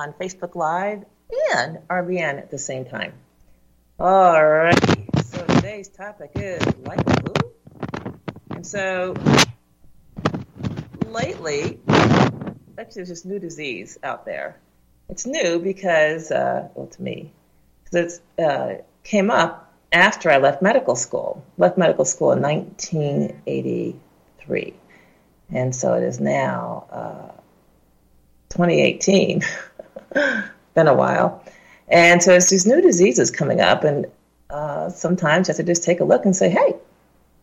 on Facebook Live and RBN at the same time. All right. So today's topic is like light blue. And so lately, actually, there's this new disease out there. It's new because, uh, well, to me, because it uh, came up after I left medical school. Left medical school in 1983, and so it is now uh, 2018. Been a while, and so it's these new diseases coming up, and uh, sometimes you have to just take a look and say, "Hey,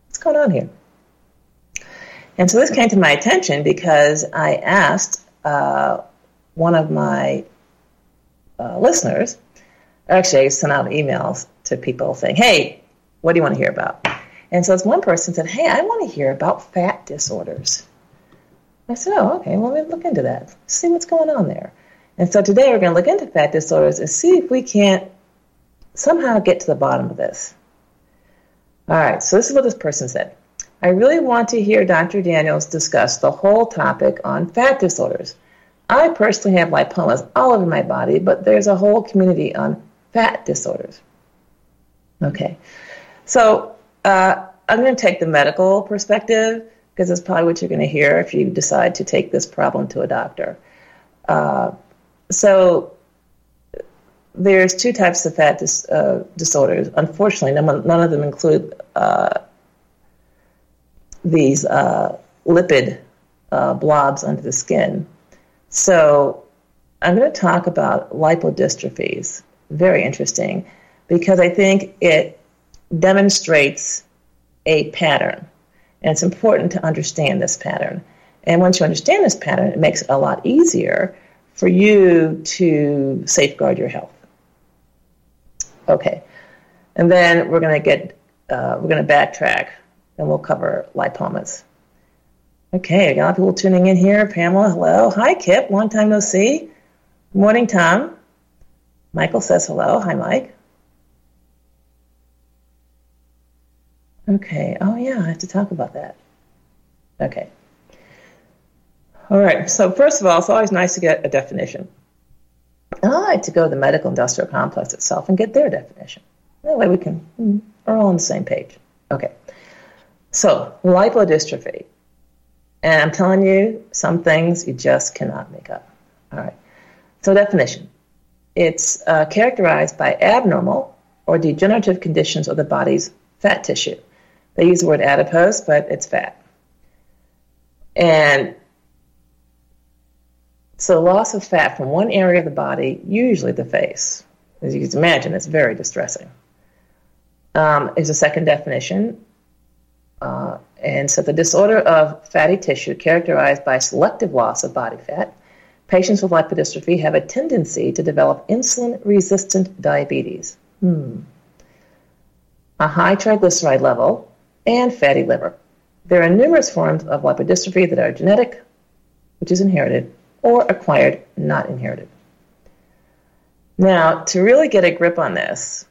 what's going on here?" And so this came to my attention because I asked uh, one of my uh, listeners, actually, I sent out emails to people saying, hey, what do you want to hear about? And so this one person said, hey, I want to hear about fat disorders. I said, oh, okay, well, let me look into that, see what's going on there. And so today we're going to look into fat disorders and see if we can't somehow get to the bottom of this. All right, so this is what this person said. I really want to hear Dr. Daniels discuss the whole topic on fat disorders. I personally have lipomas all over my body, but there's a whole community on fat disorders. Okay, so uh, I'm going to take the medical perspective because that's probably what you're going to hear if you decide to take this problem to a doctor. Uh, so there's two types of fat dis- uh, disorders. Unfortunately, none, none, of them include uh, these uh, lipid uh, blobs under the skin. So I'm going to talk about lipodystrophies. Very interesting because I think it demonstrates a pattern. And it's important to understand this pattern. And once you understand this pattern, it makes it a lot easier for you to safeguard your health. Okay. And then we're going to get, uh, we're going to backtrack and we'll cover lipomas. Okay, I got a lot of people tuning in here. Pamela, hello. Hi, Kip. Long time no see. morning, Tom. Michael says hello. Hi, Mike. Okay. Oh, yeah, I have to talk about that. Okay. All right. So, first of all, it's always nice to get a definition. I like to go to the medical industrial complex itself and get their definition. That way we can, hmm, we're all on the same page. Okay. So, lipodystrophy. And I'm telling you, some things you just cannot make up. All right. So, definition it's uh, characterized by abnormal or degenerative conditions of the body's fat tissue. They use the word adipose, but it's fat. And so, loss of fat from one area of the body, usually the face, as you can imagine, it's very distressing. Um, is a second definition. Uh, and so the disorder of fatty tissue characterized by selective loss of body fat, patients with lipodystrophy have a tendency to develop insulin resistant diabetes, hmm. a high triglyceride level, and fatty liver. There are numerous forms of lipodystrophy that are genetic, which is inherited, or acquired, not inherited. Now, to really get a grip on this,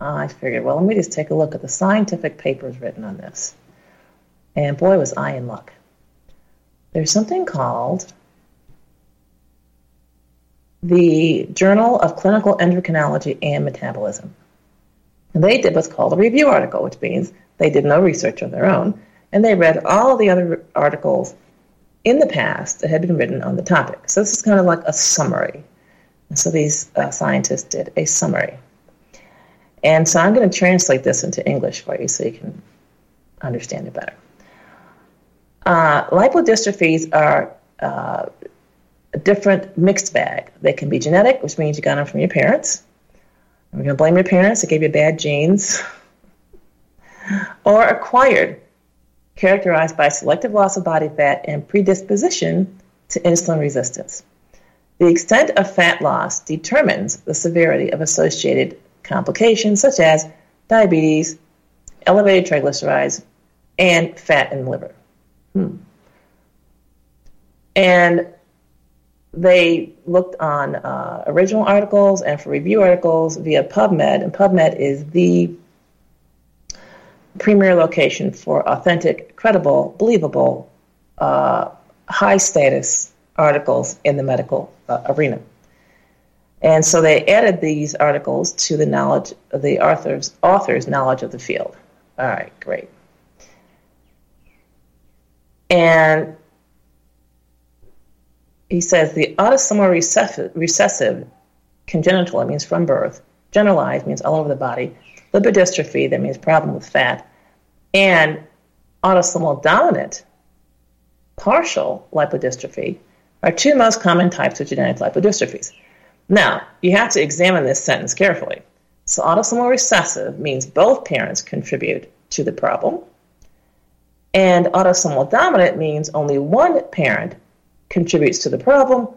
I figured, well, let me just take a look at the scientific papers written on this. And boy, was I in luck. There's something called the Journal of Clinical Endocrinology and Metabolism. And they did what's called a review article, which means they did no research of their own, and they read all the other articles in the past that had been written on the topic. So this is kind of like a summary. And so these uh, scientists did a summary. And so I'm going to translate this into English for you so you can understand it better. Uh, lipodystrophies are uh, a different mixed bag. They can be genetic, which means you got them from your parents. We're going to blame your parents, they gave you bad genes. or acquired, characterized by selective loss of body fat and predisposition to insulin resistance. The extent of fat loss determines the severity of associated complications such as diabetes, elevated triglycerides, and fat in the liver. Hmm. And they looked on uh, original articles and for review articles via PubMed, and PubMed is the premier location for authentic, credible, believable, uh, high status articles in the medical uh, arena. And so they added these articles to the knowledge of the author's, author's knowledge of the field. All right, great. And he says the autosomal recessive, recessive congenital, that means from birth, generalized means all over the body, lipodystrophy, that means problem with fat, and autosomal dominant partial lipodystrophy are two most common types of genetic lipodystrophies. Now, you have to examine this sentence carefully. So, autosomal recessive means both parents contribute to the problem, and autosomal dominant means only one parent contributes to the problem,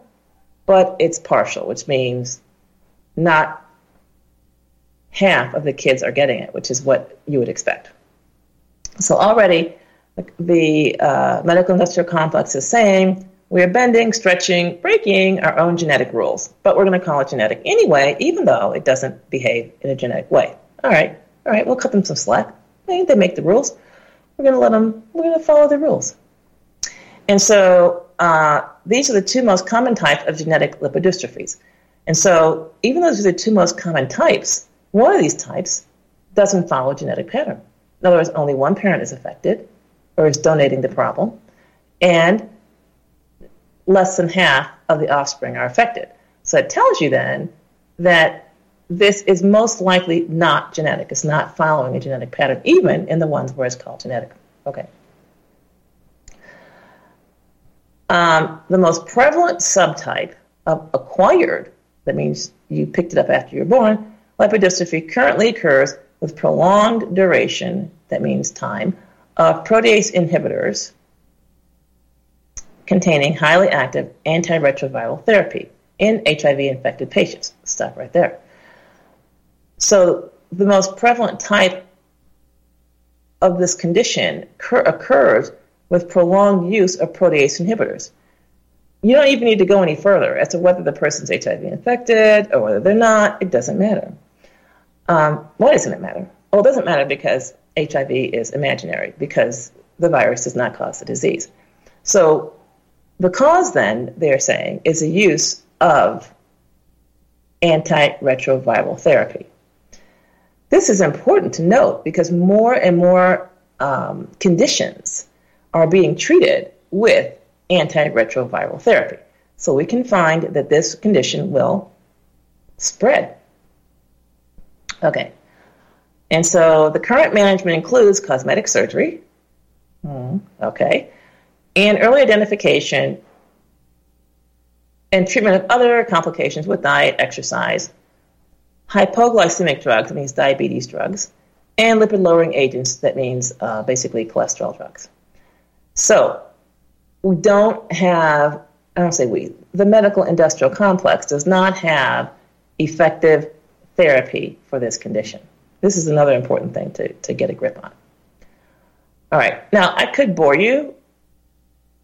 but it's partial, which means not half of the kids are getting it, which is what you would expect. So, already the uh, medical industrial complex is saying we're bending, stretching, breaking our own genetic rules, but we're going to call it genetic anyway, even though it doesn't behave in a genetic way. All right, all right, we'll cut them some slack. They, they make the rules. We're going to let them. We're going to follow the rules. And so uh, these are the two most common types of genetic lipodystrophies. And so even though these are the two most common types, one of these types doesn't follow a genetic pattern. In other words, only one parent is affected or is donating the problem, and less than half of the offspring are affected. So it tells you then that this is most likely not genetic. It's not following a genetic pattern, even in the ones where it's called genetic. Okay. Um, the most prevalent subtype of acquired, that means you picked it up after you were born, lipodystrophy currently occurs with prolonged duration, that means time, of protease inhibitors containing highly active antiretroviral therapy in HIV infected patients. Stop right there. So, the most prevalent type of this condition cur- occurs with prolonged use of protease inhibitors. You don't even need to go any further as to whether the person's HIV infected or whether they're not. It doesn't matter. Um, why doesn't it matter? Well, it doesn't matter because HIV is imaginary because the virus does not cause the disease. So, the cause then, they're saying, is the use of antiretroviral therapy. This is important to note because more and more um, conditions are being treated with antiretroviral therapy. So we can find that this condition will spread. Okay. And so the current management includes cosmetic surgery, mm, okay, and early identification and treatment of other complications with diet, exercise, hypoglycemic drugs, that means diabetes drugs, and lipid lowering agents, that means uh, basically cholesterol drugs. So we don't have, I don't say we, the medical industrial complex does not have effective therapy for this condition. This is another important thing to, to get a grip on. All right, now I could bore you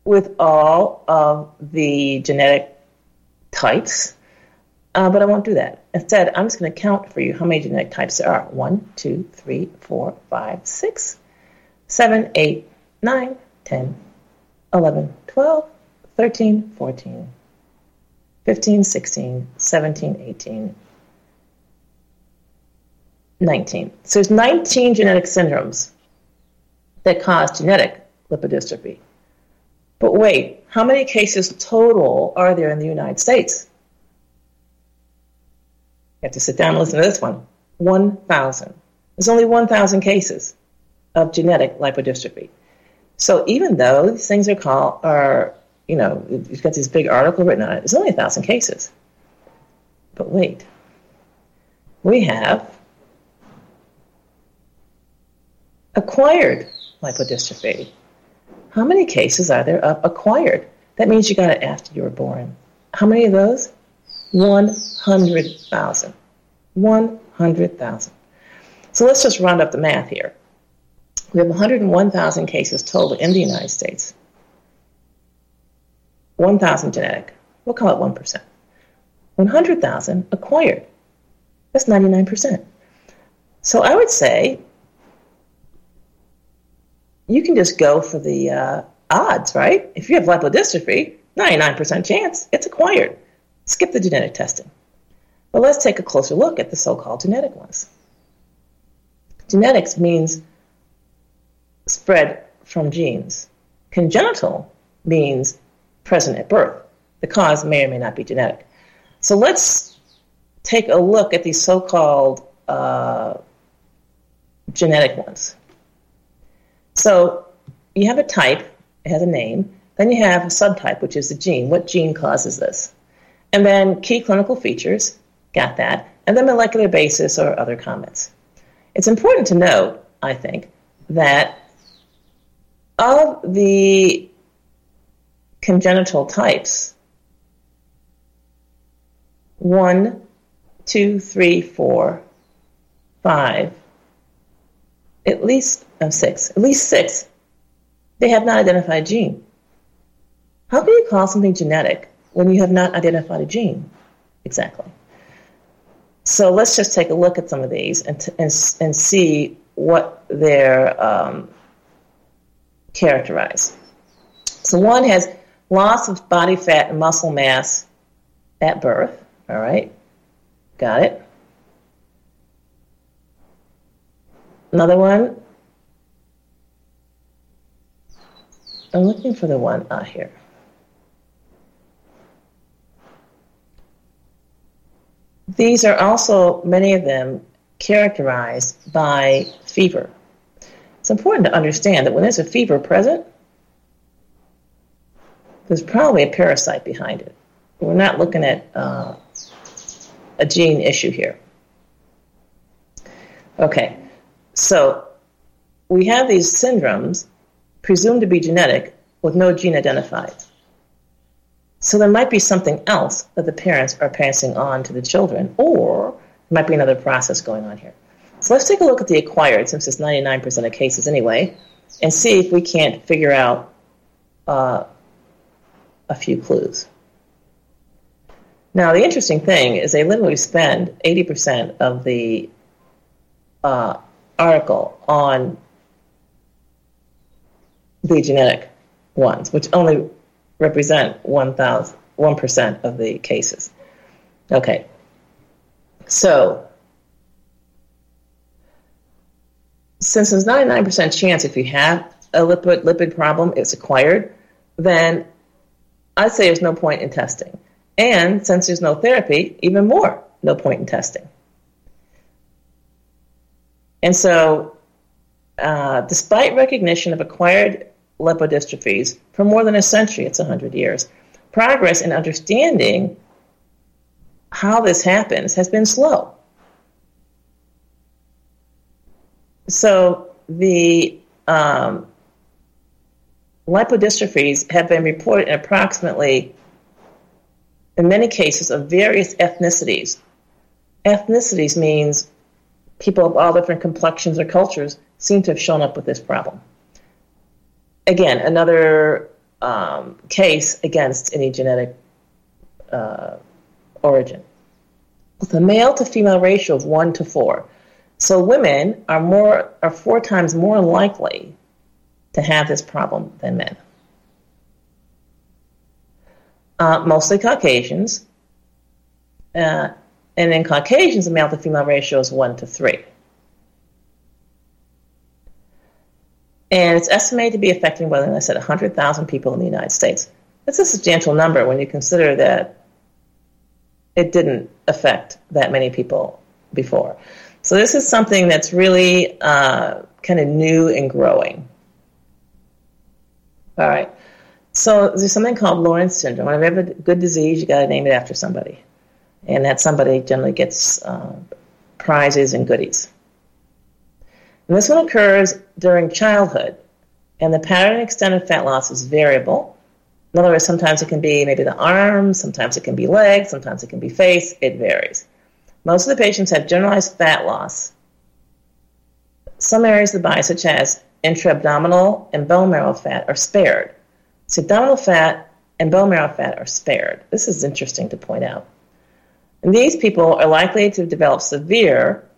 with all of the genetic types, uh, but I won't do that. Instead, I'm just going to count for you how many genetic types there are. One, two, three, four, five, six, seven, eight, nine, 10, 11, 12, 13, 14, 15, 16, 17, 18, 19. So there's 19 genetic syndromes that cause genetic lipodystrophy. But wait, how many cases total are there in the United States? You have to sit down and listen to this one. 1,000. There's only 1,000 cases of genetic lipodystrophy. So even though these things are called, are, you know, you've got this big article written on it, there's only 1,000 cases. But wait, we have acquired lipodystrophy. How many cases are there of acquired? That means you got it after you were born. How many of those? 100,000. 100,000. So let's just round up the math here. We have 101,000 cases total in the United States. 1,000 genetic. We'll call it 1%. 100,000 acquired. That's 99%. So I would say you can just go for the uh, odds, right? If you have lipodystrophy, 99% chance it's acquired. skip the genetic testing. But let's take a closer look at the so called genetic ones. Genetics means spread from genes. Congenital means present at birth. The cause may or may not be genetic. So let's take a look at these so called uh, genetic ones. So you have a type, it has a name, then you have a subtype, which is the gene. What gene causes this? And then key clinical features, got that, and then molecular basis or other comments. It's important to note, I think, that of the congenital types, one, two, three, four, five, at least uh, six, at least six, they have not identified a gene. How can you call something genetic when you have not identified a gene? Exactly. So let's just take a look at some of these and, t- and, and see what they're um, characterized. So one has loss of body fat and muscle mass at birth. All right, got it. Another one. I'm looking for the one out here. These are also, many of them, characterized by fever. It's important to understand that when there's a fever present, there's probably a parasite behind it. We're not looking at uh, a gene issue here. Okay, so we have these syndromes presumed to be genetic with no gene identified. So there might be something else that the parents are passing on to the children, or there might be another process going on here. So let's take a look at the acquired, since it's 99% of cases anyway, and see if we can't figure out uh, a few clues. Now, the interesting thing is they literally spend 80% of the uh, article on the genetic ones, which only represent 1,000, 1% of the cases. Okay. So, since there's 99% chance if you have a lipid, lipid problem, it's acquired, then I'd say there's no point in testing. And since there's no therapy, even more, no point in testing. And so, uh, despite recognition of acquired lipodystrophies for more than a century, it's 100 years. Progress in understanding how this happens has been slow. So the um, lipodystrophies have been reported in approximately, in many cases, of various ethnicities. Ethnicities means people of all different complexions or cultures seem to have shown up with this problem again, another um, case against any genetic uh, origin. With a male to female ratio of one to four. So women are more are four times more likely to have this problem than men. Uh, mostly Caucasians, uh, and in Caucasians, the male to female ratio is one to three. And it's estimated to be affecting than I said 100,000 people in the United States. That's a substantial number when you consider that it didn't affect that many people before. So this is something that's really uh, kind of new and growing. All right. So there's something called Lawrence syndrome. Whenever you have a good disease, you got to name it after somebody, and that somebody generally gets uh, prizes and goodies. And this one occurs during childhood, and the pattern and extent of fat loss is variable. In other words, sometimes it can be maybe the arms, sometimes it can be legs, sometimes it can be face, it varies. Most of the patients have generalized fat loss. Some areas of the body, such as intra-abdominal and bone marrow fat, are spared. So abdominal fat and bone marrow fat are spared. This is interesting to point out. And these people are likely to develop severe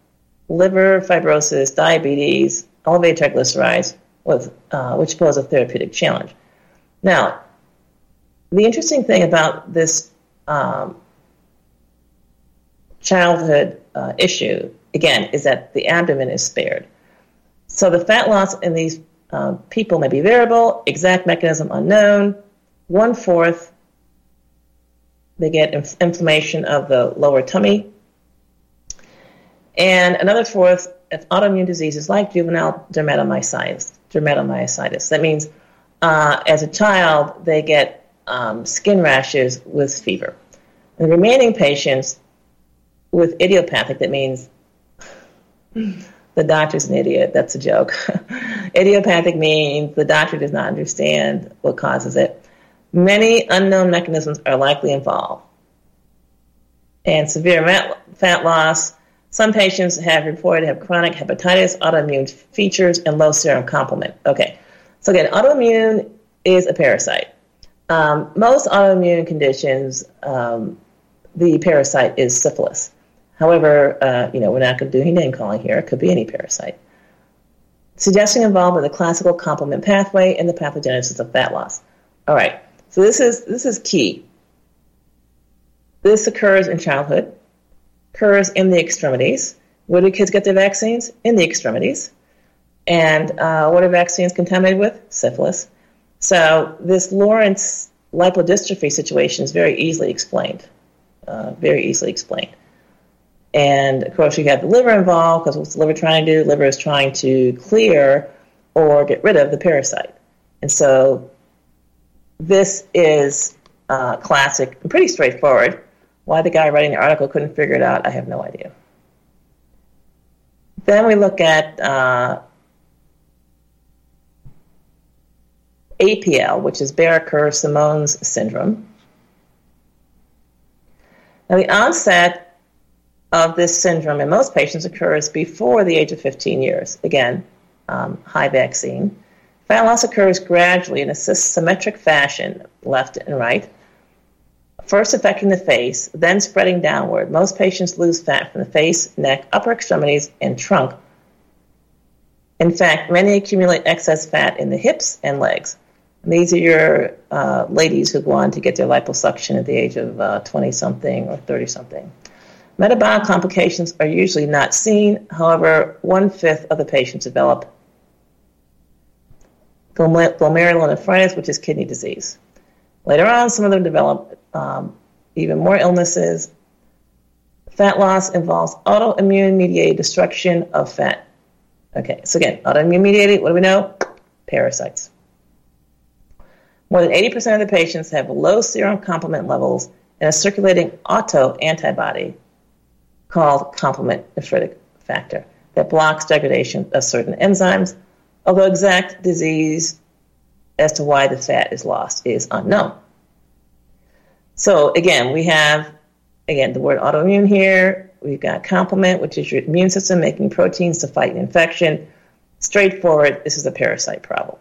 liver fibrosis, diabetes, elevated triglycerides, with, uh, which pose a therapeutic challenge. Now, the interesting thing about this um, childhood uh, issue, again, is that the abdomen is spared. So the fat loss in these uh, people may be variable, exact mechanism unknown. One fourth, they get inf- inflammation of the lower tummy. And another fourth, if autoimmune diseases like juvenile dermatomyositis. dermatomyositis. That means uh, as a child, they get um, skin rashes with fever. And the remaining patients with idiopathic, that means the doctor's an idiot. That's a joke. idiopathic means the doctor does not understand what causes it. Many unknown mechanisms are likely involved. And severe fat loss. Some patients have reported have chronic hepatitis, autoimmune features, and low serum complement. Okay, so again, autoimmune is a parasite. Um, most autoimmune conditions, um, the parasite is syphilis. However, uh, you know, we're not going to do any name calling here. It could be any parasite. Suggesting involvement of the classical complement pathway and the pathogenesis of fat loss. All right. So this is this is key. This occurs in childhood, occurs in the extremities. Where do kids get their vaccines? In the extremities. And uh, what are vaccines contaminated with? Syphilis. So this Lawrence lipodystrophy situation is very easily explained. Uh, very easily explained. And of course, you have the liver involved because what's the liver trying to do? The liver is trying to clear or get rid of the parasite. And so this is uh, classic and pretty straightforward. Why the guy writing the article couldn't figure it out, I have no idea. Then we look at uh, APL, which is Barraquer-Simones syndrome. Now, the onset of this syndrome in most patients occurs before the age of 15 years. Again, um, high vaccine. Fat loss occurs gradually in a symmetric fashion, left and right, first affecting the face, then spreading downward. Most patients lose fat from the face, neck, upper extremities, and trunk. In fact, many accumulate excess fat in the hips and legs. And these are your uh, ladies who go on to get their liposuction at the age of 20 uh, something or 30 something. Metabolic complications are usually not seen. However, one fifth of the patients develop glomerulonephritis, which is kidney disease. Later on, some of them develop um, even more illnesses. Fat loss involves autoimmune mediated destruction of fat. Okay, so again, autoimmune mediated, what do we know? Parasites. More than 80% of the patients have low serum complement levels and a circulating auto antibody called complement nephritic factor that blocks degradation of certain enzymes, although exact disease as to why the fat is lost is unknown. So again, we have again the word autoimmune here. We've got complement, which is your immune system making proteins to fight an infection. Straightforward, this is a parasite problem.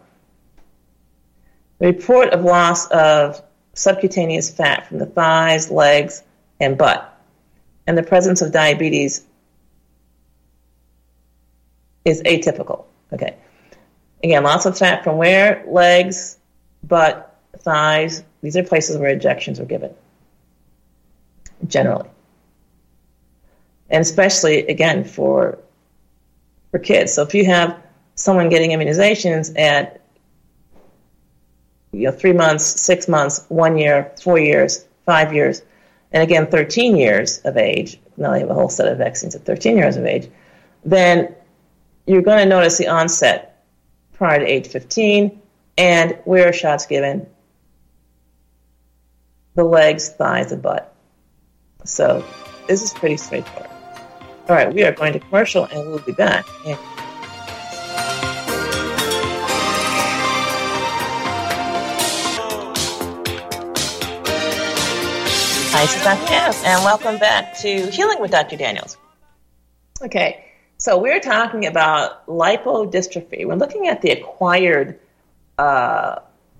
The report of loss of subcutaneous fat from the thighs, legs, and butt and the presence of diabetes is atypical. Okay. Again, lots of fat from where? Legs, butt, thighs. These are places where injections are given, generally. And especially, again, for, for kids. So if you have someone getting immunizations at you know, three months, six months, one year, four years, five years, and again 13 years of age, now they have a whole set of vaccines at 13 years of age, then you're going to notice the onset prior to age 15 and where are shots given? The legs, thighs, and butt. So this is pretty straightforward. All right, we are going to commercial and we'll be back. Hi, this is Dr. Daniels, and welcome back to Healing with Dr. Daniels. Okay, so we're talking about lipodystrophy. We're looking at the acquired uh,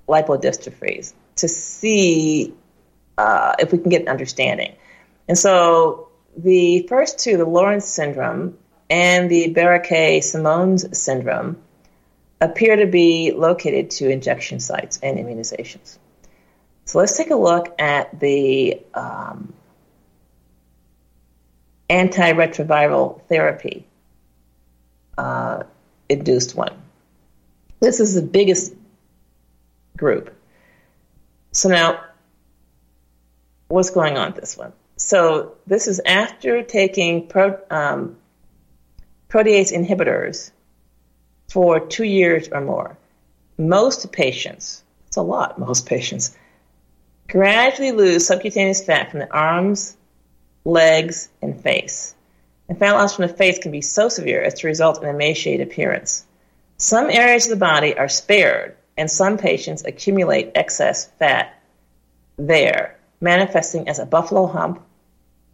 lipodystrophies to see uh, if we can get an understanding. And so the first two, the Lawrence syndrome and the Barraquer-Simones syndrome, appear to be located to injection sites and immunizations. So let's take a look at the um, antiretroviral therapy uh, induced one. This is the biggest group. So now, what's going on with this one? So this is after taking pro, um, protease inhibitors for two years or more. Most patients, it's a lot, most patients, gradually lose subcutaneous fat from the arms, legs, and face. And fat loss from the face can be so severe as to result in a emaciated appearance. Some areas of the body are spared, and some patients accumulate excess fat there, manifesting as a buffalo hump,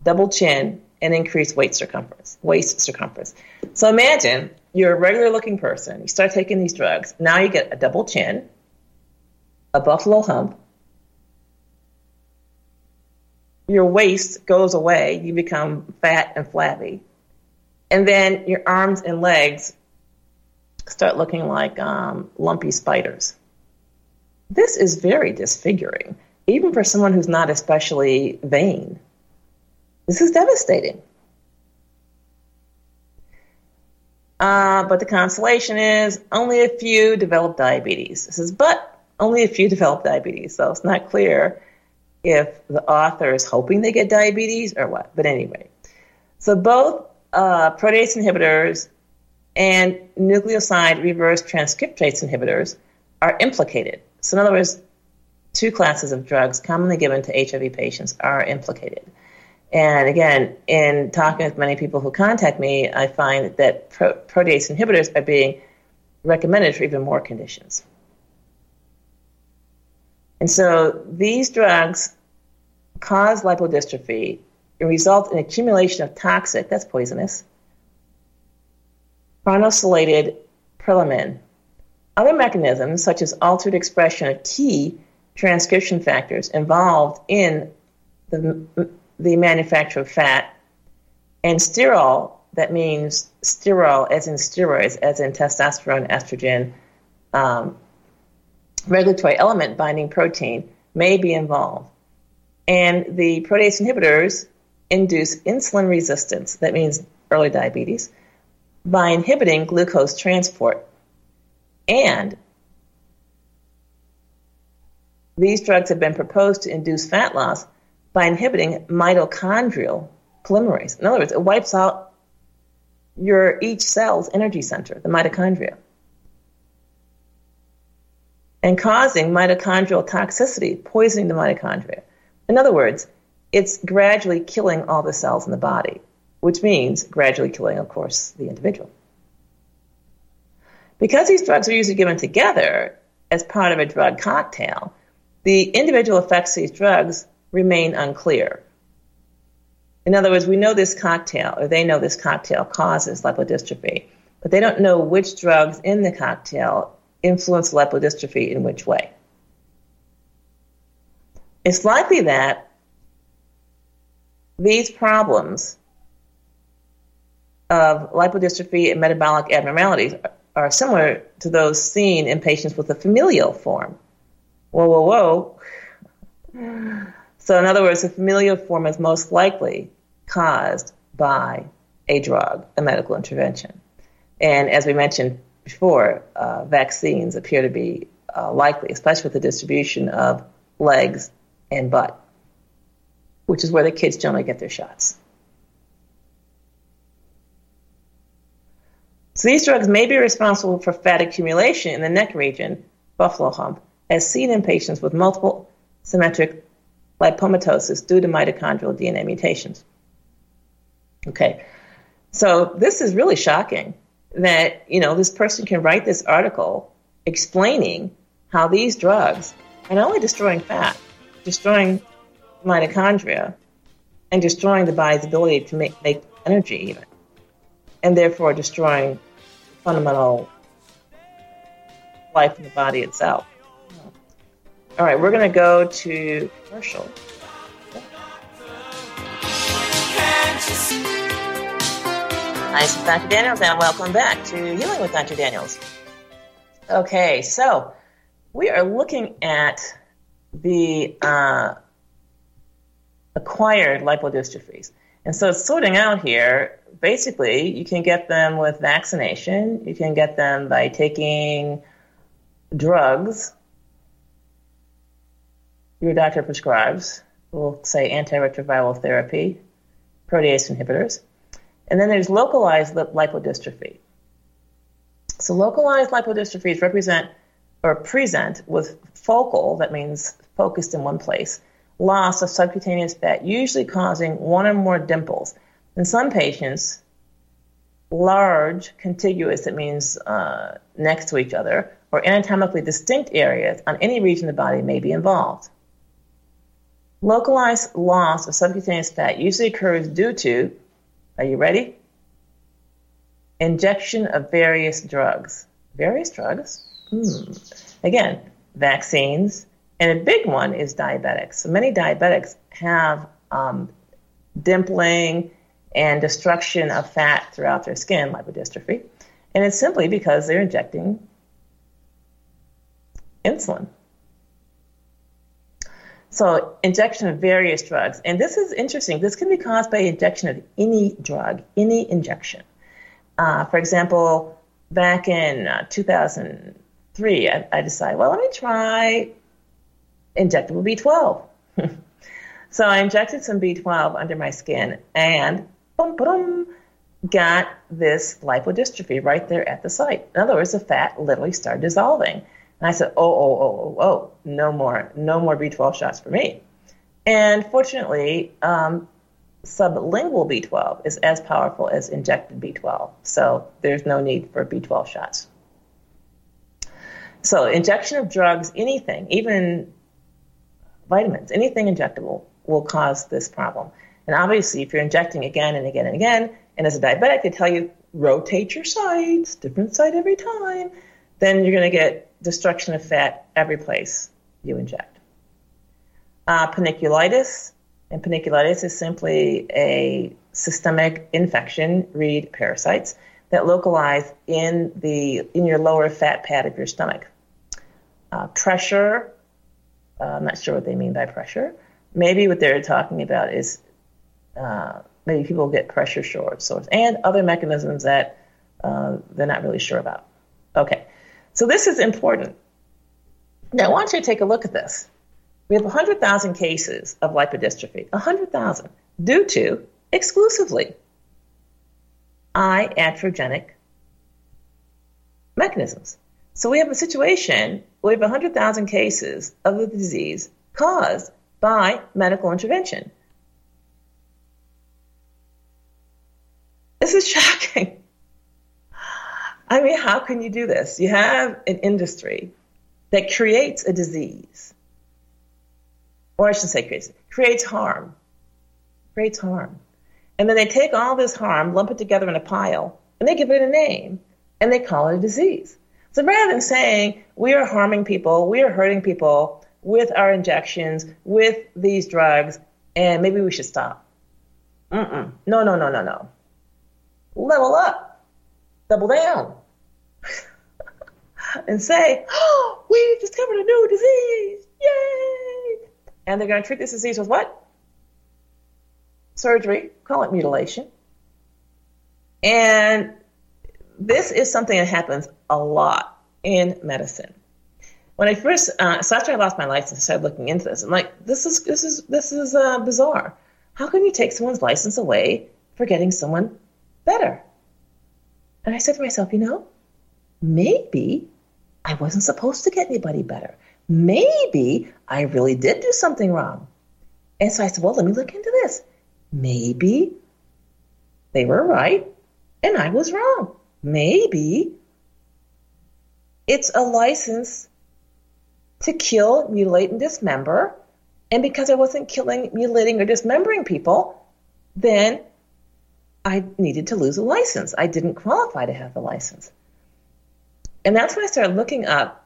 double chin, and increased waist circumference. Waist circumference. So imagine you're a regular looking person. You start taking these drugs. Now you get a double chin, a buffalo hump. Your waist goes away. You become fat and flabby. And then your arms and legs start looking like um, lumpy spiders. This is very disfiguring, even for someone who's not especially vain. This is devastating. Uh, but the consolation is only a few develop diabetes. This is but only a few develop diabetes, so it's not clear if the author is hoping they get diabetes or what. But anyway, so both uh, protease inhibitors and nucleoside reverse transcriptase inhibitors are implicated. So, in other words, two classes of drugs commonly given to HIV patients are implicated. And again, in talking with many people who contact me, I find that pro- protease inhibitors are being recommended for even more conditions. And so these drugs cause lipodystrophy and result in accumulation of toxic, that's poisonous, farnesylated prelamine. Other mechanisms, such as altered expression of key transcription factors involved in the the manufacture of fat, and sterol, that means sterol as in steroids, as in testosterone, estrogen, um, regulatory element binding protein may be involved. And the protease inhibitors induce insulin resistance, that means early diabetes, by inhibiting glucose transport. And these drugs have been proposed to induce fat loss by inhibiting mitochondrial polymerase. In other words, it wipes out your each cell's energy center, the mitochondria, and causing mitochondrial toxicity, poisoning the mitochondria. In other words, it's gradually killing all the cells in the body, which means gradually killing, of course, the individual. Because these drugs are usually given together as part of a drug cocktail, the individual effects of these drugs remain unclear. In other words, we know this cocktail, or they know this cocktail causes lipodystrophy, but they don't know which drugs in the cocktail influence lipodystrophy in which way. It's likely that these problems of lipodystrophy and metabolic abnormalities are similar to those seen in patients with a familial form. Whoa, whoa, whoa. So, in other words, the familial form is most likely caused by a drug, a medical intervention. And as we mentioned before, uh, vaccines appear to be uh, likely, especially with the distribution of legs and butt, which is where the kids generally get their shots. So these drugs may be responsible for fat accumulation in the neck region, buffalo hump, as seen in patients with multiple symmetric lipomatosis due to mitochondrial DNA mutations. Okay, so this is really shocking that you know this person can write this article explaining how these drugs are not only destroying fat, destroying mitochondria, and destroying the body's ability to make, make energy even, and therefore destroying fundamental life in the body itself. All right, we're going to go to commercial. Hi, this is Dr. Daniels, and welcome back to Healing with Dr. Daniels. Okay, so we are looking at the uh, acquired lipodystrophies. And so sorting out here. Basically, you can get them with vaccination. You can get them by taking drugs your doctor prescribes. We'll say antiretroviral therapy, protease inhibitors. And then there's localized lipodystrophy. So localized lipodystrophies represent or present with focal, that means focused in one place, loss of subcutaneous fat, usually causing one or more dimples. In some patients, large, contiguous, that means uh, next to each other, or anatomically distinct areas on any region of the body may be involved. Localized loss of subcutaneous fat usually occurs due to, are you ready? Injection of various drugs. Various drugs? Hmm. Again, vaccines, and a big one is diabetics. So many diabetics have um, dimpling and destruction of fat throughout their skin, lipodystrophy. And it's simply because they're injecting insulin. So, injection of various drugs. And this is interesting. This can be caused by injection of any drug, any injection. Uh, for example, back in uh, 2003, I, I, decided, well, let me try injectable B12. so I injected some B12 under my skin and boom, boom, got this lipodystrophy right there at the site. In other words, the fat literally started dissolving. And I said, oh, oh, oh, oh, oh, no more, no more B12 shots for me. And fortunately, um, sublingual B12 is as powerful as injected B12. So there's no need for B12 shots. So injection of drugs, anything, even vitamins, anything injectable will cause this problem. And obviously, if you're injecting again and again and again, and as a diabetic, they tell you rotate your sites, different site every time, then you're going to get destruction of fat every place you inject. Uh, panniculitis, and panniculitis is simply a systemic infection, read parasites, that localize in the in your lower fat pad of your stomach. Uh, pressure, uh, I'm not sure what they mean by pressure. Maybe what they're talking about is uh, maybe people get pressure sores and other mechanisms that uh, they're not really sure about. Okay, so this is important. Now, I want you to take a look at this. We have 100,000 cases of lipodystrophy, 100,000, due to exclusively iatrogenic mechanisms. So we have a situation where we have 100,000 cases of the disease caused by medical intervention. This is shocking. I mean, how can you do this? You have an industry that creates a disease, or I should say creates, creates harm, creates harm. And then they take all this harm, lump it together in a pile, and they give it a name, and they call it a disease. So rather than saying we are harming people, we are hurting people with our injections, with these drugs, and maybe we should stop. Mm-mm. No, no, no, no, no. Level up, double down and say, oh, we've discovered a new disease. Yay! And they're going to treat this disease with what? Surgery, call it mutilation. And this is something that happens a lot in medicine. When I first, uh, so after I lost my license, I started looking into this. I'm like, this is this is this is uh, bizarre. How can you take someone's license away for getting someone better? And I said to myself, you know, maybe I wasn't supposed to get anybody better. Maybe I really did do something wrong. And so I said, well, let me look into this. Maybe they were right and I was wrong. Maybe it's a license to kill, mutilate, and dismember. And because I wasn't killing, mutilating, or dismembering people, then I needed to lose a license. I didn't qualify to have the license and that's when I started looking up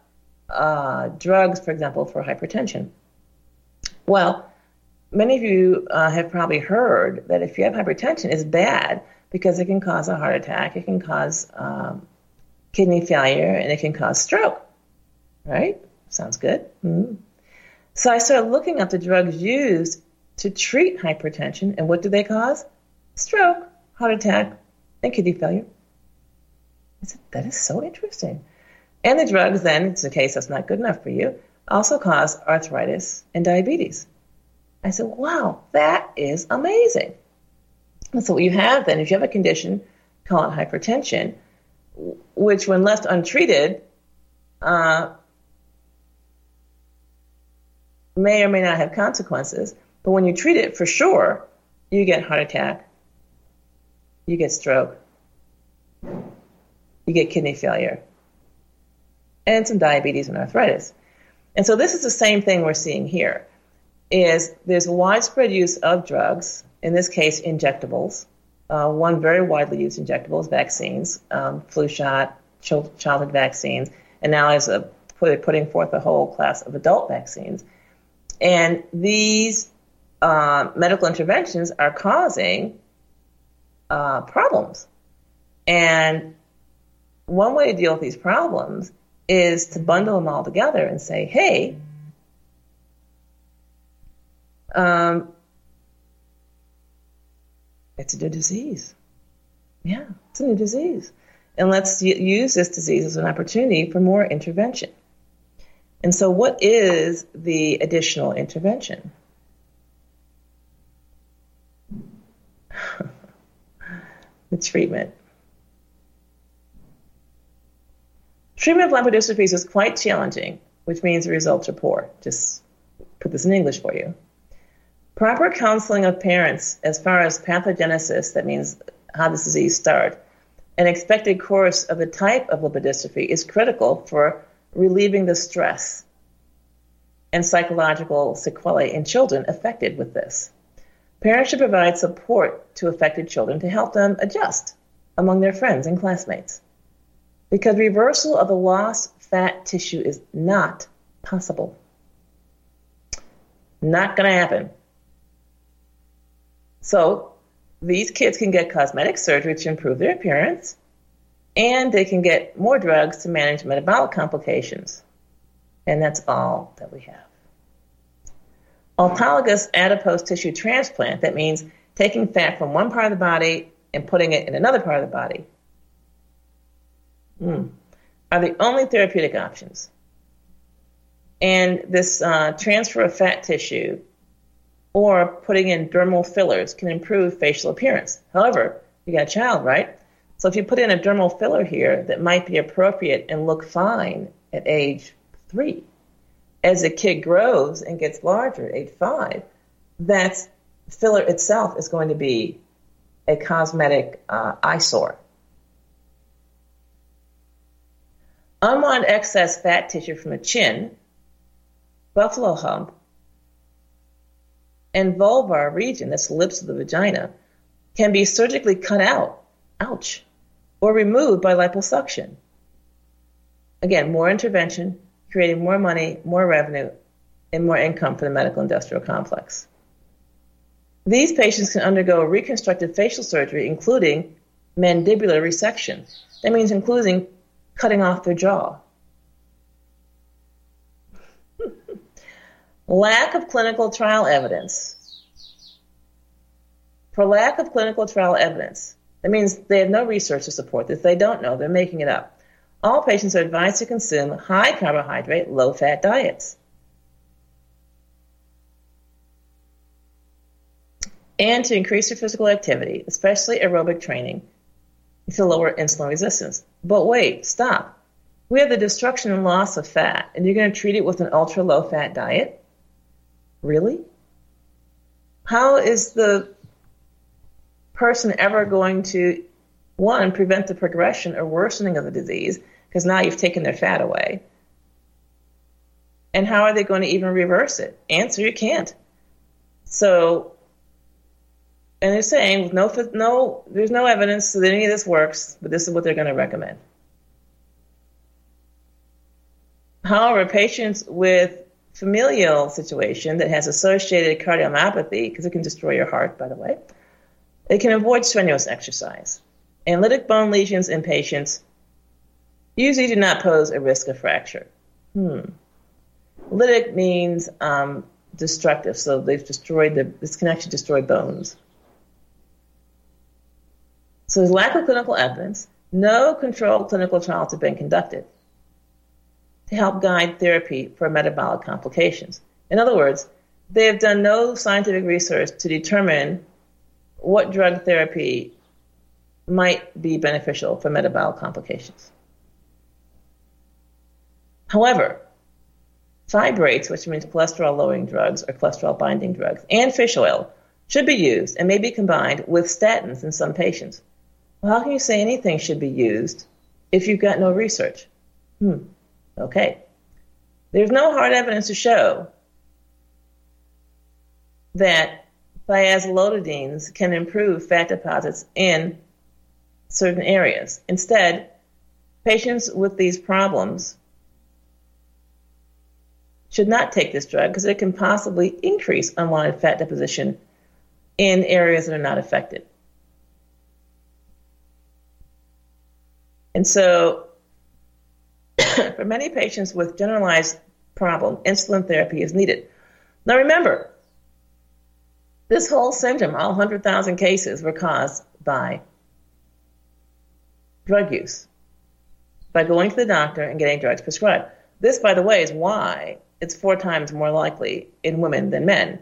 uh, drugs, for example, for hypertension. Well, many of you uh, have probably heard that if you have hypertension, it's bad because it can cause a heart attack, it can cause um, kidney failure, and it can cause stroke. Right? Sounds good. Mm-hmm. So I started looking up the drugs used to treat hypertension, and what do they cause? stroke, heart attack, and kidney failure. I said, that is so interesting. And the drugs, then, it's a case that's not good enough for you, also cause arthritis and diabetes. I said, wow, that is amazing. And so what you have then, if you have a condition called hypertension, which when left untreated, uh, may or may not have consequences, but when you treat it for sure, you get heart attack, you get stroke, you get kidney failure, and some diabetes and arthritis. And so this is the same thing we're seeing here is there's widespread use of drugs, in this case injectables. Uh, one very widely used injectable is vaccines, um, flu shot, childhood vaccines, and now is a, putting forth a whole class of adult vaccines. And these uh, medical interventions are causing uh, problems. And one way to deal with these problems is to bundle them all together and say, hey, um, it's a new disease. Yeah, it's a new disease. And let's use this disease as an opportunity for more intervention. And so, what is the additional intervention? the treatment. Treatment of lipodystrophies is quite challenging, which means the results are poor. Just put this in English for you. Proper counseling of parents as far as pathogenesis, that means how this disease started, an expected course of the type of lipodystrophy is critical for relieving the stress and psychological sequelae in children affected with this. Parents should provide support to affected children to help them adjust among their friends and classmates. Because reversal of the lost fat tissue is not possible. Not going to happen. So these kids can get cosmetic surgery to improve their appearance, and they can get more drugs to manage metabolic complications. And that's all that we have. Autologous adipose tissue transplant, that means taking fat from one part of the body and putting it in another part of the body, mm, are the only therapeutic options. And this uh, transfer of fat tissue or putting in dermal fillers can improve facial appearance. However, you got a child, right? So if you put in a dermal filler here that might be appropriate and look fine at age three, as a kid grows and gets larger at age five, that filler itself is going to be a cosmetic uh, eyesore. Unwanted excess fat tissue from the chin, buffalo hump, and vulvar region, that's the lips of the vagina, can be surgically cut out, ouch, or removed by liposuction. Again, more intervention, creating more money, more revenue, and more income for the medical industrial complex. These patients can undergo reconstructive facial surgery, including mandibular resection. That means including cutting off their jaw. Lack of clinical trial evidence. For lack of clinical trial evidence, that means they have no research to support this. They don't know. They're making it up. All patients are advised to consume high carbohydrate, low fat diets. And to increase their physical activity, especially aerobic training, to lower insulin resistance. But wait, stop. We have the destruction and loss of fat, and you're going to treat it with an ultra low fat diet? Really? How is the person ever going to, one, prevent the progression or worsening of the disease, because now you've taken their fat away? And how are they going to even reverse it? Answer, you can't. So, and they're saying no, no, there's no evidence that any of this works, but this is what they're going to recommend. However, patients with familial situation that has associated cardiomyopathy, because it can destroy your heart, by the way, it can avoid strenuous exercise. And lytic bone lesions in patients usually do not pose a risk of fracture. Hmm. Lytic means um, destructive, so they've destroyed the, this connection destroyed bones. So there's lack of clinical evidence. No controlled clinical trials have been conducted to help guide therapy for metabolic complications. In other words, they have done no scientific research to determine what drug therapy might be beneficial for metabolic complications. However, fibrates, which means cholesterol lowering drugs or cholesterol binding drugs, and fish oil should be used and may be combined with statins in some patients. Well, how can you say anything should be used if you've got no research? Hmm. Okay. There's no hard evidence to show that thiazolidines can improve fat deposits in certain areas. Instead, patients with these problems should not take this drug because it can possibly increase unwanted fat deposition in areas that are not affected. And so, for many patients with generalized problem, insulin therapy is needed. Now, remember, this whole syndrome, all 100,000 cases, were caused by drug use, by going to the doctor and getting drugs prescribed. This, by the way, is why it's four times more likely in women than men,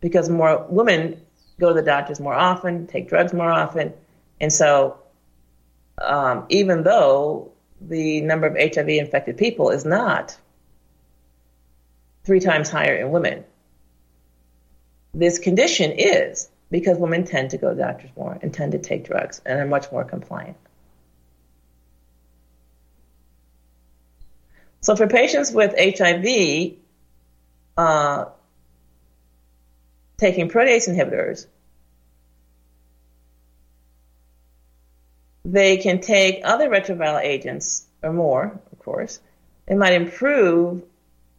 because more women go to the doctors more often, take drugs more often, and so um, even though the number of HIV infected people is not three times higher in women, this condition is because women tend to go to doctors more and tend to take drugs and are much more compliant. So for patients with HIV, uh, taking protease inhibitors, they can take other retroviral agents or more, of course. It might improve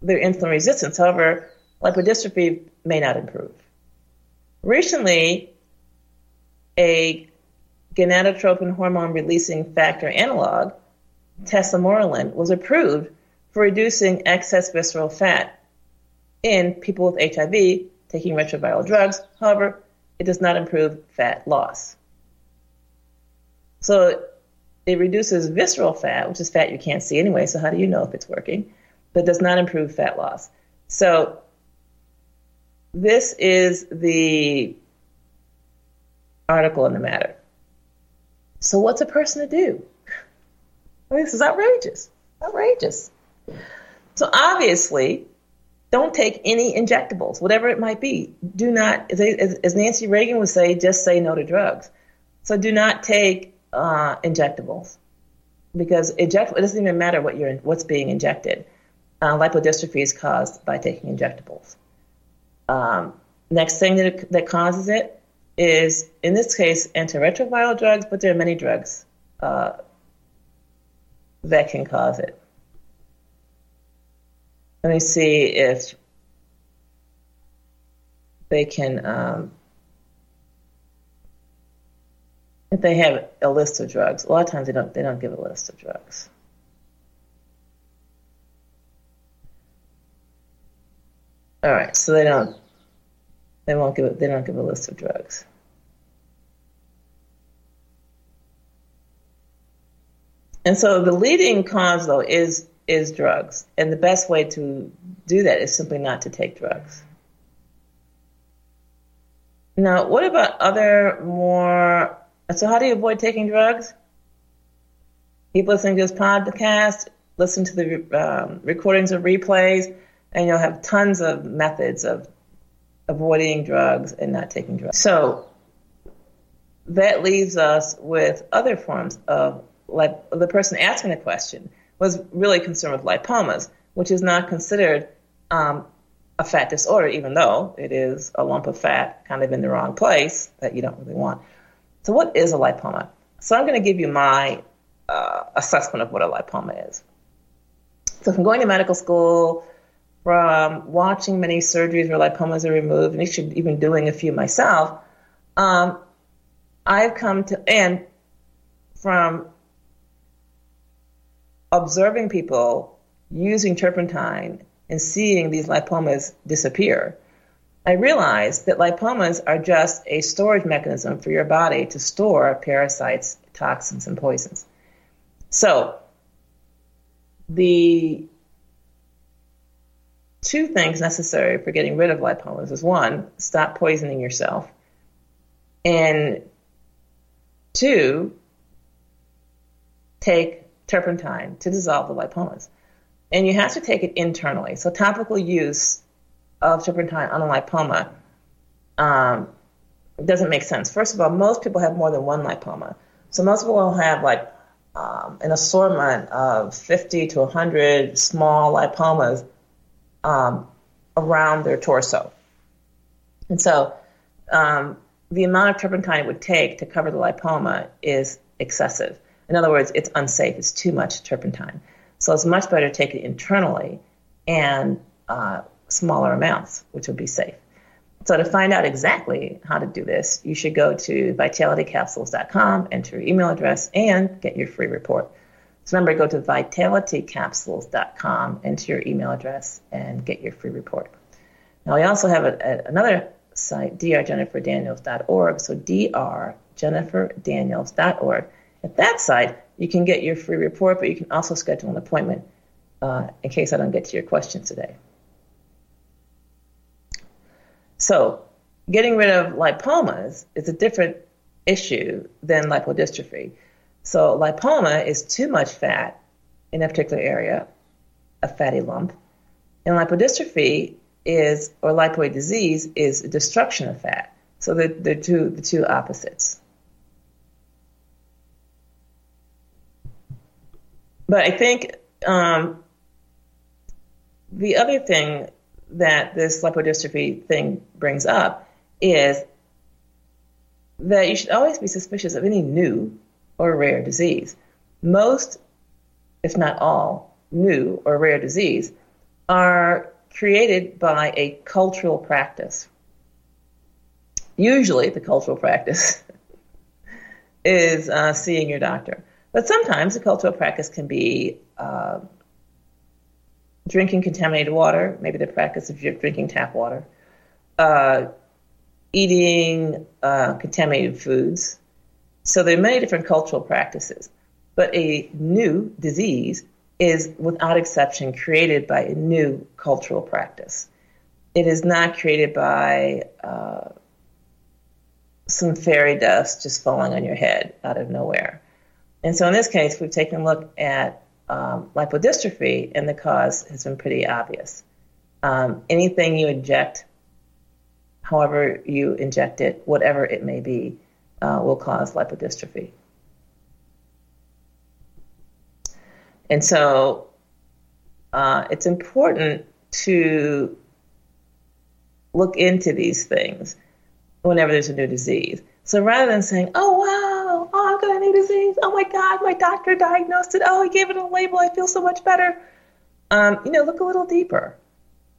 their insulin resistance. However, lipodystrophy may not improve. Recently, a gonadotropin hormone releasing factor analog, tesamorelin, was approved for reducing excess visceral fat in people with HIV taking retroviral drugs. However, it does not improve fat loss. So it reduces visceral fat, which is fat you can't see anyway, so how do you know if it's working? But does not improve fat loss. So this is the article in the matter. So what's a person to do? this is outrageous. Outrageous. So obviously, don't take any injectables, whatever it might be. Do not, as, Nancy Reagan would say, just say no to drugs. So do not take uh, injectables because inject, it doesn't even matter what you're, what's being injected. Uh, lipodystrophy is caused by taking injectables. Um, next thing that, that causes it is, in this case, antiretroviral drugs, but there are many drugs uh, that can cause it. Let me see if they can, um, if they have a list of drugs. A lot of times they don't. They don't give a list of drugs. All right, so they don't. They won't give. They don't give a list of drugs. And so the leading cause, though, is is drugs. And the best way to do that is simply not to take drugs. Now, what about other more? So, how do you avoid taking drugs? Keep listening to this podcast, listen to the um, recordings of replays, and you'll have tons of methods of avoiding drugs and not taking drugs. So, that leaves us with other forms of like the person asking the question was really concerned with lipomas, which is not considered um, a fat disorder, even though it is a lump of fat kind of in the wrong place that you don't really want. So, what is a lipoma? So, I'm going to give you my uh, assessment of what a lipoma is. So, from going to medical school, from watching many surgeries where lipomas are removed, and actually even doing a few myself, um, I've come to, and from observing people using turpentine and seeing these lipomas disappear, I realized that lipomas are just a storage mechanism for your body to store parasites, toxins, and poisons. So, the two things necessary for getting rid of lipomas is one, stop poisoning yourself, and two, take turpentine to dissolve the lipomas. And you have to take it internally. So, topical use of turpentine on a lipoma um, doesn't make sense. First of all, most people have more than one lipoma. So, most people will have like um, an assortment of 50 to 100 small lipomas um, around their torso. And so um, the amount of turpentine it would take to cover the lipoma is excessive. In other words, it's unsafe. It's too much turpentine. So it's much better to take it internally and uh, smaller amounts, which would be safe. So to find out exactly how to do this, you should go to vitalitycapsules.com, enter your email address, and get your free report. So remember, go to vitalitycapsules.com, enter your email address, and get your free report. Now, we also have a, a, another site, drjenniferdaniels.org. So drjenniferdaniels.org. At that site, you can get your free report, but you can also schedule an appointment uh, in case I don't get to your questions today. So, getting rid of lipomas is a different issue than lipodystrophy. So, lipoma is too much fat in a particular area, a fatty lump. And lipodystrophy is, or lipoid disease, is destruction of fat. So, they're, they're two, the two opposites. But I think um, the other thing that this lipodystrophy thing brings up is that you should always be suspicious of any new or rare disease. Most, if not all, new or rare disease are created by a cultural practice. Usually, the cultural practice is uh, seeing your doctor. But sometimes the cultural practice can be uh, drinking contaminated water, maybe the practice of drinking tap water, uh, eating uh, contaminated foods. So there are many different cultural practices. But a new disease is, without exception, created by a new cultural practice. It is not created by uh, some fairy dust just falling on your head out of nowhere. And so in this case, we've taken a look at um, lipodystrophy, and the cause has been pretty obvious. Um, anything you inject, however you inject it, whatever it may be, uh, will cause lipodystrophy. And so uh, it's important to look into these things whenever there's a new disease. So rather than saying, oh, wow, oh, I've got a new disease. Oh, my God, my doctor diagnosed it. Oh, he gave it a label. I feel so much better. Um, you know, look a little deeper.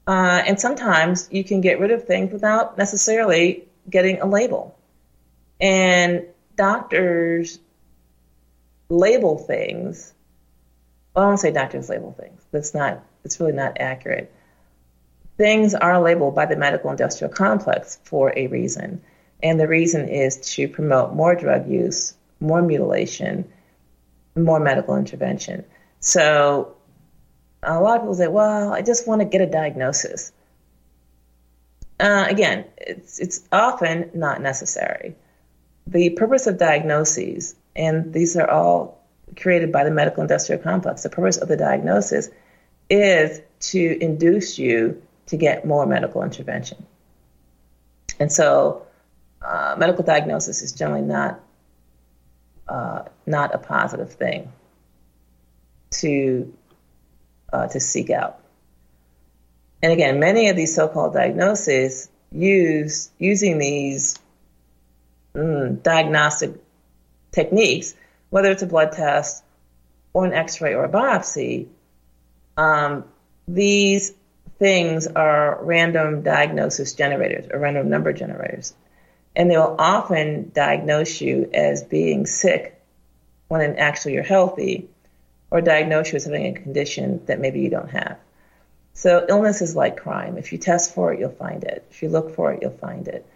Uh, and sometimes you can get rid of things without necessarily getting a label. And doctors label things. Well, I don't say doctors label things. That's not, it's really not accurate. Things are labeled by the medical industrial complex for a reason. And the reason is to promote more drug use, more mutilation, more medical intervention. So a lot of people say, well, I just want to get a diagnosis. Uh, again, it's, it's often not necessary. The purpose of diagnoses, and these are all created by the medical industrial complex, the purpose of the diagnosis is to induce you to get more medical intervention. And so uh, medical diagnosis is generally not uh, not a positive thing to uh, to seek out. And again, many of these so-called diagnoses use using these mm, diagnostic techniques, whether it's a blood test or an X-ray or a biopsy. Um, these things are random diagnosis generators or random number generators and they will often diagnose you as being sick when in actually you're healthy, or diagnose you as having a condition that maybe you don't have. So illness is like crime. If you test for it, you'll find it. If you look for it, you'll find it.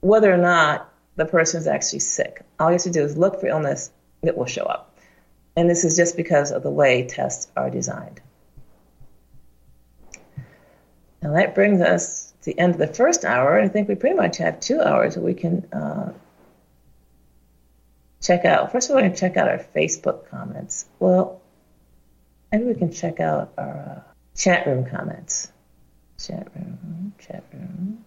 Whether or not the person is actually sick, all you have to do is look for illness, it will show up. And this is just because of the way tests are designed. Now that brings us the end of the first hour. I think we pretty much have two hours where we can uh, check out. First of all, we're going to check out our Facebook comments. Well, maybe we can check out our uh, chat room comments. Chat room, chat room.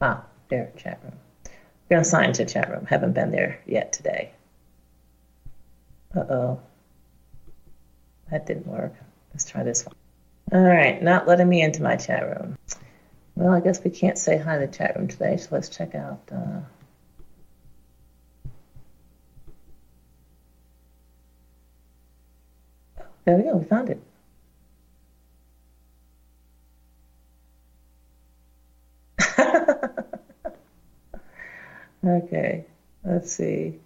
Ah, there, chat room. We're going to sign to chat room. Haven't been there yet today. Uh oh. That didn't work. Let's try this one. All right, not letting me into my chat room. Well, I guess we can't say hi to the chat room today, so let's check out. Uh, There we go. We found it. okay. Let's see.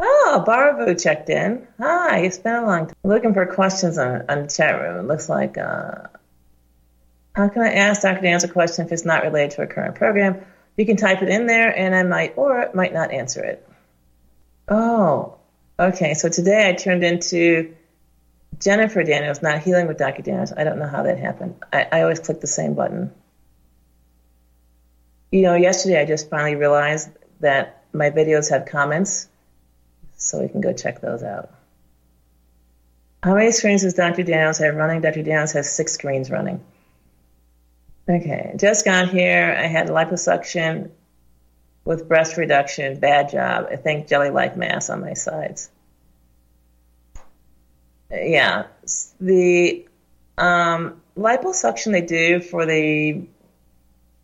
Oh, Barabu checked in. Hi, it's been a long time. Looking for questions on, on the chat room. It looks like, uh, how can I ask Dr. Daniels a question if it's not related to a current program? You can type it in there and I might or might not answer it. Oh, okay. So today I turned into Jennifer Daniels, not healing with Dr. Daniels. I don't know how that happened. I, I always click the same button. You know, yesterday I just finally realized that my videos have comments, so we can go check those out. How many screens does Dr. Daniels have running? Dr. Daniels has six screens running. Okay, just got here. I had liposuction with breast reduction. Bad job. I think jelly-like mass on my sides yeah, the um, liposuction they do for the,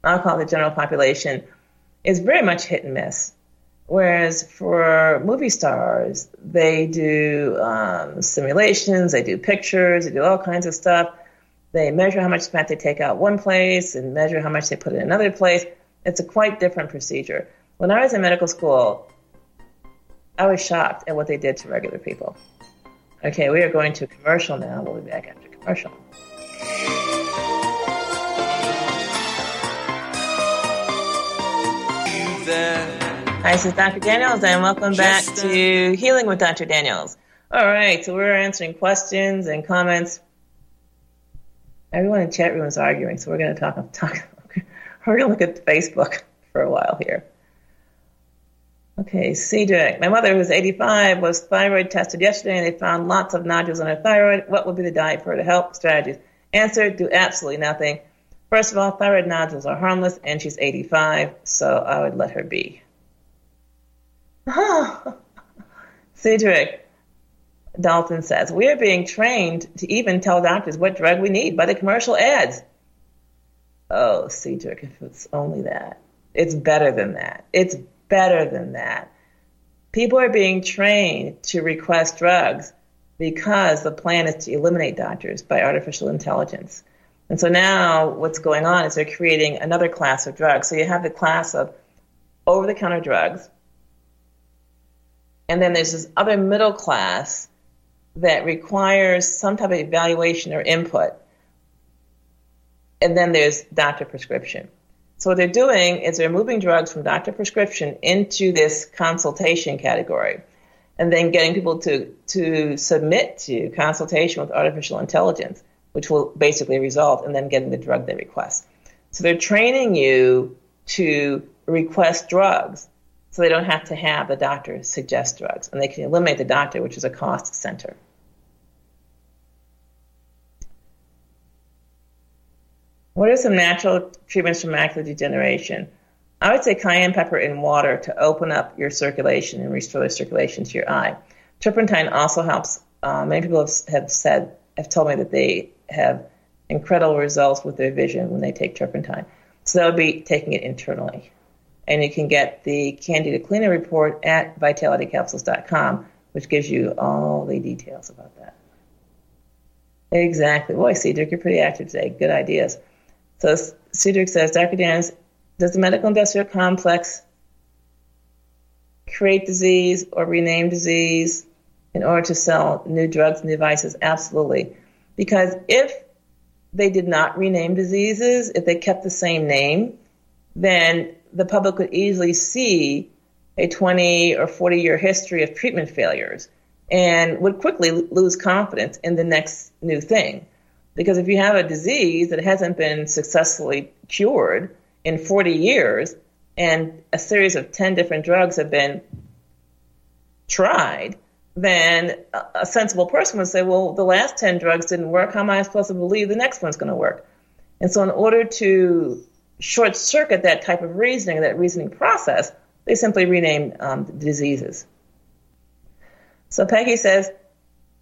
I'll call it the general population, is very much hit and miss. Whereas for movie stars, they do um, simulations, they do pictures, they do all kinds of stuff. They measure how much fat they take out one place and measure how much they put in another place. It's a quite different procedure. When I was in medical school, I was shocked at what they did to regular people. Okay, we are going to a commercial now. We'll be back after commercial. Hi, this is Dr. Daniels, and welcome back uh, to Healing with Dr. Daniels. All right, so we're answering questions and comments. Everyone in chat room is arguing, so we're going to talk. talk we're going to look at Facebook for a while here. Okay, Cedric. My mother, who's 85, was thyroid tested yesterday and they found lots of nodules on her thyroid. What would be the diet for her to help? Strategies. Answer, do absolutely nothing. First of all, thyroid nodules are harmless and she's 85, so I would let her be. Cedric. Dalton says, we are being trained to even tell doctors what drug we need by the commercial ads. Oh, Cedric, if it's only that. It's better than that. It's better than that. People are being trained to request drugs because the plan is to eliminate doctors by artificial intelligence. And so now what's going on is they're creating another class of drugs. So you have the class of over the counter drugs, and then there's this other middle class that requires some type of evaluation or input. And then there's doctor prescription. So what they're doing is they're moving drugs from doctor prescription into this consultation category and then getting people to, to submit to consultation with artificial intelligence, which will basically result in them getting the drug they request. So they're training you to request drugs so they don't have to have the doctor suggest drugs and they can eliminate the doctor, which is a cost center. What are some natural treatments for macular degeneration? I would say cayenne pepper in water to open up your circulation and restore circulation to your eye. Turpentine also helps. Uh, many people have, have said, have told me that they have incredible results with their vision when they take turpentine. So that would be taking it internally. And you can get the Candida Cleaner report at vitalitycapsules.com, which gives you all the details about that. Exactly. Boy, Cedric, you're pretty active today. Good ideas. So Cedric says, Dr. Daniels, does the medical industrial complex create disease or rename disease in order to sell new drugs and devices? Absolutely. Because if they did not rename diseases, if they kept the same name, then the public could easily see a 20 or 40 year history of treatment failures and would quickly lose confidence in the next new thing. Because if you have a disease that hasn't been successfully cured in 40 years and a series of 10 different drugs have been tried, then a sensible person would say, well, the last 10 drugs didn't work. How am I supposed to believe the next one's going to work? And so, in order to short circuit that type of reasoning, that reasoning process, they simply renamed um, diseases. So, Peggy says,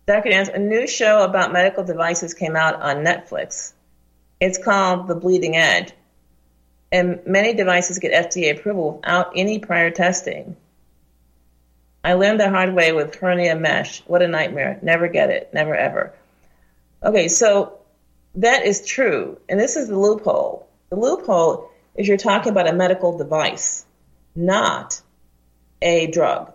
Dr. Dance, a new show about medical devices came out on Netflix. It's called The Bleeding Edge. And many devices get FDA approval without any prior testing. I learned the hard way with hernia mesh. What a nightmare. Never get it. Never ever. Okay, so that is true. And this is the loophole. The loophole is you're talking about a medical device, not a drug.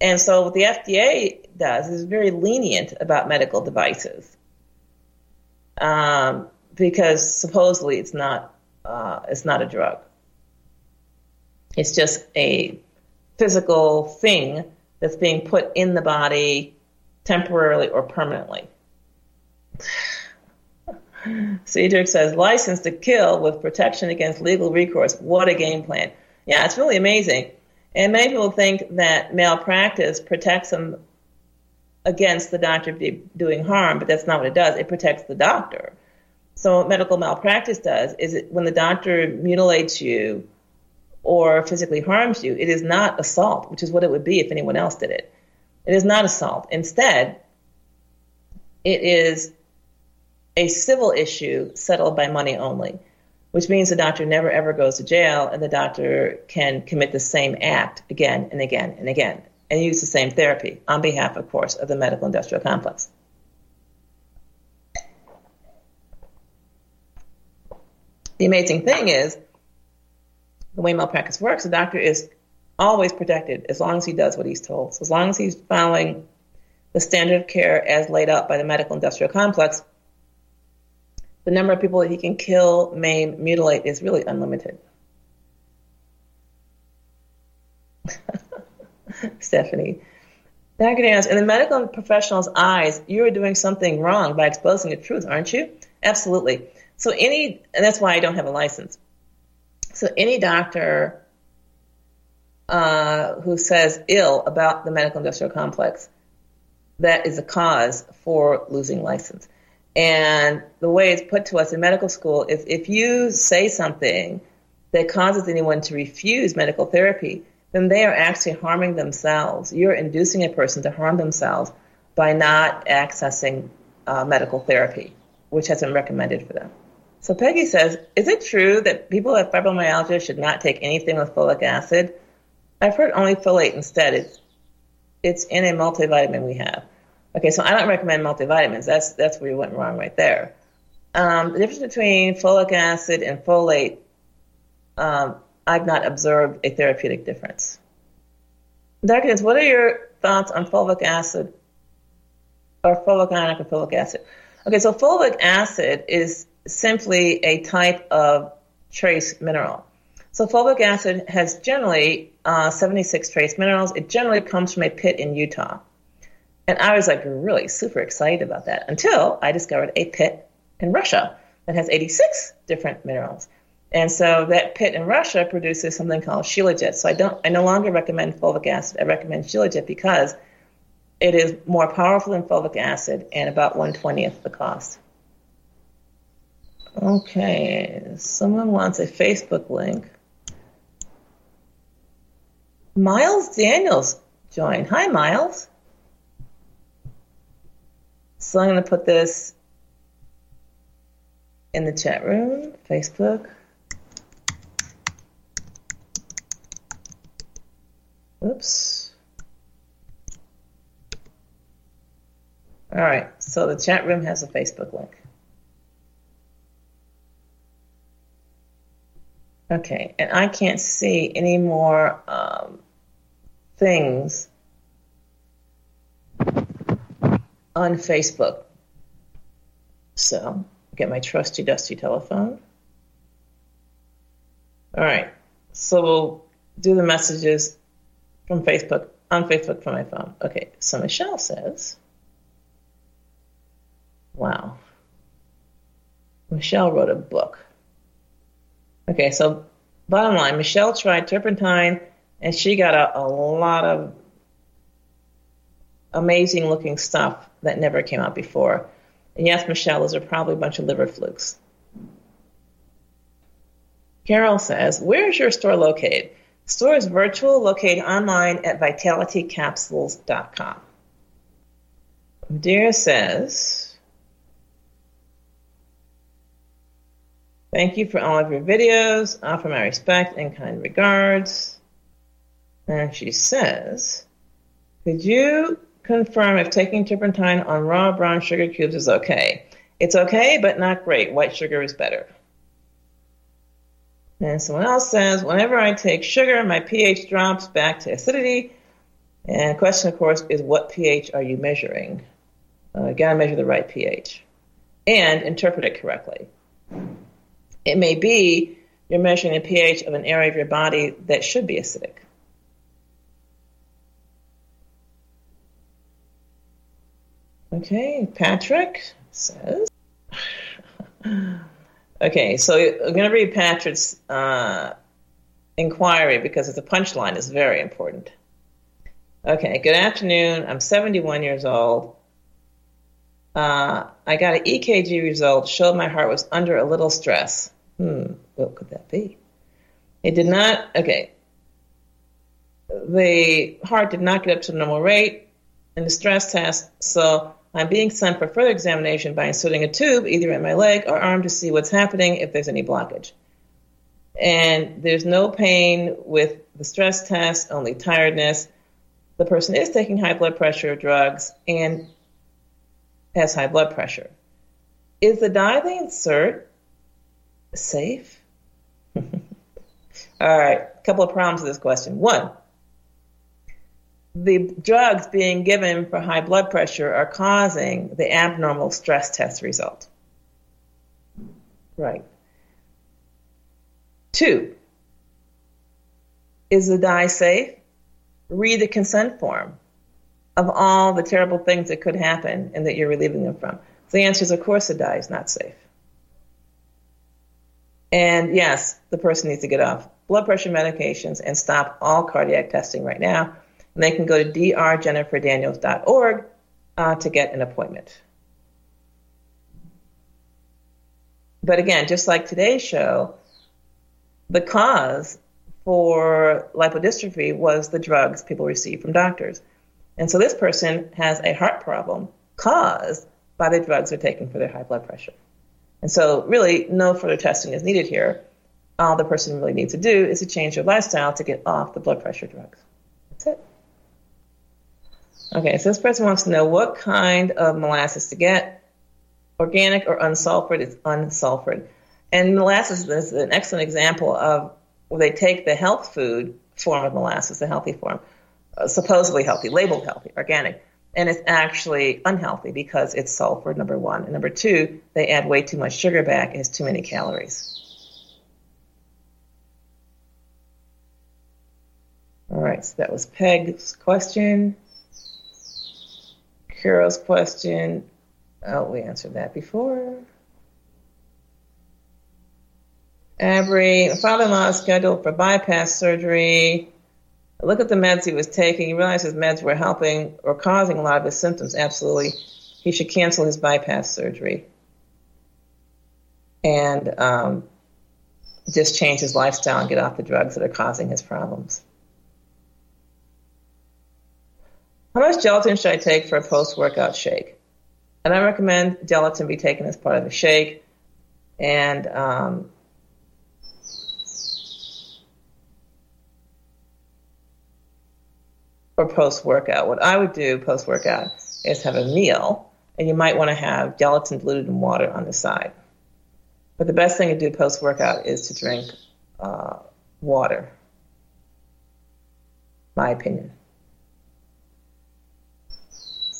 And so what the FDA does is very lenient about medical devices um, because supposedly it's not uh, it's not a drug. It's just a physical thing that's being put in the body temporarily or permanently. Cedric says, license to kill with protection against legal recourse. What a game plan. Yeah, it's really amazing. And many people think that malpractice protects them against the doctor doing harm, but that's not what it does. It protects the doctor. So what medical malpractice does is it, when the doctor mutilates you or physically harms you, it is not assault, which is what it would be if anyone else did it. It is not assault. Instead, it is a civil issue settled by money only, which means the doctor never ever goes to jail and the doctor can commit the same act again and again and again and use the same therapy on behalf, of course, of the medical industrial complex. The amazing thing is the way malpractice works, the doctor is always protected as long as he does what he's told. So as long as he's following the standard of care as laid out by the medical industrial complex, the number of people that he can kill, maim, mutilate is really unlimited. Stephanie. Daniels, in the medical professional's eyes, you are doing something wrong by exposing the truth, aren't you? Absolutely. So any, and that's why I don't have a license. So any doctor uh, who says ill about the medical industrial complex, that is a cause for losing license. And the way it's put to us in medical school is if you say something that causes anyone to refuse medical therapy, then they are actually harming themselves. You're inducing a person to harm themselves by not accessing uh, medical therapy, which has been recommended for them. So Peggy says, is it true that people with fibromyalgia should not take anything with folic acid? I've heard only folate instead. It's, it's in a multivitamin we have. Okay, so I don't recommend multivitamins. That's, that's where you went wrong right there. Um, the difference between folic acid and folate, um, I've not observed a therapeutic difference. Dr. what are your thoughts on folic acid or folic ionic or folic acid? Okay, so fulvic acid is simply a type of trace mineral. So fulvic acid has generally uh, 76 trace minerals. It generally comes from a pit in Utah. And I was like really super excited about that until I discovered a pit in Russia that has 86 different minerals. And so that pit in Russia produces something called shilajit. So I don't, I no longer recommend fulvic acid. I recommend shilajit because it is more powerful than fulvic acid and about 120th the cost. Okay, someone wants a Facebook link. Miles Daniels joined. Hi, Miles. So I'm going to put this in the chat room, Facebook. Oops. All right, so the chat room has a Facebook link. Okay, and I can't see any more um, things on Facebook. So get my trusty dusty telephone. All right. So we'll do the messages from Facebook on Facebook from my phone. Okay. So Michelle says, "Wow." Michelle wrote a book. Okay, so bottom line, Michelle tried turpentine and she got a, a lot of amazing looking stuff that never came out before. And yes, Michelle, those are probably a bunch of liver flukes. Carol says, Where is your store located? Store is virtual, located online at vitalitycapsules.com. Dear says, Thank you for all of your videos. Offer my respect and kind regards. And she says, Could you confirm if taking turpentine on raw brown sugar cubes is okay. It's okay, but not great. White sugar is better. And someone else says, whenever I take sugar, my pH drops back to acidity. And the question, of course, is what pH are you measuring? Uh, got to measure the right pH and interpret it correctly. It may be you're measuring the pH of an area of your body that should be acidic. Okay, Patrick says. okay, so I'm going to read Patrick's uh, inquiry because the punchline is very important. Okay, good afternoon. I'm 71 years old. Uh, I got an EKG result, showed my heart was under a little stress. Hmm, what could that be? It did not, okay. The heart did not get up to normal rate in the stress test, so I'm being sent for further examination by inserting a tube either in my leg or arm to see what's happening if there's any blockage. And there's no pain with the stress test, only tiredness. The person is taking high blood pressure drugs and has high blood pressure. Is the dye they insert safe? All right, a couple of problems with this question. One, the drugs being given for high blood pressure are causing the abnormal stress test result. Right. Two, is the dye safe? Read the consent form of all the terrible things that could happen and that you're relieving them from. The answer is, of course, the dye is not safe. And yes, the person needs to get off blood pressure medications and stop all cardiac testing right now and they can go to drjenniferdaniels.org uh, to get an appointment. But again, just like today's show, the cause for lipodystrophy was the drugs people receive from doctors. And so this person has a heart problem caused by the drugs they're taking for their high blood pressure. And so, really, no further testing is needed here. All the person really needs to do is to change their lifestyle to get off the blood pressure drugs. Okay, so this person wants to know what kind of molasses to get, organic or unsulfured. It's unsulfured. And molasses is an excellent example of where they take the health food form of molasses, the healthy form, uh, supposedly healthy, labeled healthy, organic, and it's actually unhealthy because it's sulfur, number one. And number two, they add way too much sugar back, it has too many calories. All right, so that was Peg's question. Carol's question. Oh, we answered that before. Abry, father-in-law is scheduled for bypass surgery. Look at the meds he was taking. He realized his meds were helping or causing a lot of his symptoms. Absolutely, he should cancel his bypass surgery and um, just change his lifestyle and get off the drugs that are causing his problems. How much gelatin should I take for a post workout shake? And I recommend gelatin be taken as part of the shake. And um, post workout. What I would do post workout is have a meal, and you might want to have gelatin diluted in water on the side. But the best thing to do post workout is to drink uh, water. My opinion.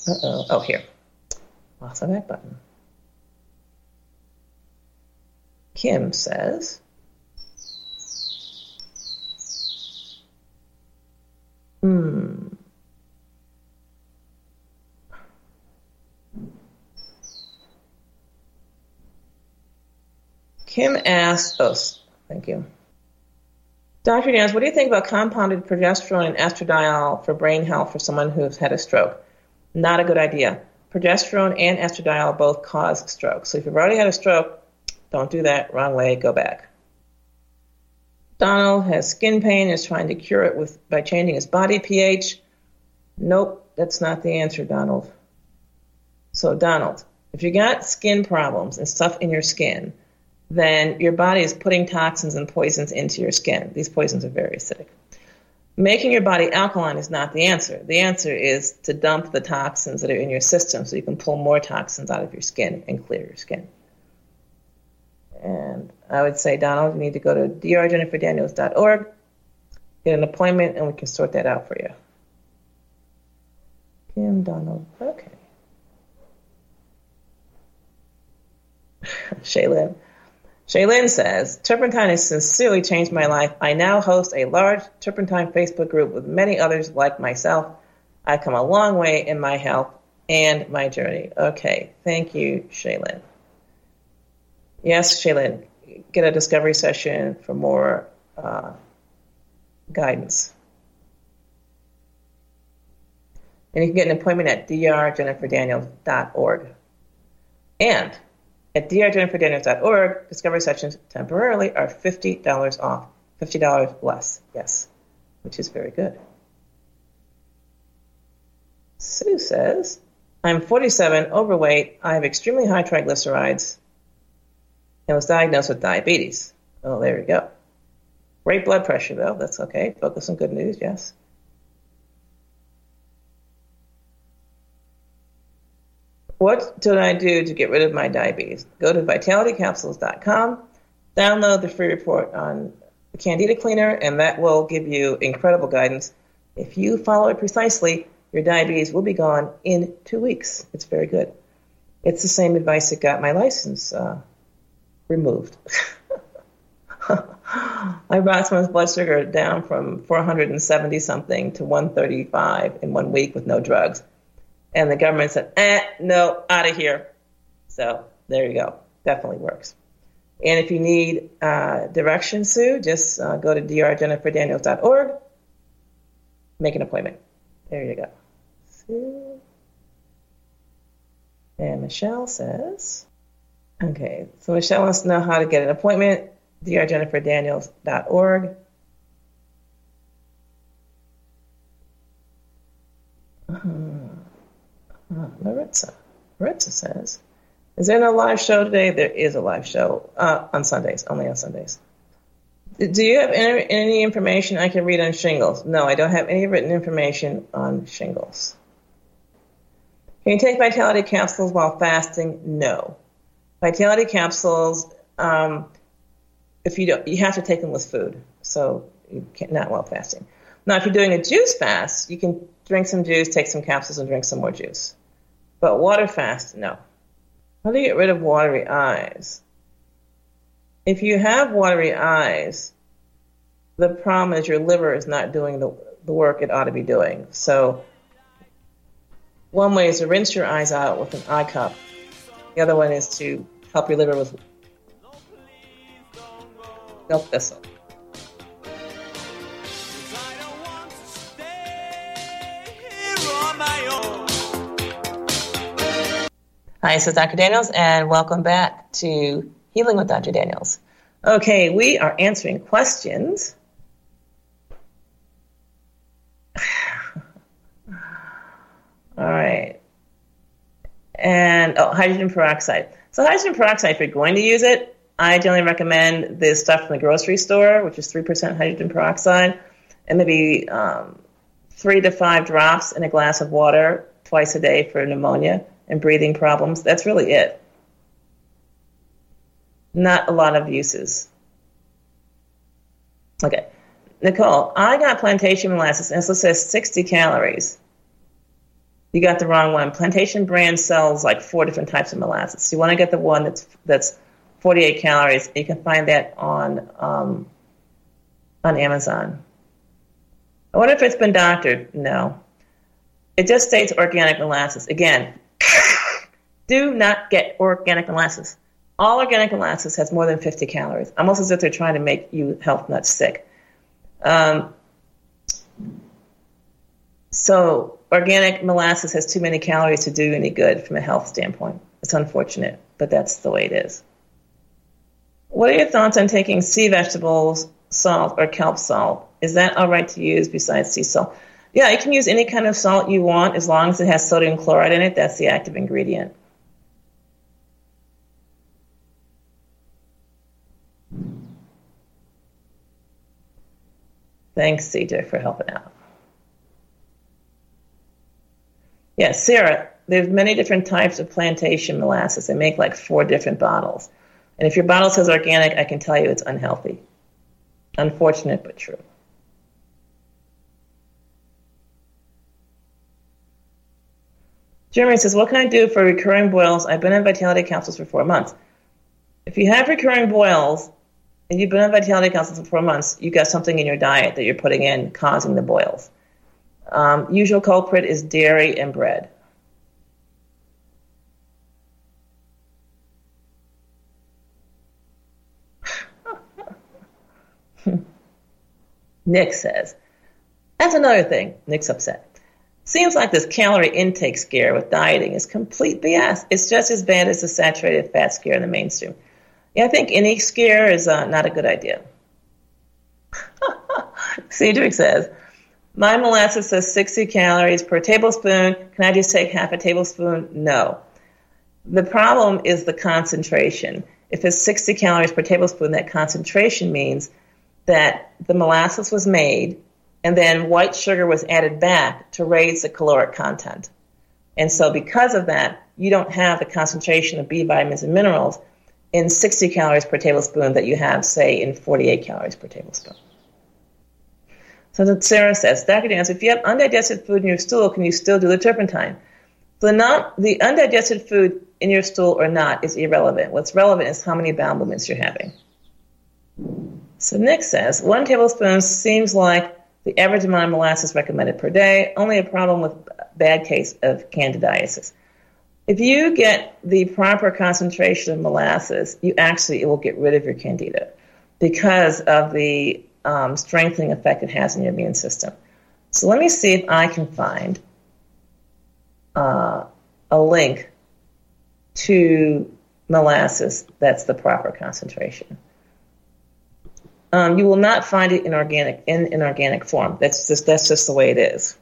Uh-oh. Oh, here. Lost my back button. Kim says, hmm. Kim asks, oh, thank you. Dr. Nance, what do you think about compounded progesterone and estradiol for brain health for someone who's had a stroke? Not a good idea. Progesterone and estradiol both cause stroke. So if you've already had a stroke, don't do that. Wrong way. Go back. Donald has skin pain is trying to cure it with by changing his body pH. Nope, that's not the answer, Donald. So, Donald, if you got skin problems and stuff in your skin, then your body is putting toxins and poisons into your skin. These poisons are very acidic. Making your body alkaline is not the answer. The answer is to dump the toxins that are in your system so you can pull more toxins out of your skin and clear your skin. And I would say, Donald, you need to go to drjenniferdaniels.org, get an appointment, and we can sort that out for you. Kim Donald, okay. Shaylin. Shaylin says, Turpentine has sincerely changed my life. I now host a large Turpentine Facebook group with many others like myself. I've come a long way in my health and my journey. Okay, thank you, Shaylin. Yes, Shaylin, get a discovery session for more uh, guidance. And you can get an appointment at drjenniferdaniels.org. And at drjenniferdaniels.org, discovery sessions temporarily are $50 off. $50 less, yes, which is very good. Sue says, I'm 47, overweight, I have extremely high triglycerides, and was diagnosed with diabetes. Oh, there we go. Great blood pressure, though. That's okay. Focus on good news, yes. What do I do to get rid of my diabetes? Go to vitalitycapsules.com, download the free report on Candida Cleaner, and that will give you incredible guidance. If you follow it precisely, your diabetes will be gone in two weeks. It's very good. It's the same advice that got my license uh, removed. I brought someone's blood sugar down from 470 something to 135 in one week with no drugs. And the government said, eh, no, out of here. So there you go. Definitely works. And if you need uh, directions, Sue, just uh, go to drjenniferdaniels.org, make an appointment. There you go. Sue. And Michelle says, Okay, so Michelle wants to know how to get an appointment. drjenniferdaniels.org. Uh, uh, Maritza. Maritza says, Is there no live show today? There is a live show uh, on Sundays, only on Sundays. Do you have any, any information I can read on shingles? No, I don't have any written information on shingles. Can you take vitality capsules while fasting? No. Vitality capsules, um, if you don't, you have to take them with food, so you can't, not while fasting. Now, if you're doing a juice fast, you can drink some juice, take some capsules, and drink some more juice. But water fast, no. How do you get rid of watery eyes? If you have watery eyes, the problem is your liver is not doing the, the work it ought to be doing. So, one way is to rinse your eyes out with an eye cup the other one is to help your liver with milk thistle. Hi, this is Dr. Daniels, and welcome back to Healing with Dr. Daniels. Okay, we are answering questions. All right and oh, hydrogen peroxide. So hydrogen peroxide, if you're going to use it, I generally recommend the stuff from the grocery store, which is 3% hydrogen peroxide, and maybe um, three to five drops in a glass of water twice a day for pneumonia and breathing problems. That's really it. Not a lot of uses. Okay. Nicole, I got plantation molasses and it says 60 calories. You got the wrong one. Plantation brand sells like four different types of molasses. So you want to get the one that's that's 48 calories. You can find that on um, on Amazon. I wonder if it's been doctored. No. It just states organic molasses. Again, do not get organic molasses. All organic molasses has more than 50 calories, almost as if they're trying to make you health nuts sick. Um, so, organic molasses has too many calories to do any good from a health standpoint. It's unfortunate, but that's the way it is. What are your thoughts on taking sea vegetables, salt, or kelp salt? Is that all right to use besides sea salt? Yeah, you can use any kind of salt you want as long as it has sodium chloride in it. That's the active ingredient. Thanks, CJ, for helping out. Yes, Sarah, there's many different types of plantation molasses. They make like four different bottles. And if your bottle says organic, I can tell you it's unhealthy. Unfortunate, but true. Jeremy says, What can I do for recurring boils? I've been on vitality capsules for four months. If you have recurring boils and you've been on vitality capsules for four months, you got something in your diet that you're putting in causing the boils. Um, usual culprit is dairy and bread. Nick says, that's another thing. Nick's upset. Seems like this calorie intake scare with dieting is complete BS. It's just as bad as the saturated fat scare in the mainstream. Yeah, I think any scare is uh, not a good idea. Cedric says, my molasses says 60 calories per tablespoon. Can I just take half a tablespoon? No. The problem is the concentration. If it's 60 calories per tablespoon, that concentration means that the molasses was made and then white sugar was added back to raise the caloric content. And so, because of that, you don't have the concentration of B vitamins and minerals in 60 calories per tablespoon that you have, say, in 48 calories per tablespoon. So that Sarah says, Dr. Dan, if you have undigested food in your stool, can you still do the turpentine? The, not, the undigested food in your stool or not is irrelevant. What's relevant is how many bowel movements you're having. So Nick says, one tablespoon seems like the average amount of molasses recommended per day, only a problem with bad case of candidiasis. If you get the proper concentration of molasses, you actually it will get rid of your candida because of the um, strengthening effect it has on your immune system. So let me see if I can find uh, a link to molasses that's the proper concentration. Um, you will not find it in organic in inorganic form. That's just that's just the way it is.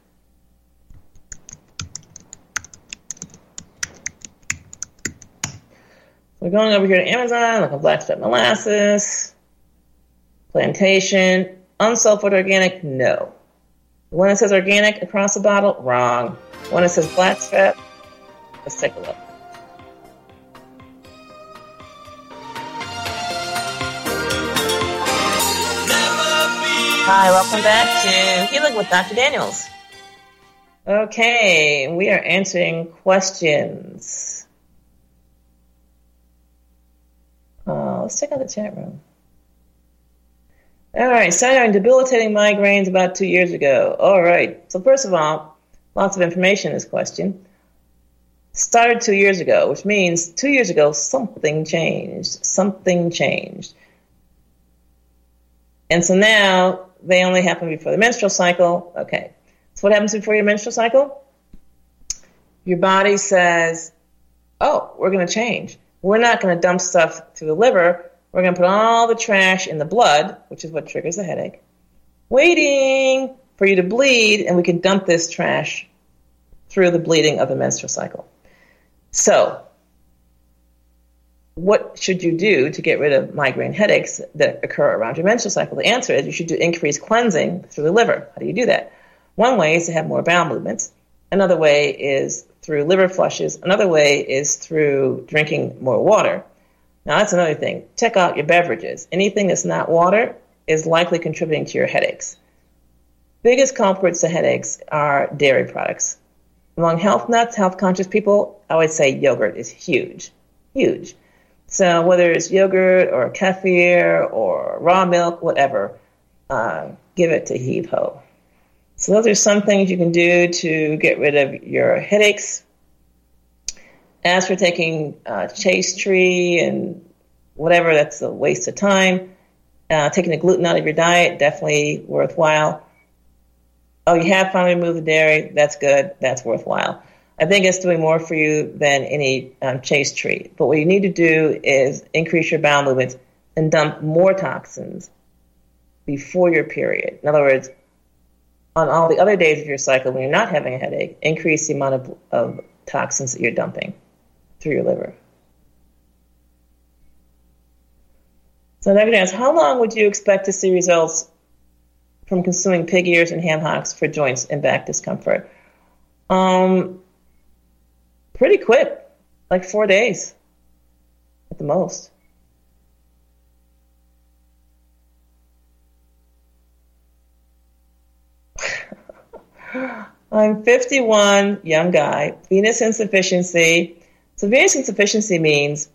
We're going over here to Amazon, look at black strap molasses, plantation, unsulfured organic, no. The one that says organic across the bottle, wrong. The one that says blackstrap, let's take a look. Hi, welcome back to Healing with Dr. Daniels. Okay, we are answering questions. Uh, let's check out the chat room. All right, having debilitating migraines about two years ago. All right, so first of all, lots of information in this question. Started two years ago, which means two years ago something changed. Something changed. And so now they only happen before the menstrual cycle. Okay. So what happens before your menstrual cycle? Your body says, oh, we're going to change. We're not going to dump stuff to the liver. We're going to put all the trash in the blood, which is what triggers the headache, waiting for you to bleed, and we can dump this trash through the bleeding of the menstrual cycle. So what should you do to get rid of migraine headaches that occur around your menstrual cycle? The answer is you should do increased cleansing through the liver. How do you do that? One way is to have more bowel movements. Another way is through liver flushes. Another way is through drinking more water. Now, that's another thing. Check out your beverages. Anything that's not water is likely contributing to your headaches. Biggest culprits to headaches are dairy products. Among health nuts, health conscious people, I would say yogurt is huge. Huge So whether it's yogurt or kefir or raw milk, whatever, uh, give it to heave ho. So those are some things you can do to get rid of your headaches. As for taking uh, chaste tree and whatever, that's a waste of time. Uh, taking the gluten out of your diet, definitely worthwhile. Oh, you have finally removed the dairy. That's good. That's worthwhile. I think it's doing more for you than any um, chaste tree. But what you need to do is increase your bowel movements and dump more toxins before your period. In other words, on all the other days of your cycle when you're not having a headache, increase the amount of, of toxins that you're dumping through your liver. So next ask, how long would you expect to see results from consuming pig ears and ham hocks for joints and back discomfort? Um, pretty quick, like four days at the most. I'm 51, young guy, venous insufficiency. So, venous insufficiency means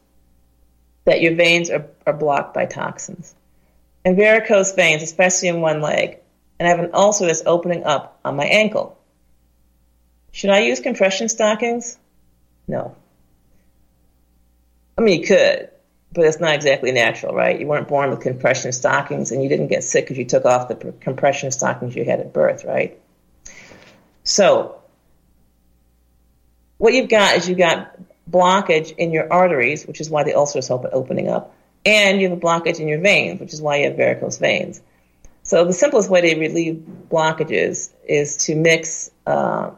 that your veins are, are blocked by toxins. And varicose veins, especially in one leg. And I have an ulcer that's opening up on my ankle. Should I use compression stockings? No. I mean, you could, but it's not exactly natural, right? You weren't born with compression stockings and you didn't get sick because you took off the compression stockings you had at birth, right? So, what you've got is you've got blockage in your arteries, which is why the ulcers help is opening up, and you have a blockage in your veins, which is why you have varicose veins. So, the simplest way to relieve blockages is to mix uh,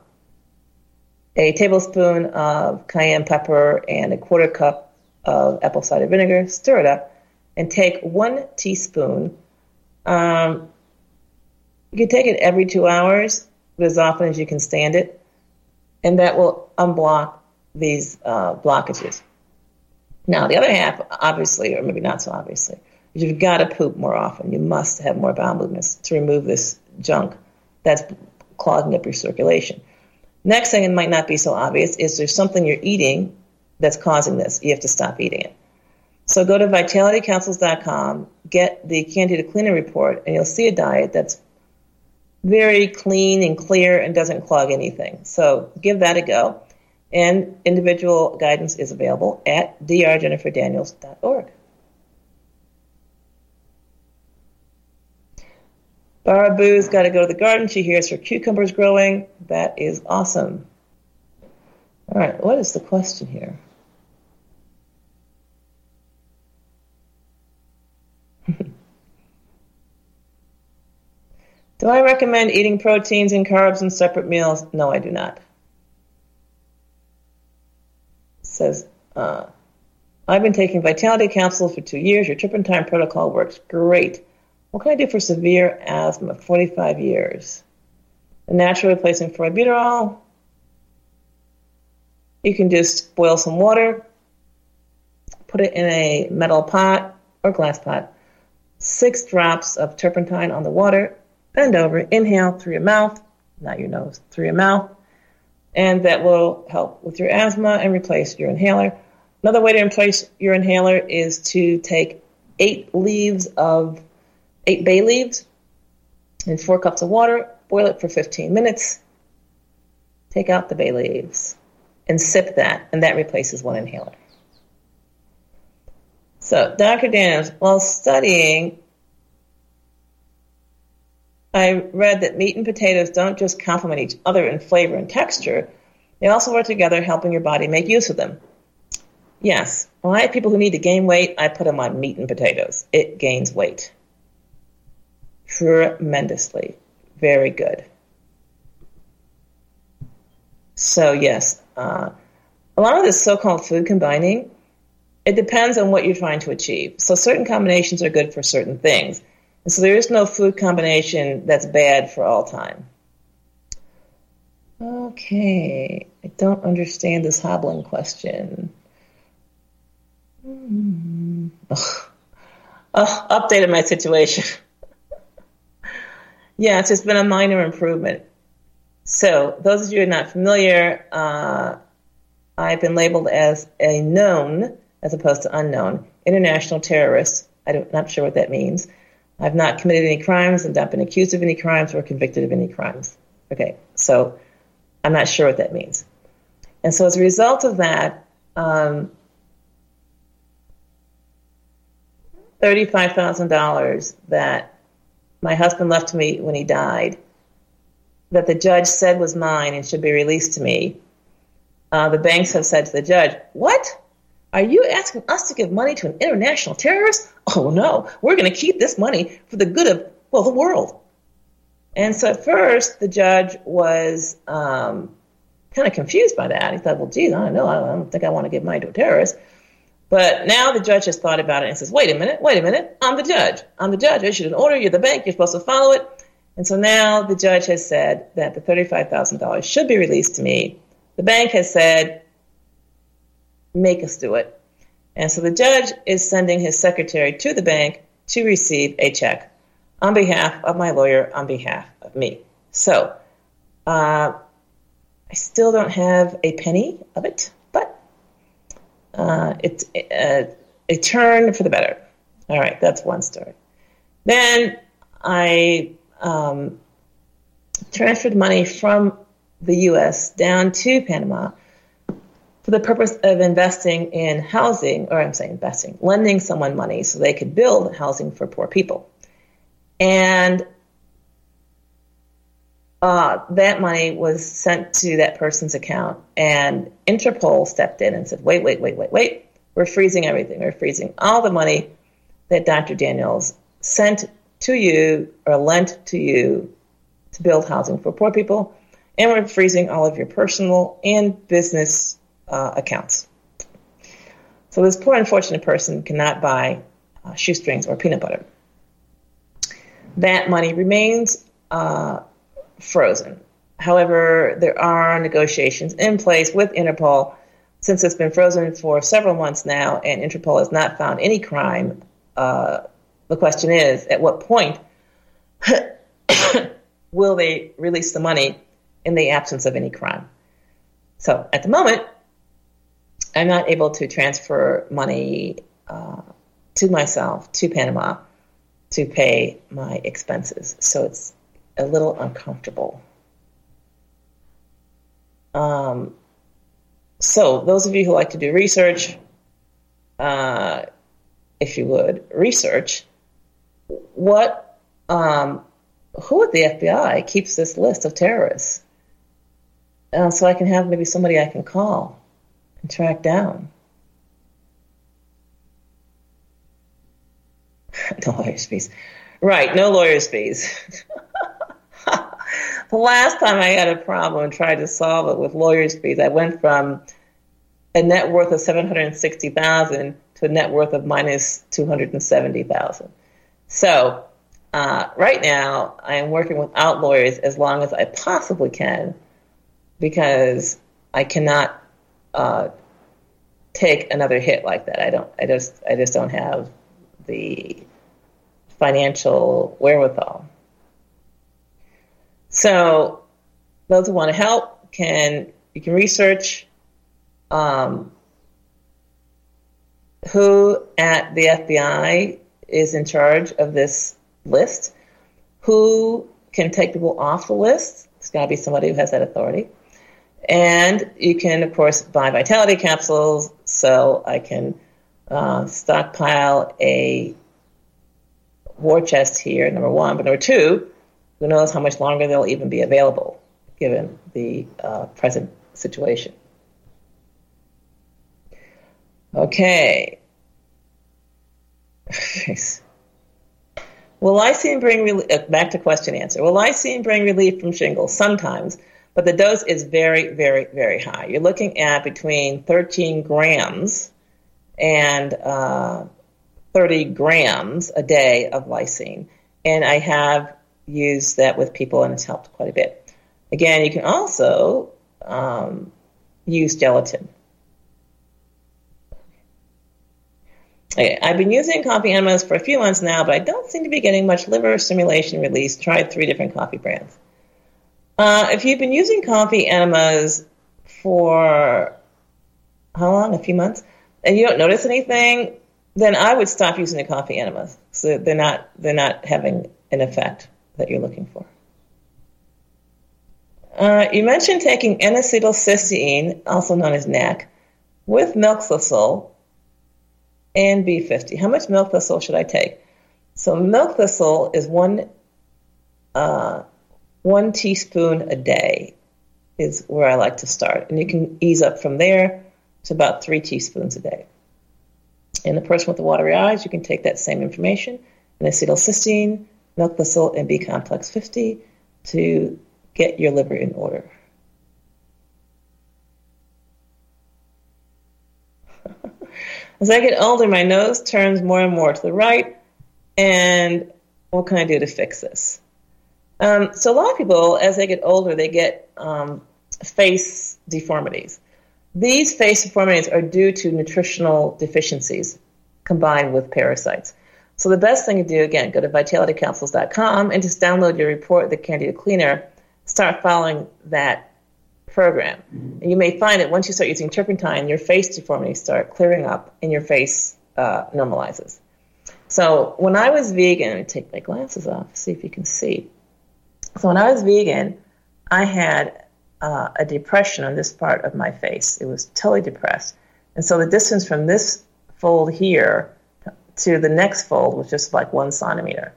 a tablespoon of cayenne pepper and a quarter cup of apple cider vinegar, stir it up, and take one teaspoon. Um, you can take it every two hours as often as you can stand it, and that will unblock these uh, blockages. Now, the other half, obviously, or maybe not so obviously, you've got to poop more often. You must have more bowel movements to remove this junk that's clogging up your circulation. Next thing, it might not be so obvious, is there's something you're eating that's causing this. You have to stop eating it. So go to vitalitycapsules.com, get the Candida Cleaner Report, and you'll see a diet that's very clean and clear and doesn't clog anything. So give that a go. And individual guidance is available at drjenniferdaniels.org. Baraboo's got to go to the garden. She hears her cucumbers growing. That is awesome. All right, what is the question here? Do I recommend eating proteins and carbs in separate meals? No, I do not. It says, uh, I've been taking vitality capsules for two years. Your turpentine protocol works great. What can I do for severe asthma? 45 years. A natural replacement for albuterol. You can just boil some water, put it in a metal pot or glass pot, six drops of turpentine on the water, Bend over, inhale through your mouth, not your nose, through your mouth, and that will help with your asthma and replace your inhaler. Another way to replace your inhaler is to take eight leaves of eight bay leaves in four cups of water, boil it for 15 minutes, take out the bay leaves, and sip that, and that replaces one inhaler. So, Dr. Daniels, while studying I read that meat and potatoes don't just complement each other in flavor and texture, they also work together, helping your body make use of them. Yes, when I have people who need to gain weight, I put them on meat and potatoes. It gains weight. Tremendously. Very good. So, yes, uh, a lot of this so called food combining, it depends on what you're trying to achieve. So, certain combinations are good for certain things. And so there is no food combination that's bad for all time. Okay, I don't understand this hobbling question. Mm. Oh, updated my situation. yeah, it's just been a minor improvement. So, those of you who are not familiar, uh, I've been labeled as a known as opposed to unknown. International terrorist. I'm not sure what that means. I've not committed any crimes and not been accused of any crimes or convicted of any crimes. Okay, so I'm not sure what that means. And so as a result of that, um, $35,000 that my husband left to me when he died, that the judge said was mine and should be released to me. Uh, the banks have said to the judge, What? Are you asking us to give money to an international terrorist? Oh no, we're going to keep this money for the good of, well, the world. And so at first, the judge was um, kind of confused by that. He thought, well, geez, I don't know. I don't think I want to give money to a terrorist. But now the judge has thought about it and says, wait a minute, wait a minute. I'm the judge. I'm the judge. I issued an order. You're the bank. You're supposed to follow it. And so now the judge has said that the $35,000 should be released to me. The bank has said, make us do it. And so the judge is sending his secretary to the bank to receive a check on behalf of my lawyer, on behalf of me. So uh, I still don't have a penny of it, but uh, it's uh, a turn for the better. All right, that's one story. Then I um, transferred money from the U.S. down to Panama for the purpose of investing in housing, or I'm saying investing, lending someone money so they could build housing for poor people. And uh, that money was sent to that person's account, and Interpol stepped in and said, wait, wait, wait, wait, wait. We're freezing everything. We're freezing all the money that Dr. Daniels sent to you or lent to you to build housing for poor people, and we're freezing all of your personal and business uh, accounts. So this poor, unfortunate person cannot buy uh, shoestrings or peanut butter. That money remains uh, frozen. However, there are negotiations in place with Interpol since it's been frozen for several months now, and Interpol has not found any crime. Uh, the question is, at what point will they release the money in the absence of any crime? So at the moment, I'm not able to transfer money uh, to myself to Panama to pay my expenses. So it's a little uncomfortable. Um, so, those of you who like to do research, uh, if you would, research what, um, who at the FBI keeps this list of terrorists? Uh, so I can have maybe somebody I can call and track down. no lawyer's fees. Right, no lawyer's fees. the last time I had a problem and tried to solve it with lawyer's fees, I went from a net worth of 760,000 to a net worth of minus 270,000. So, uh, right now, I am working without lawyers as long as I possibly can because I cannot uh, take another hit like that. I don't. I just. I just don't have the financial wherewithal. So, those who want to help can you can research um, who at the FBI is in charge of this list, who can take people off the list. It's got to be somebody who has that authority. And you can, of course, buy vitality capsules so I can uh, stockpile a war chest here, number one. But number two, who knows how much longer they'll even be available given the uh, present situation. Okay. Will lysine bring relief? Uh, back to question answer. Will lysine bring relief from shingles? Sometimes but the dose is very, very, very high. You're looking at between 13 grams and uh, 30 grams a day of lysine. And I have used that with people and it's helped quite a bit. Again, you can also um, use gelatin. Okay, I've been using coffee enemas for a few months now, but I don't seem to be getting much liver stimulation release. Tried three different coffee brands. Uh, if you've been using coffee enemas for how long? A few months. and you don't notice anything, then I would stop using the coffee enemas. So they're not they're not having an effect that you're looking for. Uh, you mentioned taking N-acetylcysteine, also known as NAC, with milk thistle and B50. How much milk thistle should I take? So milk thistle is one uh, one teaspoon a day is where I like to start, and you can ease up from there to about three teaspoons a day. In the person with the watery eyes, you can take that same information, N-acetylcysteine, milk thistle, and B complex 50 to get your liver in order. As I get older, my nose turns more and more to the right, and what can I do to fix this? Um, so a lot of people, as they get older, they get um, face deformities. These face deformities are due to nutritional deficiencies combined with parasites. So the best thing to do, again, go to vitalitycapsules.com and just download your report, the Candida Cleaner. Start following that program. And you may find that once you start using turpentine, your face deformities start clearing up and your face uh, normalizes. So when I was vegan, take my glasses off, see if you can see. So when I was vegan, I had uh, a depression on this part of my face. It was totally depressed. And so the distance from this fold here to the next fold was just like one centimeter.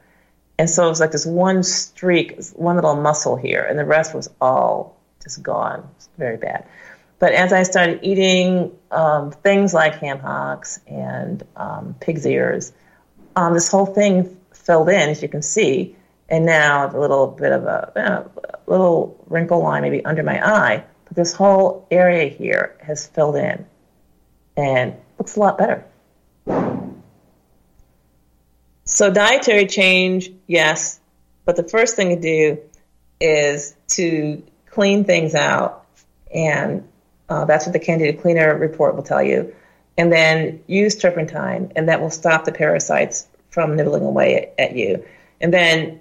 And so it was like this one streak, one little muscle here, and the rest was all just gone. very bad. But as I started eating um, things like ham hocks and um, pig's ears, um, this whole thing filled in, as you can see and now a little bit of a, a little wrinkle line maybe under my eye, but this whole area here has filled in and looks a lot better. So dietary change, yes, but the first thing to do is to clean things out, and uh, that's what the Candida Cleaner report will tell you. And then use turpentine, and that will stop the parasites from nibbling away at, at you. And then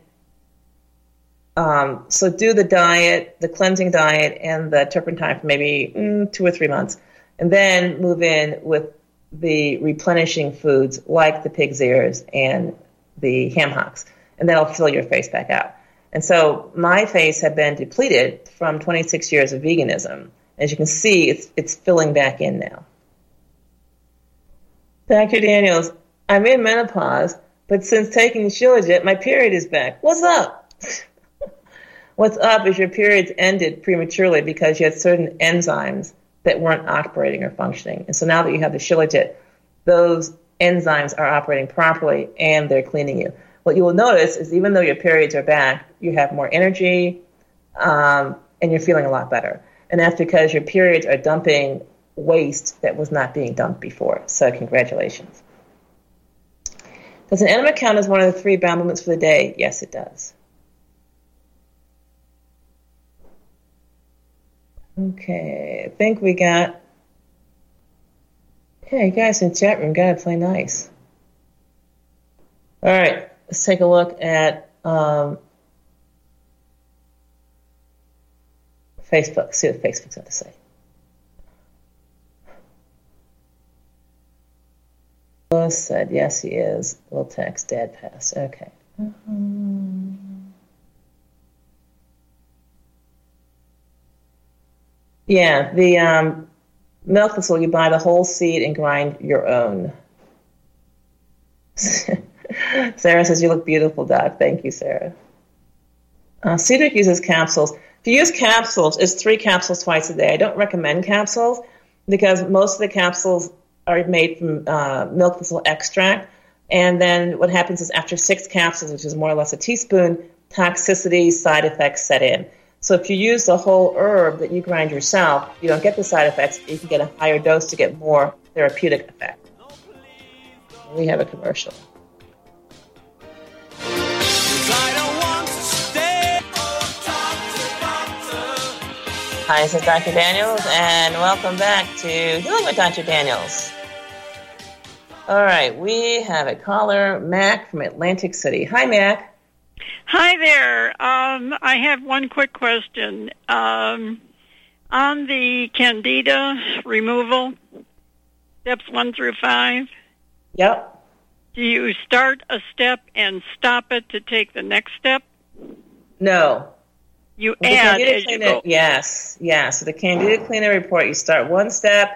um, so do the diet, the cleansing diet, and the turpentine for maybe mm, two or three months, and then move in with the replenishing foods like the pig's ears and the ham hocks, and that'll fill your face back out. And so my face had been depleted from 26 years of veganism. As you can see, it's it's filling back in now. Dr. Daniels, I'm in menopause, but since taking Shilajit, my period is back. What's up? What's up is your periods ended prematurely because you had certain enzymes that weren't operating or functioning. And so now that you have the Shilajit, those enzymes are operating properly and they're cleaning you. What you will notice is even though your periods are back, you have more energy um, and you're feeling a lot better. And that's because your periods are dumping waste that was not being dumped before. So congratulations. Does an enema count as one of the three bowel movements for the day? Yes, it does. Okay, I think we got. Yeah, you guys in chat room gotta play nice. All right, let's take a look at um, Facebook. See what Facebook's got to say. Lois said, yes, he is. We'll text dad pass. Okay. Mm-hmm. Yeah, the um, milk thistle, you buy the whole seed and grind your own. Sarah says, You look beautiful, Doc. Thank you, Sarah. Uh, Cedric uses capsules. If you use capsules, it's three capsules twice a day. I don't recommend capsules because most of the capsules are made from uh, milk thistle extract. And then what happens is after six capsules, which is more or less a teaspoon, toxicity side effects set in. So if you use the whole herb that you grind yourself, you don't get the side effects. You can get a higher dose to get more therapeutic effect. We have a commercial. Hi, this is Dr. Daniels, and welcome back to Healing with Dr. Daniels. All right, we have a caller, Mac from Atlantic City. Hi, Mac. Hi there. Um, I have one quick question. Um, on the candida removal, Steps one through five. Yep. Do you start a step and stop it to take the next step? No. You The add as you go. Yes, yes. So the Candida Cleaner report, you start one step,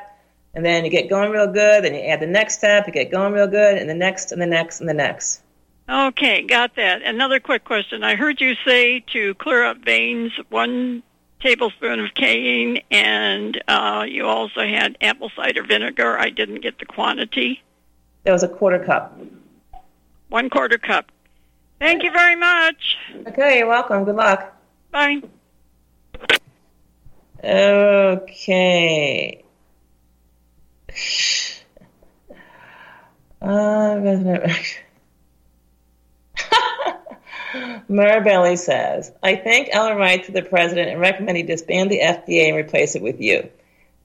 and then you get going real good, then you add the next step, you get going real good, and the next, and the next, and the next. Okay, got that. Another quick question. I heard you say to clear up veins, one tablespoon of cayenne, and uh, you also had apple cider vinegar. I didn't get the quantity. That was a quarter cup. One quarter cup. Thank you very much. Okay, you're welcome. Good luck. Bye. Okay. Uh, Marabelli says, I think I'll write to the president and recommend he disband the FDA and replace it with you.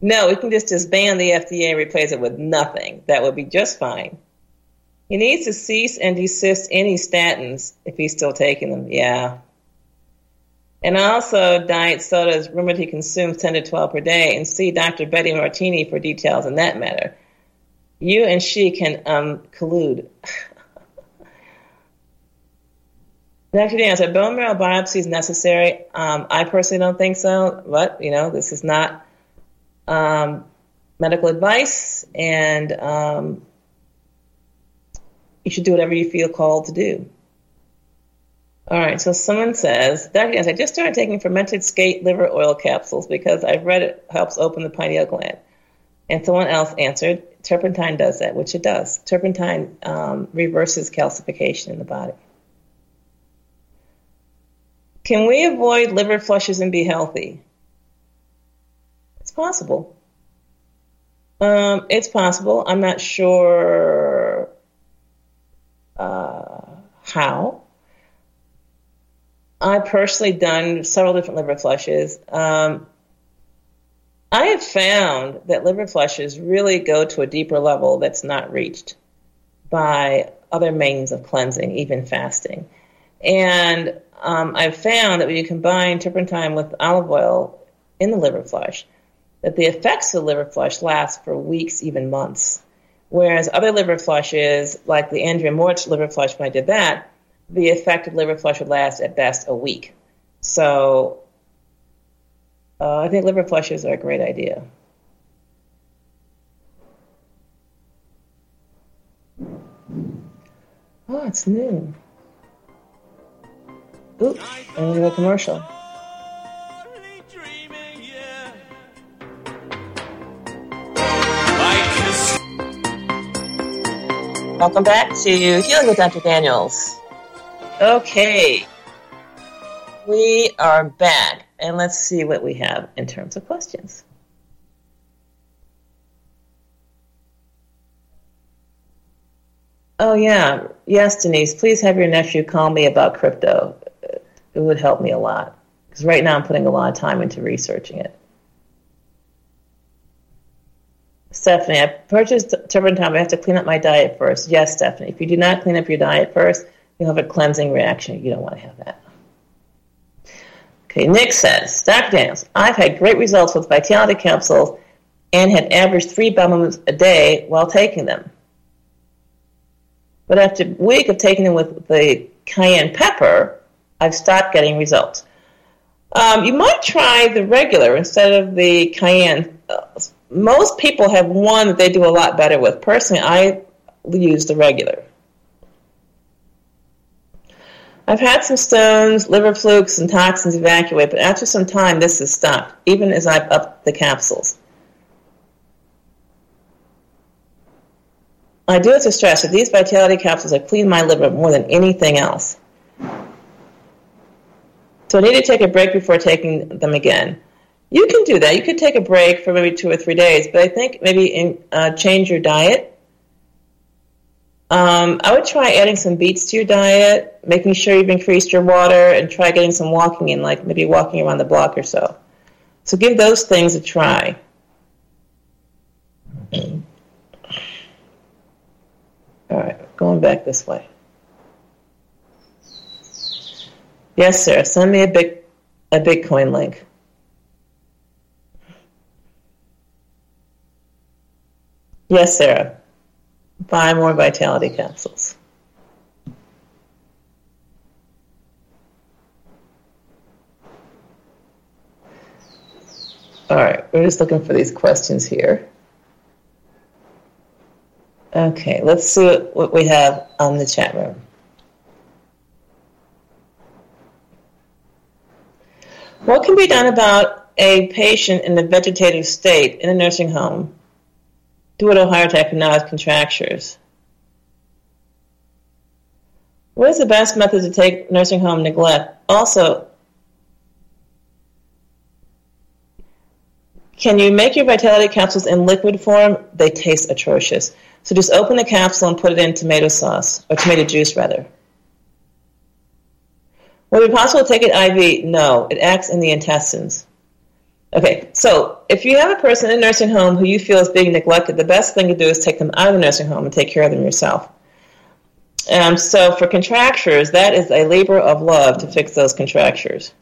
No, we can just disband the FDA and replace it with nothing. That would be just fine. He needs to cease and desist any statins if he's still taking them. Yeah. And also, diet sodas rumored he consumes 10 to 12 per day. And see Dr. Betty Martini for details on that matter. You and she can um, collude. Dr. Dan, are bone marrow biopsies necessary? Um, I personally don't think so, but you know, this is not um, medical advice, and um, you should do whatever you feel called to do. All right, so someone says, Dr. Dan, I just started taking fermented skate liver oil capsules because I've read it helps open the pineal gland. And someone else answered, turpentine does that, which it does. Turpentine um, reverses calcification in the body. Can we avoid liver flushes and be healthy? It's possible. Um, it's possible. I'm not sure uh, how. I personally done several different liver flushes. Um, I have found that liver flushes really go to a deeper level that's not reached by other means of cleansing, even fasting. And um, I've found that when you combine turpentine with olive oil in the liver flush, that the effects of the liver flush last for weeks, even months. Whereas other liver flushes, like the Andreas Moritz liver flush, when I did that, the effect of liver flush would last at best a week. So uh, I think liver flushes are a great idea. Oh, it's new. Oop, and a commercial. Welcome back to Healing with Dr. Daniels. Okay, we are back, and let's see what we have in terms of questions. Oh, yeah. Yes, Denise, please have your nephew call me about crypto. It would help me a lot. Because right now I'm putting a lot of time into researching it. Stephanie, I purchased turpentine. I have to clean up my diet first. Yes, Stephanie. If you do not clean up your diet first, you'll have a cleansing reaction. You don't want to have that. Okay, Nick says, Dr. Daniels, I've had great results with Vitality capsules and had averaged three bowel movements a day while taking them. But after a week of taking them with the cayenne pepper, I've stopped getting results. Um, you might try the regular instead of the cayenne. Uh, most people have one that they do a lot better with. Personally, I use the regular. I've had some stones, liver flukes, and toxins evacuate, but after some time, this has stopped, even as I've upped the capsules. I do have to stress that these vitality capsules have cleaned my liver more than anything else. So I need to take a break before taking them again. You can do that. You could take a break for maybe two or three days, but I think maybe in, uh, change your diet. Um, I would try adding some beets to your diet, making sure you've increased your water, and try getting some walking in, like maybe walking around the block or so. So give those things a try. All right, going back this way. Yes, sir. Send me a big a Bitcoin link. Yes, Sarah. Buy more vitality capsules. All right, we're just looking for these questions here. Okay, let's see what we have on the chat room. What can be done about a patient in a vegetative state in a nursing home due to a heart attack and has contractures? What is the best method to take nursing home neglect? Also, can you make your vitality capsules in liquid form? They taste atrocious. So just open the capsule and put it in tomato sauce, or tomato juice rather. Would it be possible to take it IV? No, it acts in the intestines. Okay, so if you have a person in a nursing home who you feel is being neglected, the best thing to do is take them out of the nursing home and take care of them yourself. Um, so for contractures, that is a labor of love to fix those contractures.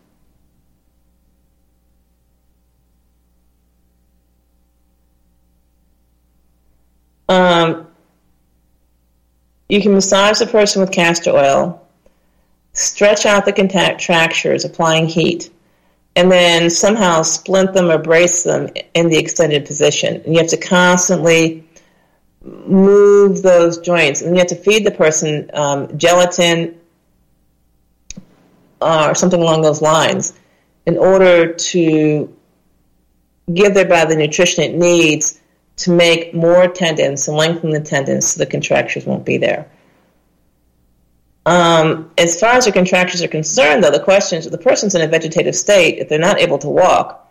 Um, you can massage the person with castor oil. Stretch out the contractures, applying heat, and then somehow splint them or brace them in the extended position. And you have to constantly move those joints, and you have to feed the person um, gelatin uh, or something along those lines in order to give their body the nutrition it needs to make more tendons and lengthen the tendons so the contractures won't be there. Um, as far as the contractures are concerned, though, the question is if the person's in a vegetative state, if they're not able to walk,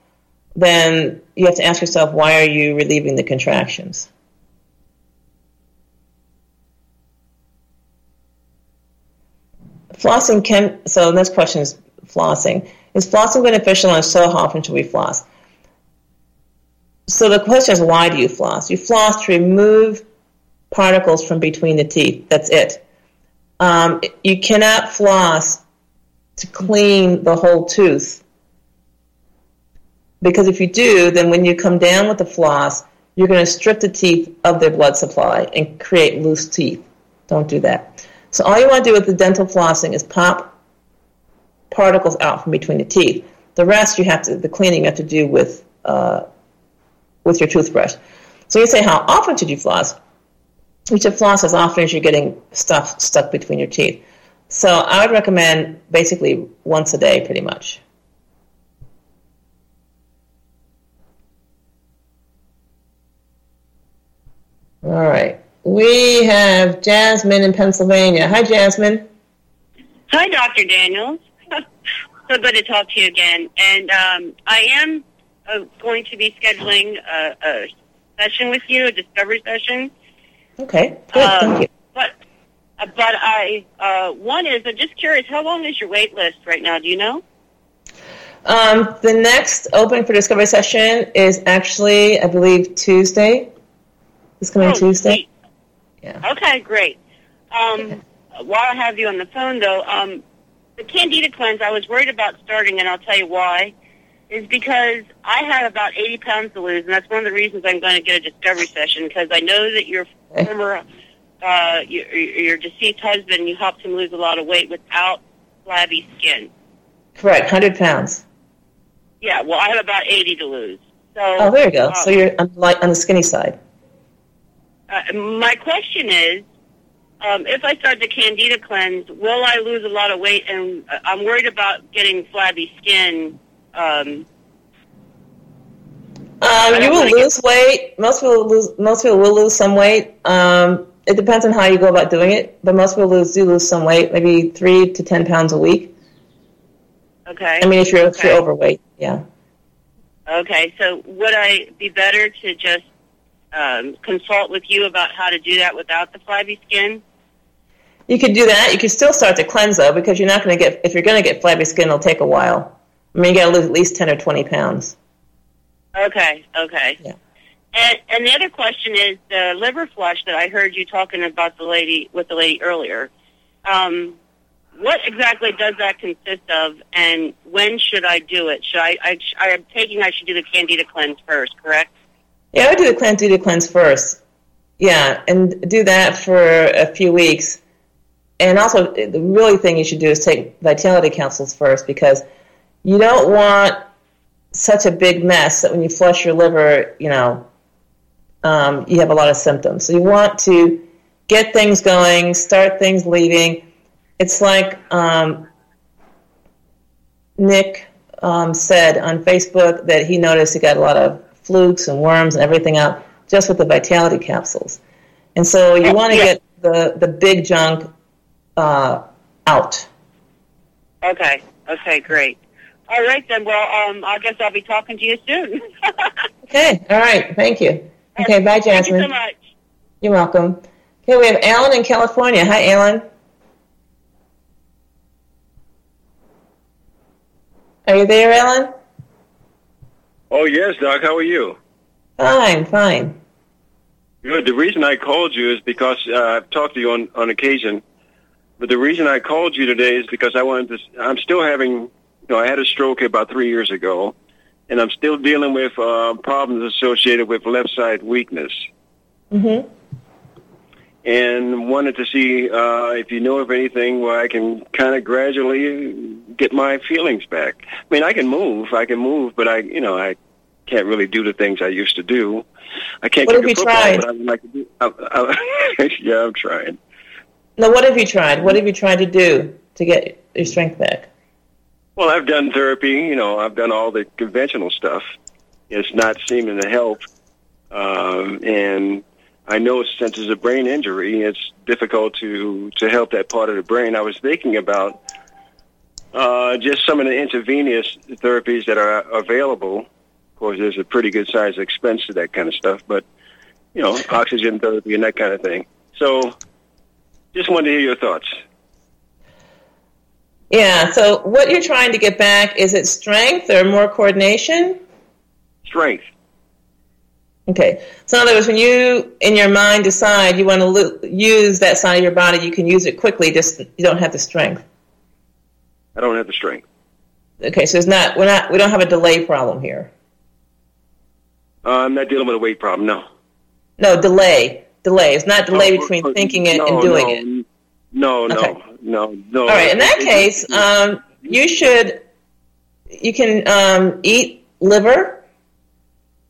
then you have to ask yourself, why are you relieving the contractions? Flossing can, so next question is flossing. Is flossing beneficial and so how often should we floss? So the question is, why do you floss? You floss to remove particles from between the teeth. That's it. Um, you cannot floss to clean the whole tooth. Because if you do, then when you come down with the floss, you're going to strip the teeth of their blood supply and create loose teeth. Don't do that. So all you want to do with the dental flossing is pop particles out from between the teeth. The rest you have to, the cleaning you have to do with, uh, with your toothbrush. So you say, how often should you floss? You should floss as often as you're getting stuff stuck between your teeth. So I would recommend basically once a day, pretty much. All right. We have Jasmine in Pennsylvania. Hi, Jasmine. Hi, Dr. Daniels. so good to talk to you again. And um, I am uh, going to be scheduling a, a session with you, a discovery session Okay, good. Um, Thank you. But but I uh, one is I'm just curious. How long is your wait list right now? Do you know? Um, the next open for discovery session is actually, I believe, Tuesday. This coming oh, Tuesday. Yeah. Okay, great. Um. While I have you on the phone, though, um, the Candida cleanse, I was worried about starting, and I'll tell you why. Is because I have about 80 pounds to lose, and that's one of the reasons I'm going to get a discovery session because I know that you're former uh, your, your deceased husband, you helped him lose a lot of weight without flabby skin. Correct, 100 pounds. Yeah, well, I have about 80 to lose. So, oh, there you go. Um, so you're on, on the skinny side. Uh, my question is, um, if I start the Candida cleanse, will I lose a lot of weight? And uh, I'm worried about getting flabby skin um, um, you will lose get... weight. Most people lose. Most people will lose some weight. Um, it depends on how you go about doing it, but most people lose do lose some weight, maybe three to ten pounds a week. Okay. I mean, if you're, okay. if you're overweight, yeah. Okay, so would I be better to just um, consult with you about how to do that without the flabby skin? You could do that. You could still start to cleanse though, because you're not going to get. If you're going to get flabby skin, it'll take a while. I mean, you got to lose at least ten or twenty pounds. Okay, okay. Yeah. And, and the other question is the liver flush that I heard you talking about the lady with the lady earlier. Um, what exactly does that consist of, and when should I do it? Should I, I, I am taking I should do the Candida cleanse first, correct? Yeah, I would do the Candida cleanse first. Yeah, and do that for a few weeks. And also, the really thing you should do is take vitality capsules first because you don't want such a big mess that when you flush your liver, you know, um, you have a lot of symptoms. So you want to get things going, start things leaving. It's like um, Nick um, said on Facebook that he noticed he got a lot of flukes and worms and everything out just with the vitality capsules. And so you want to yeah. get the, the big junk uh, out. Okay. Okay, great. All right, then. Well, um, I guess I'll be talking to you soon. okay. All right. Thank you. Okay. Bye, Jasmine. Thank you so much. You're welcome. Okay, we have Alan in California. Hi, Alan. Are you there, Alan? Oh, yes, Doc. How are you? Fine, fine. Good. The reason I called you is because uh, I've talked to you on, on occasion, but the reason I called you today is because I wanted to. I'm still having, you know, I had a stroke about three years ago, and I'm still dealing with uh, problems associated with left side weakness. Mm-hmm. And wanted to see uh, if you know of anything where I can kind of gradually get my feelings back. I mean, I can move, I can move, but I, you know, I can't really do the things I used to do. I can't what kick have a football, tried? but I would like to do. I, I, yeah, I'm trying. Now, what have you tried? What have you tried to do to get your strength back? Well, I've done therapy. You know, I've done all the conventional stuff. It's not seeming to help, um, and I know since it's a brain injury, it's difficult to to help that part of the brain. I was thinking about uh, just some of the intravenous therapies that are available Of course, there's a pretty good size expense to that kind of stuff, but you know, oxygen therapy and that kind of thing. So, just wanted to hear your thoughts. Yeah. So, what you're trying to get back is it strength or more coordination? Strength. Okay. So, in other words, when you in your mind decide you want to lo- use that side of your body, you can use it quickly. Just you don't have the strength. I don't have the strength. Okay. So it's not we're not we don't have a delay problem here. Uh, I'm not dealing with a weight problem. No. No delay. Delay. It's not delay oh, between thinking it no, and doing no, it. No, no, Okay. No, no. All right. In that case, um, you should you can um, eat liver.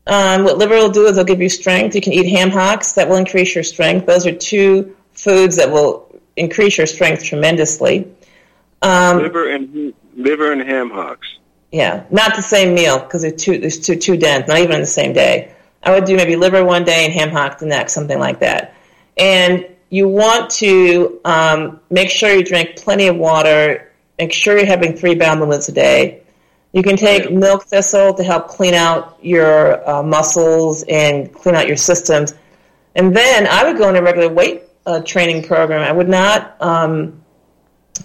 Um, what liver will do is it'll give you strength. You can eat ham hocks. That will increase your strength. Those are two foods that will increase your strength tremendously. Um, liver and liver and ham hocks. Yeah, not the same meal because there's two there's two two dense, not even on the same day. I would do maybe liver one day and ham hock the next, something like that. And you want to um, make sure you drink plenty of water. Make sure you're having three bowel movements a day. You can take milk thistle to help clean out your uh, muscles and clean out your systems. And then I would go in a regular weight uh, training program. I would not um,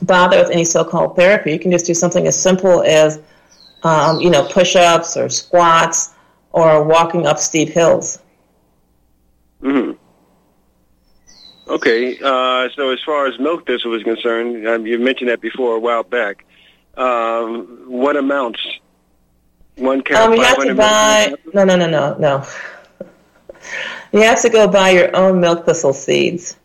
bother with any so-called therapy. You can just do something as simple as um, you know, push-ups or squats or walking up steep hills. hmm Okay, uh, so as far as milk thistle is concerned, um, you mentioned that before a while back. Um, what amounts? One cup, Um, you have to buy. No, no, no, no, no. You have to go buy your own milk thistle seeds,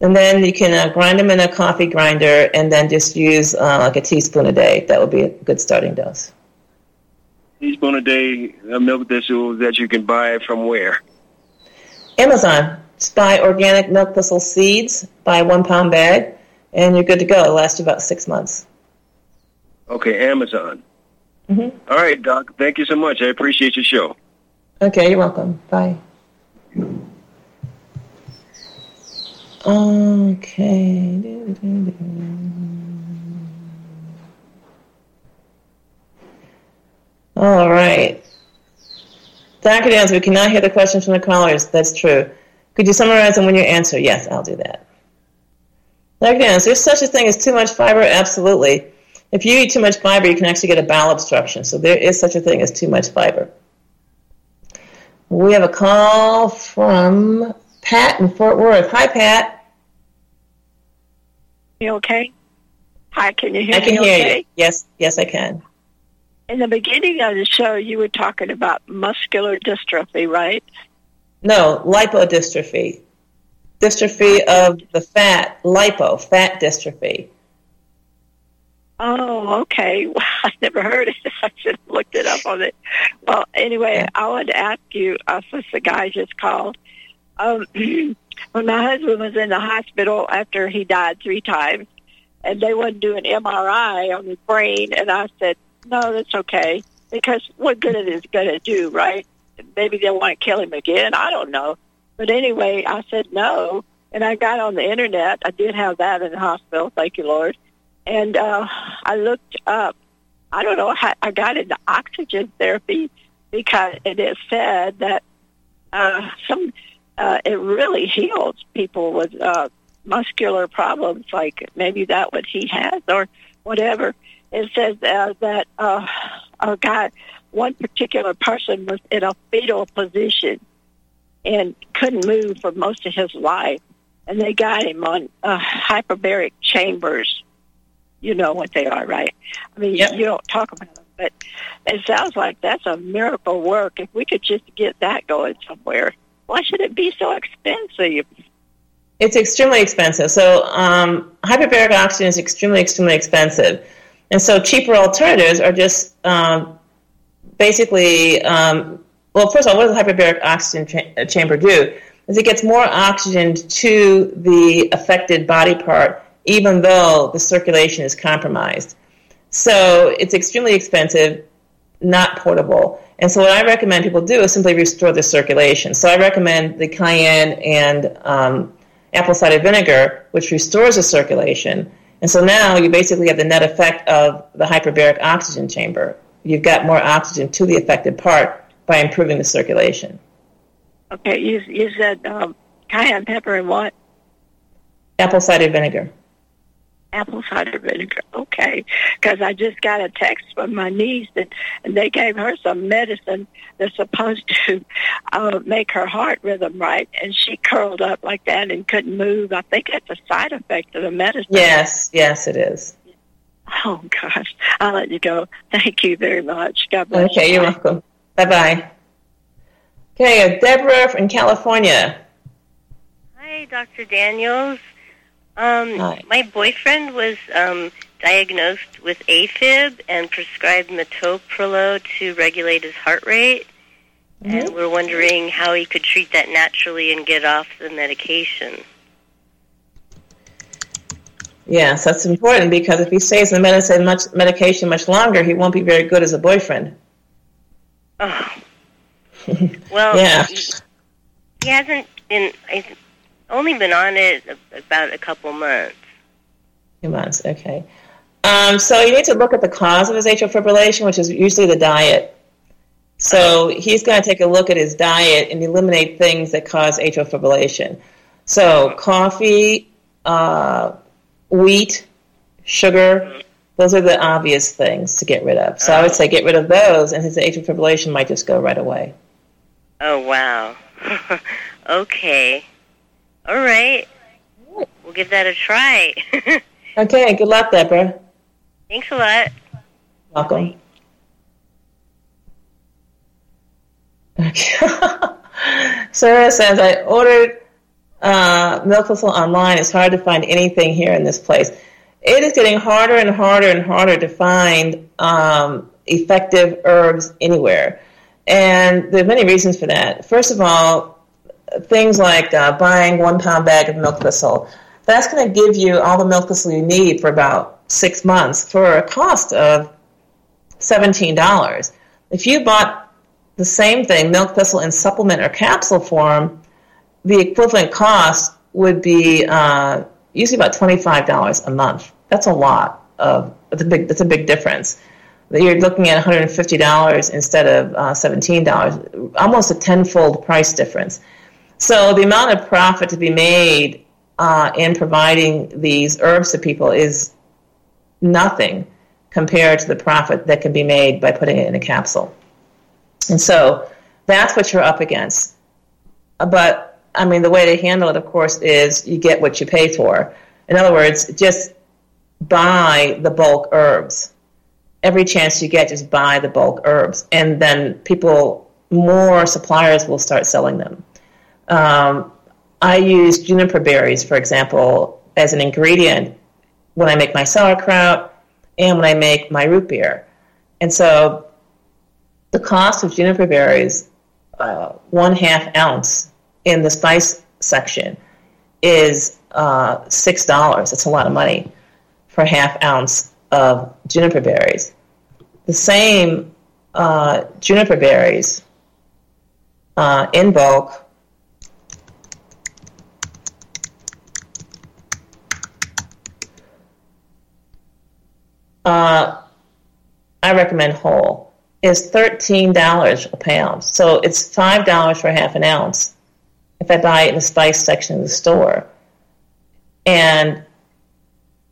and then you can uh, grind them in a coffee grinder, and then just use uh, like a teaspoon a day. That would be a good starting dose. teaspoon a day of milk thistle that you can buy from where? Amazon. Buy organic milk thistle seeds. Buy one pound bag, and you're good to go. It'll last you about six months. Okay, Amazon. hmm All right, Doc. Thank you so much. I appreciate your show. Okay, you're welcome. Bye. Okay. All right. Dr. Downs, we cannot hear the questions from the callers. That's true. Could you summarize them when you answer? Yes, I'll do that. Dr. Downs, there's such a thing as too much fiber? Absolutely. If you eat too much fiber, you can actually get a bowel obstruction. So there is such a thing as too much fiber. We have a call from Pat in Fort Worth. Hi, Pat. You okay? Hi, can you hear me? I can me hear okay? you. Yes, yes, I can. In the beginning of the show, you were talking about muscular dystrophy, right? No, lipodystrophy. Dystrophy of the fat, lipo, fat dystrophy. Oh, okay. Well, I never heard it. I have looked it up on it. Well, anyway, I wanted to ask you, uh, since the guy just called, um, when my husband was in the hospital after he died three times, and they wouldn't do an MRI on his brain, and I said, no, that's okay, because what good is it going to do, right? Maybe they'll want to kill him again. I don't know. But anyway, I said no, and I got on the internet. I did have that in the hospital, thank you, Lord. And uh, I looked up. I don't know how I got into oxygen therapy because it is said that uh, some uh, it really heals people with uh, muscular problems, like maybe that what he has or whatever. It says uh, that uh, a guy, one particular person was in a fetal position and couldn't move for most of his life, and they got him on uh, hyperbaric chambers. You know what they are, right? I mean, you don't talk about them, but it sounds like that's a miracle work. If we could just get that going somewhere, why should it be so expensive? It's extremely expensive. So um, hyperbaric oxygen is extremely, extremely expensive. And so cheaper alternatives are just um, basically, um, well, first of all, what does a hyperbaric oxygen cha- uh, chamber do? Is it gets more oxygen to the affected body part, even though the circulation is compromised. So it's extremely expensive, not portable. And so what I recommend people do is simply restore the circulation. So I recommend the cayenne and um, apple cider vinegar, which restores the circulation. And so now you basically have the net effect of the hyperbaric oxygen chamber. You've got more oxygen to the affected part by improving the circulation. Okay, you you said um, cayenne pepper and what? Apple cider vinegar. apple cider vinegar. Okay, because I just got a text from my niece that and they gave her some medicine that's supposed to uh, make her heart rhythm right, and she curled up like that and couldn't move. I think that's a side effect of the medicine. Yes, yes, it is. Oh gosh, I'll let you go. Thank you very much. God bless. Okay, you. you're welcome. Bye bye. Okay, uh, Deborah from California. Hi, Dr. Daniels. Um, Hi. My boyfriend was um, diagnosed with AFib and prescribed metoprolol to regulate his heart rate. And we're wondering how he could treat that naturally and get off the medication. Yes, that's important because if he stays on the medicine much medication much longer, he won't be very good as a boyfriend. Oh. Well, Yeah. he, he hasn't been, he's only been on it about a couple months. Two months, okay. Um, so you need to look at the cause of his atrial fibrillation, which is usually the diet. So he's going to take a look at his diet and eliminate things that cause atrial fibrillation. So coffee, uh, wheat, sugar, those are the obvious things to get rid of. So I would oh. say get rid of those, and his atrial fibrillation might just go right away. Oh, wow. okay. All right. We'll give that a try. Okay, good luck, Deborah. Thanks a lot. Welcome. Okay. Sarah says, I ordered uh, milk thistle online. It's hard to find anything here in this place. It is getting harder and harder and harder to find um, effective herbs anywhere. And there are many reasons for that. First of all, things like uh, buying one pound bag of milk thistle. That's going to give you all the milk thistle you need for about six months for a cost of $17. If you bought the same thing, milk thistle in supplement or capsule form, the equivalent cost would be uh, usually about $25 a month. That's a lot of, that's a big, that's a big difference. You're looking at $150 instead of uh, $17, almost a tenfold price difference. So the amount of profit to be made uh, in providing these herbs to people is nothing compared to the profit that can be made by putting it in a capsule. And so that's what you're up against. But I mean, the way to handle it, of course, is you get what you pay for. In other words, just buy the bulk herbs. Every chance you get, just buy the bulk herbs. And then people, more suppliers will start selling them. Um, I use juniper berries, for example, as an ingredient when I make my sauerkraut and when I make my root beer. And so the cost of juniper berries, uh, one half ounce in the spice section, is uh, $6. It's a lot of money for half ounce of juniper berries. The same uh, juniper berries uh, in bulk uh, I recommend whole, is $13 a pound. So it's $5 for half an ounce if I buy it in the spice section of the store. And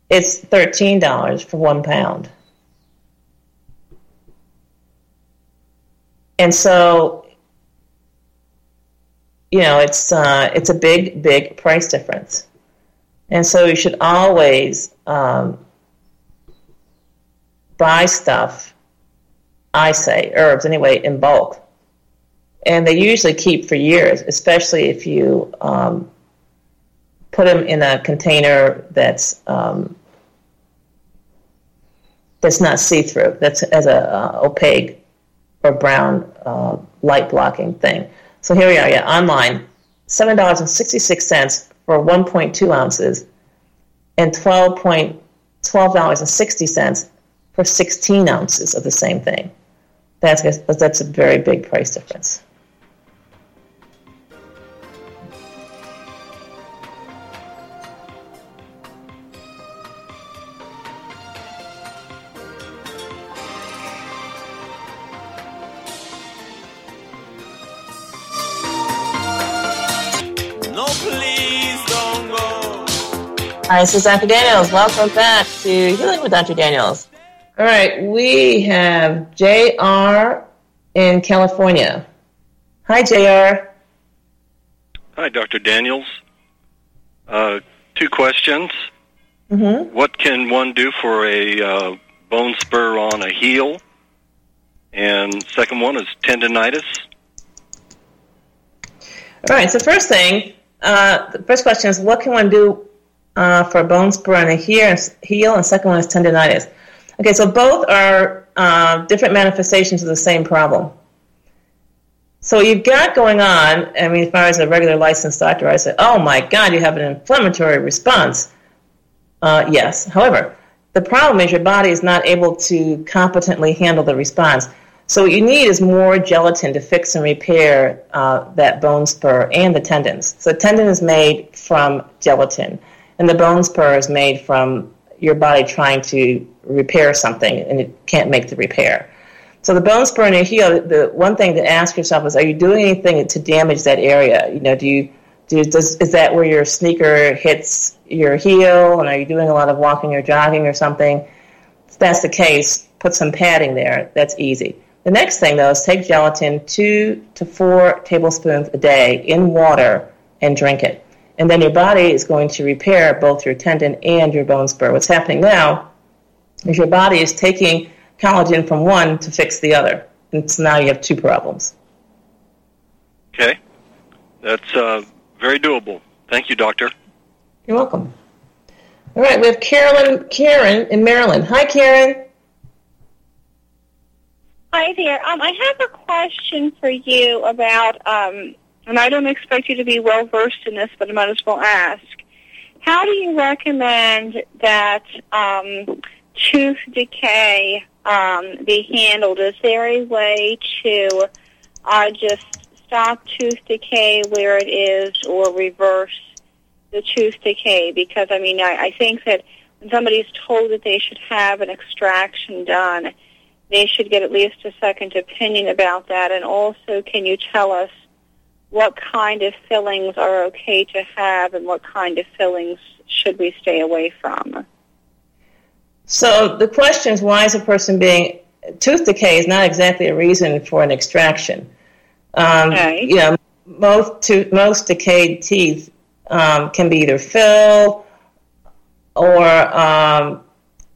it's $13 for one pound. And so, you know, it's uh, it's a big, big price difference. And so you should always um, buy stuff, I say, herbs anyway, in bulk. And they usually keep for years, especially if you um, put them in a container that's um, that's not see-through. That's as a uh, opaque or brown uh, light blocking thing. So here we are, yeah, online, seven dollars and sixty-six cents for 1.2 ounces, and twelve point twelve dollars and sixty cents for 16 ounces of the same thing. That's, that's a very big price difference. Hi, this is Dr. Daniels. Welcome back to Healing with Dr. Daniels. All right, we have JR in California. Hi, JR. Hi, Dr. Daniels. Uh, two questions. Mm-hmm. What can one do for a uh, bone spur on a heel? And second one is tendonitis. All right, so first thing, uh, the first question is what can one do uh, for a bone spur on a heel? And second one is tendonitis. Okay, so both are uh, different manifestations of the same problem. So what you've got going on, I mean, if I was a regular licensed doctor, I say, oh my God, you have an inflammatory response. Uh, yes. However, the problem is your body is not able to competently handle the response. So what you need is more gelatin to fix and repair uh, that bone spur and the tendons. So tendon is made from gelatin, and the bone spur is made from your body trying to repair something and it can't make the repair. So the bone spur in your heel, the one thing to ask yourself is, are you doing anything to damage that area? You know, do you do does is that where your sneaker hits your heel, and are you doing a lot of walking or jogging or something? If that's the case, put some padding there. That's easy. The next thing though is take gelatin two to four tablespoons a day in water and drink it. And then your body is going to repair both your tendon and your bone spur. What's happening now is your body is taking collagen from one to fix the other. And so now you have two problems. Okay. That's uh, very doable. Thank you, doctor. You're welcome. All right, we have Carolyn Karen in Maryland. Hi, Karen. Hi there. Um, I have a question for you about, um, and I don't expect you to be well versed in this, but I might as well ask. How do you recommend that um, tooth decay um, be handled? Is there a way to uh, just stop tooth decay where it is or reverse the tooth decay? Because, I mean, I, I think that when somebody's told that they should have an extraction done, they should get at least a second opinion about that. And also, can you tell us what kind of fillings are okay to have and what kind of fillings should we stay away from? So the question is, why is a person being tooth decay is not exactly a reason for an extraction. Um, okay. You know, most to, most decayed teeth um, can be either filled or um,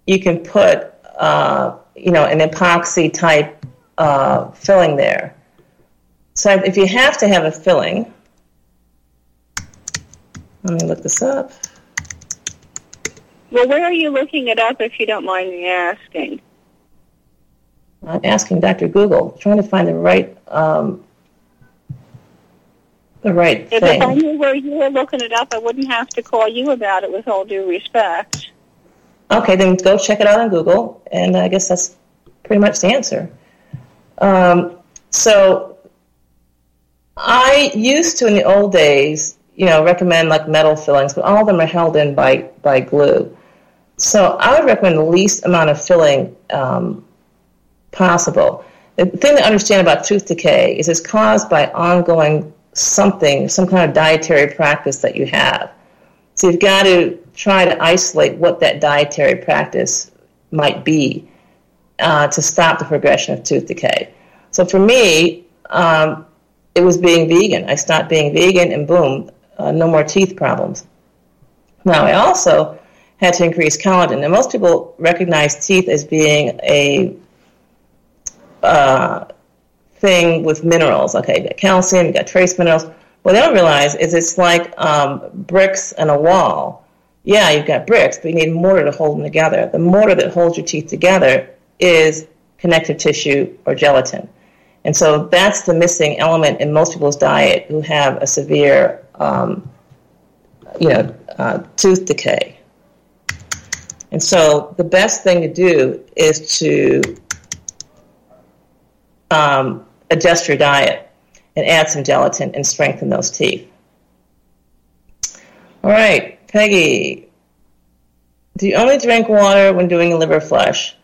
you can put uh, you know an epoxy type uh, filling there. So if you have to have a filling, Let me look this up. Well, where are you looking it up if you don't mind me asking? I'm asking Dr. Google, trying to find the right um, the right If thing. I knew where you were looking it up, I wouldn't have to call you about it with all due respect. Okay, then go check it out on Google, and I guess that's pretty much the answer. Um, so I used to in the old days, you know, recommend like metal fillings, but all of them are held in by by glue. So I would recommend the least amount of filling um, possible. The thing to understand about tooth decay is it's caused by ongoing something, some kind of dietary practice that you have. So you've got to try to isolate what that dietary practice might be uh, to stop the progression of tooth decay. So for me, um, it was being vegan. I stopped being vegan, and boom, uh, no more teeth problems. Now I also had to increase collagen. And most people recognize teeth as being a uh, thing with minerals. Okay, you got calcium, you got trace minerals. What they don't realize is it's like um, bricks and a wall. Yeah, you've got bricks, but you need mortar to hold them together. The mortar that holds your teeth together is connective tissue or gelatin. And so that's the missing element in most people's diet who have a severe, um, you know, uh, tooth decay. And so the best thing to do is to um, adjust your diet and add some gelatin and strengthen those teeth. All right, Peggy. Do you only drink water when doing a liver flush?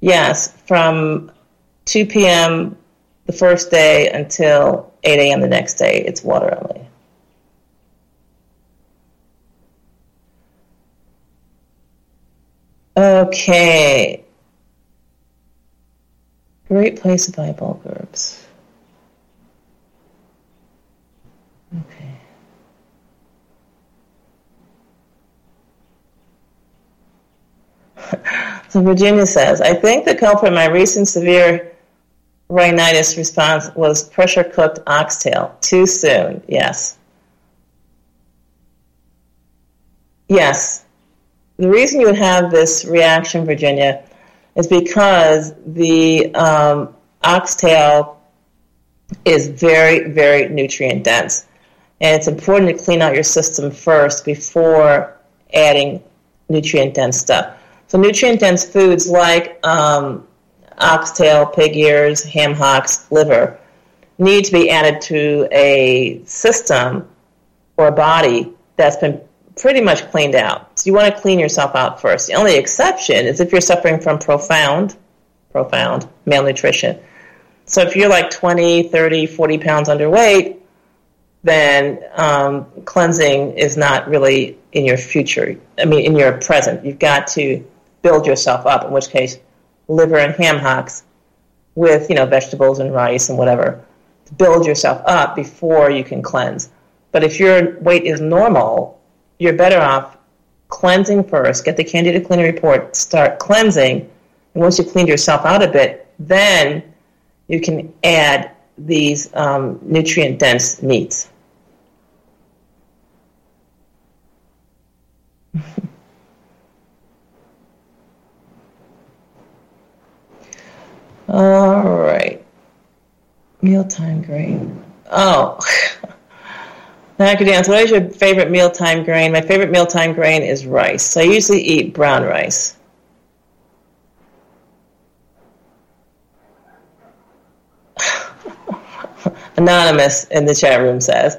Yes, from 2 p.m. the first day until 8 a.m. the next day. It's water only. Okay. Great place to buy bulk herbs. Okay. so Virginia says, I think the culprit in my recent severe rhinitis response was pressure cooked oxtail. Too soon. Yes. Yes. The reason you would have this reaction, Virginia, is because the um, oxtail is very, very nutrient dense. And it's important to clean out your system first before adding nutrient dense stuff. So, nutrient dense foods like um, oxtail, pig ears, ham hocks, liver need to be added to a system or a body that's been pretty much cleaned out. So you want to clean yourself out first. The only exception is if you're suffering from profound, profound malnutrition. So if you're like 20, 30, 40 pounds underweight, then um, cleansing is not really in your future. I mean, in your present. You've got to build yourself up, in which case, liver and ham hocks with, you know, vegetables and rice and whatever. To build yourself up before you can cleanse. But if your weight is normal, you're better off cleansing first, get the Candida Cleaning Report, start cleansing, and once you've cleaned yourself out a bit, then you can add these um, nutrient dense meats. All right. Mealtime grain. Oh. now I could Dance, what is your favorite mealtime grain? My favorite mealtime grain is rice. I usually eat brown rice. Anonymous in the chat room says,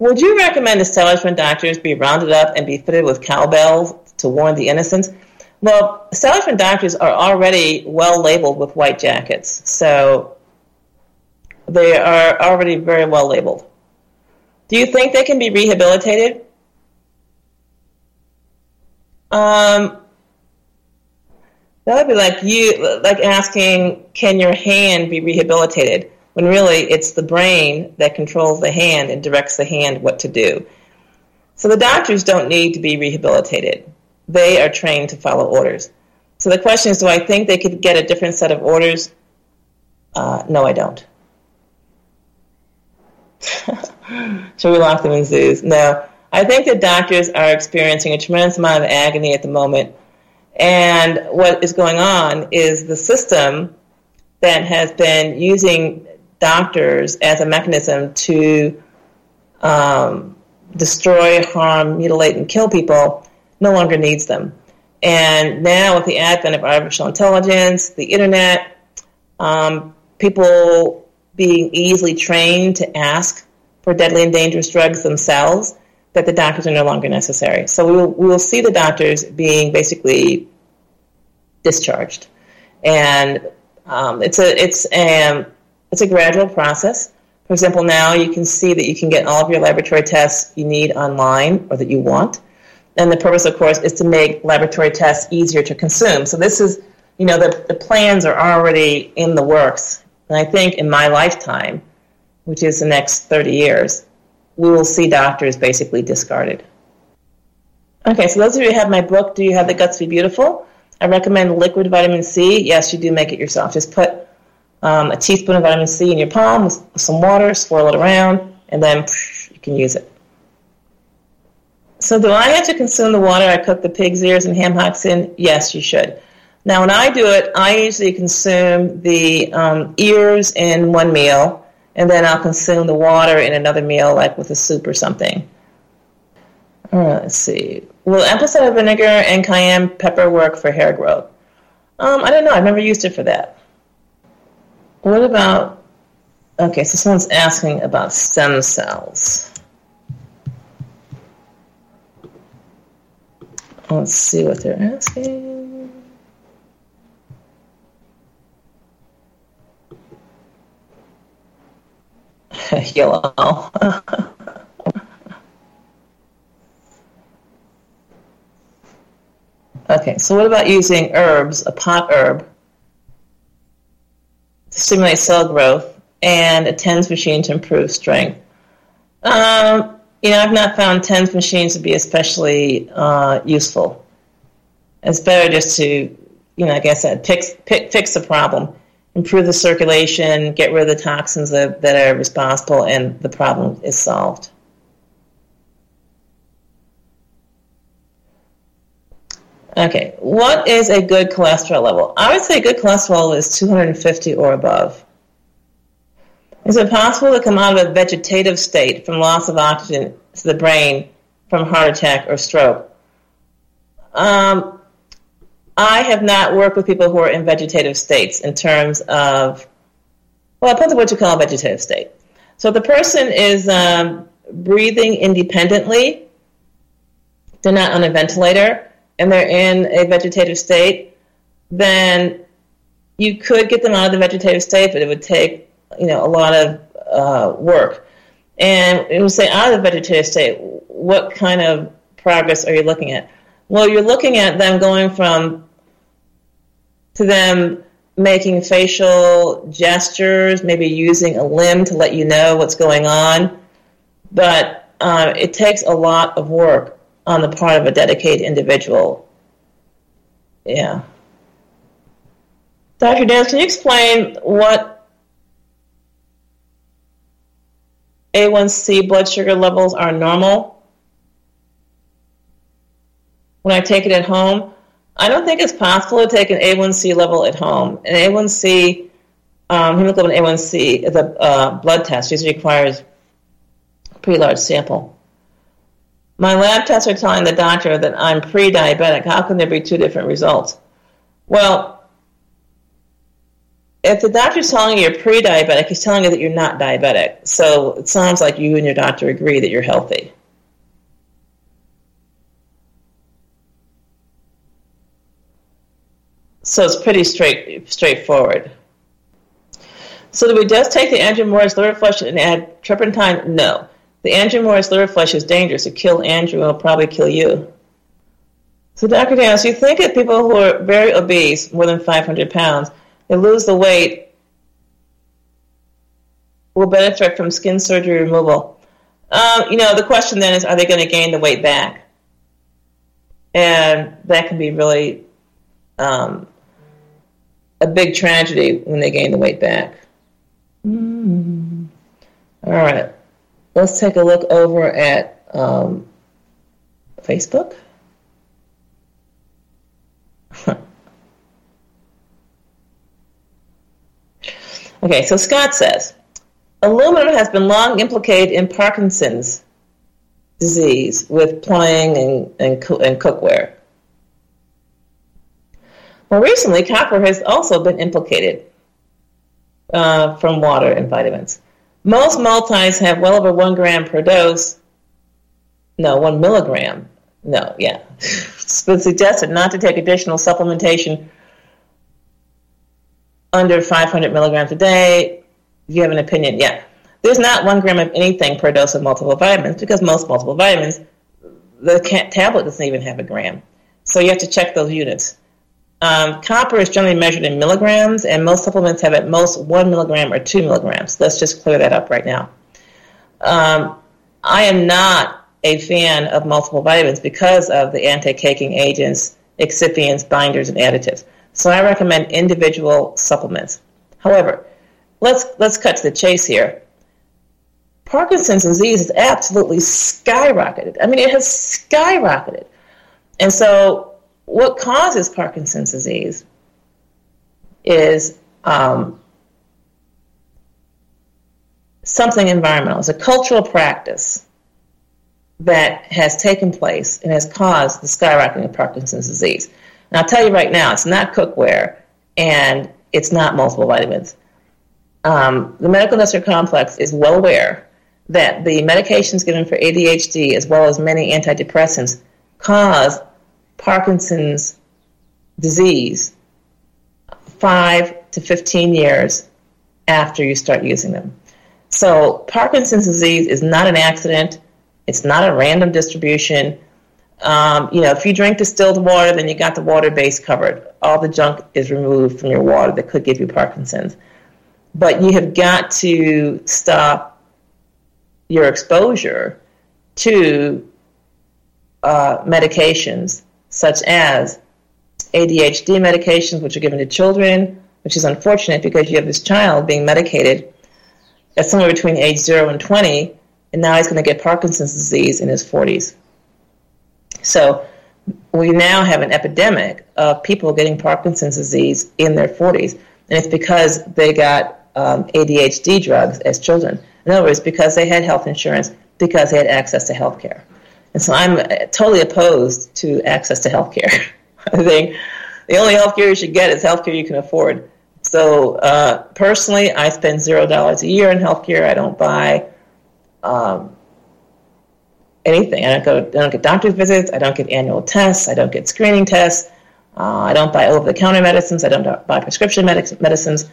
Would you recommend establishment doctors be rounded up and be fitted with cowbells to warn the innocents? Well, establishment doctors are already well labeled with white jackets, so they are already very well labeled. Do you think they can be rehabilitated? Um, that would be like you, like asking, can your hand be rehabilitated? When really it's the brain that controls the hand and directs the hand what to do. So the doctors don't need to be rehabilitated. They are trained to follow orders. So the question is, do I think they could get a different set of orders? Uh, no, I don't. Should we lock them in zoos? No. I think that doctors are experiencing a tremendous amount of agony at the moment. And what is going on is the system that has been using doctors as a mechanism to um, destroy, harm, mutilate, and kill people no longer needs them. And now, with the advent of artificial intelligence, the internet, um, people being easily trained to ask for deadly and dangerous drugs themselves, that the doctors are no longer necessary. So we will, we will see the doctors being basically discharged, and um, it's a it's a it's a gradual process. For example, now you can see that you can get all of your laboratory tests you need online or that you want. And the purpose, of course, is to make laboratory tests easier to consume. So this is, you know, the, the plans are already in the works. And I think in my lifetime, which is the next 30 years, we will see doctors basically discarded. Okay, so those of you who have my book, Do You Have the Guts to Be Beautiful? I recommend liquid vitamin C. Yes, you do make it yourself. Just put um, a teaspoon of vitamin C in your palm with some water, swirl it around, and then psh, you can use it. So do I have to consume the water I cook the pig's ears and ham hocks in? Yes, you should. Now, when I do it, I usually consume the um, ears in one meal, and then I'll consume the water in another meal, like with a soup or something. All right, let's see. Will apple cider vinegar and cayenne pepper work for hair growth? Um, I don't know. I've never used it for that. What about? Okay, so someone's asking about stem cells. Let's see what they're asking. Yellow. okay, so what about using herbs, a pot herb, to stimulate cell growth and a TENS machine to improve strength? Um, you know, I've not found TENS machines to be especially uh, useful. It's better just to, you know, like I said, fix, fix the problem, improve the circulation, get rid of the toxins that, that are responsible, and the problem is solved. Okay, what is a good cholesterol level? I would say good cholesterol is 250 or above. Is it possible to come out of a vegetative state from loss of oxygen to the brain from heart attack or stroke? Um, I have not worked with people who are in vegetative states in terms of, well, it depends on what you call a vegetative state. So the person is um, breathing independently, they're not on a ventilator, and they're in a vegetative state, then you could get them out of the vegetative state, but it would take you know, a lot of uh, work. And it would say out of the vegetative state, what kind of progress are you looking at? Well, you're looking at them going from to them making facial gestures, maybe using a limb to let you know what's going on. But uh, it takes a lot of work on the part of a dedicated individual. Yeah. Dr. Dance, can you explain what A1C blood sugar levels are normal when I take it at home. I don't think it's possible to take an A1C level at home. An A1C, um, hemoglobin A1C, the uh, blood test usually requires a pretty large sample. My lab tests are telling the doctor that I'm pre-diabetic. How can there be two different results? Well, if the doctor's telling you you're pre-diabetic, he's telling you that you're not diabetic. So it sounds like you and your doctor agree that you're healthy. So it's pretty straight straightforward. So do we just take the Andreas Moritz liver flush and add turpentine? No. The Andreas Moritz liver flush is dangerous. It kill Andreas and will probably kill you. So Dr. Daniels, you think that people who are very obese, more than 500 pounds, they lose the weight will benefit from skin surgery removal. Um, you know, the question then is, are they going to gain the weight back? And that can be really um, a big tragedy when they gain the weight back. Mm-hmm. All right, let's take a look over at um, Facebook? okay, so Scott says aluminum has been long implicated in Parkinson's disease with plumbing and, and, and cookware. More recently, copper has also been implicated uh, from water and vitamins. Most multis have well over one gram per dose. No, one milligram. No, yeah. it's been suggested not to take additional supplementation under 500 milligrams a day. If you have an opinion, yeah. There's not one gram of anything per dose of multiple vitamins because most multiple vitamins, the tablet doesn't even have a gram. So you have to check those units. Um, copper is generally measured in milligrams, and most supplements have at most one milligram or two milligrams. Let's just clear that up right now. Um, I am not a fan of multiple vitamins because of the anti-caking agents, excipients, binders, and additives. So I recommend individual supplements. However, let's let's cut to the chase here. Parkinson's disease has absolutely skyrocketed. I mean, it has skyrocketed. And so what causes Parkinson's disease is um, something environmental. It's a cultural practice that has taken place and has caused the skyrocketing of Parkinson's disease. And I'll tell you right now, it's not cookware and it's not multiple vitamins. Um, the medical industrial complex is well aware that the medications given for ADHD, as well as many antidepressants, cause Parkinson's disease five to 15 years after you start using them. So, Parkinson's disease is not an accident, it's not a random distribution. Um, you know, if you drink distilled water, then you got the water base covered. All the junk is removed from your water that could give you Parkinson's. But you have got to stop your exposure to uh, medications such as ADHD medications, which are given to children, which is unfortunate because you have this child being medicated at somewhere between age 0 and 20, and now he's going to get Parkinson's disease in his 40s. So we now have an epidemic of people getting Parkinson's disease in their 40s, and it's because they got um, ADHD drugs as children. In other words, because they had health insurance, because they had access to health care. And so I'm totally opposed to access to health care. I think the only health care you should get is health care you can afford. So uh, personally, I spend zero dollars a year in health care. I don't buy um, anything. I don't go. I don't get doctor's visits. I don't get annual tests. I don't get screening tests. Uh, I don't buy over-the-counter medicines. I don't buy prescription medic- medicines.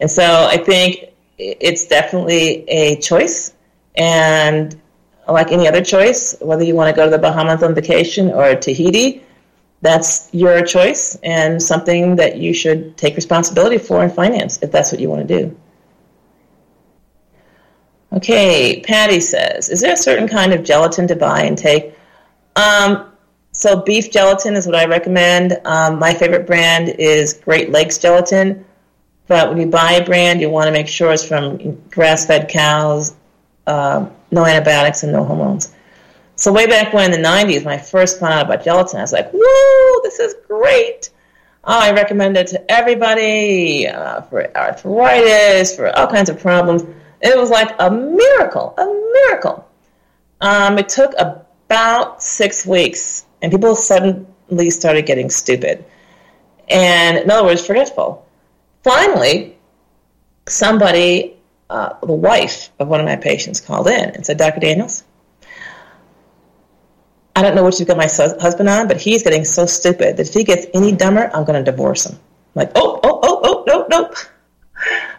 And so I think it's definitely a choice, and like any other choice, whether you want to go to the Bahamas on vacation or Tahiti, that's your choice and something that you should take responsibility for and finance if that's what you want to do. Okay, Patty says, is there a certain kind of gelatin to buy and take? Um, so beef gelatin is what I recommend. Um, my favorite brand is Great Lakes Gelatin. But when you buy a brand, you want to make sure it's from grass-fed cows, uh, no antibiotics, and no hormones. So way back when in the 90s, when I first found out about gelatin, I was like, whoa, this is great. Oh, I recommend it to everybody uh, for arthritis, for all kinds of problems. It was like a miracle, a miracle. Um, it took about six weeks, and people suddenly started getting stupid. And in other words, forgetful. Finally, somebody uh, the wife of one of my patients called in and said, Dr. Daniels, I don't know what you've got my husband on, but he's getting so stupid that if he gets any dumber, I'm going to divorce him. I'm like, oh, oh, oh, oh, no, no.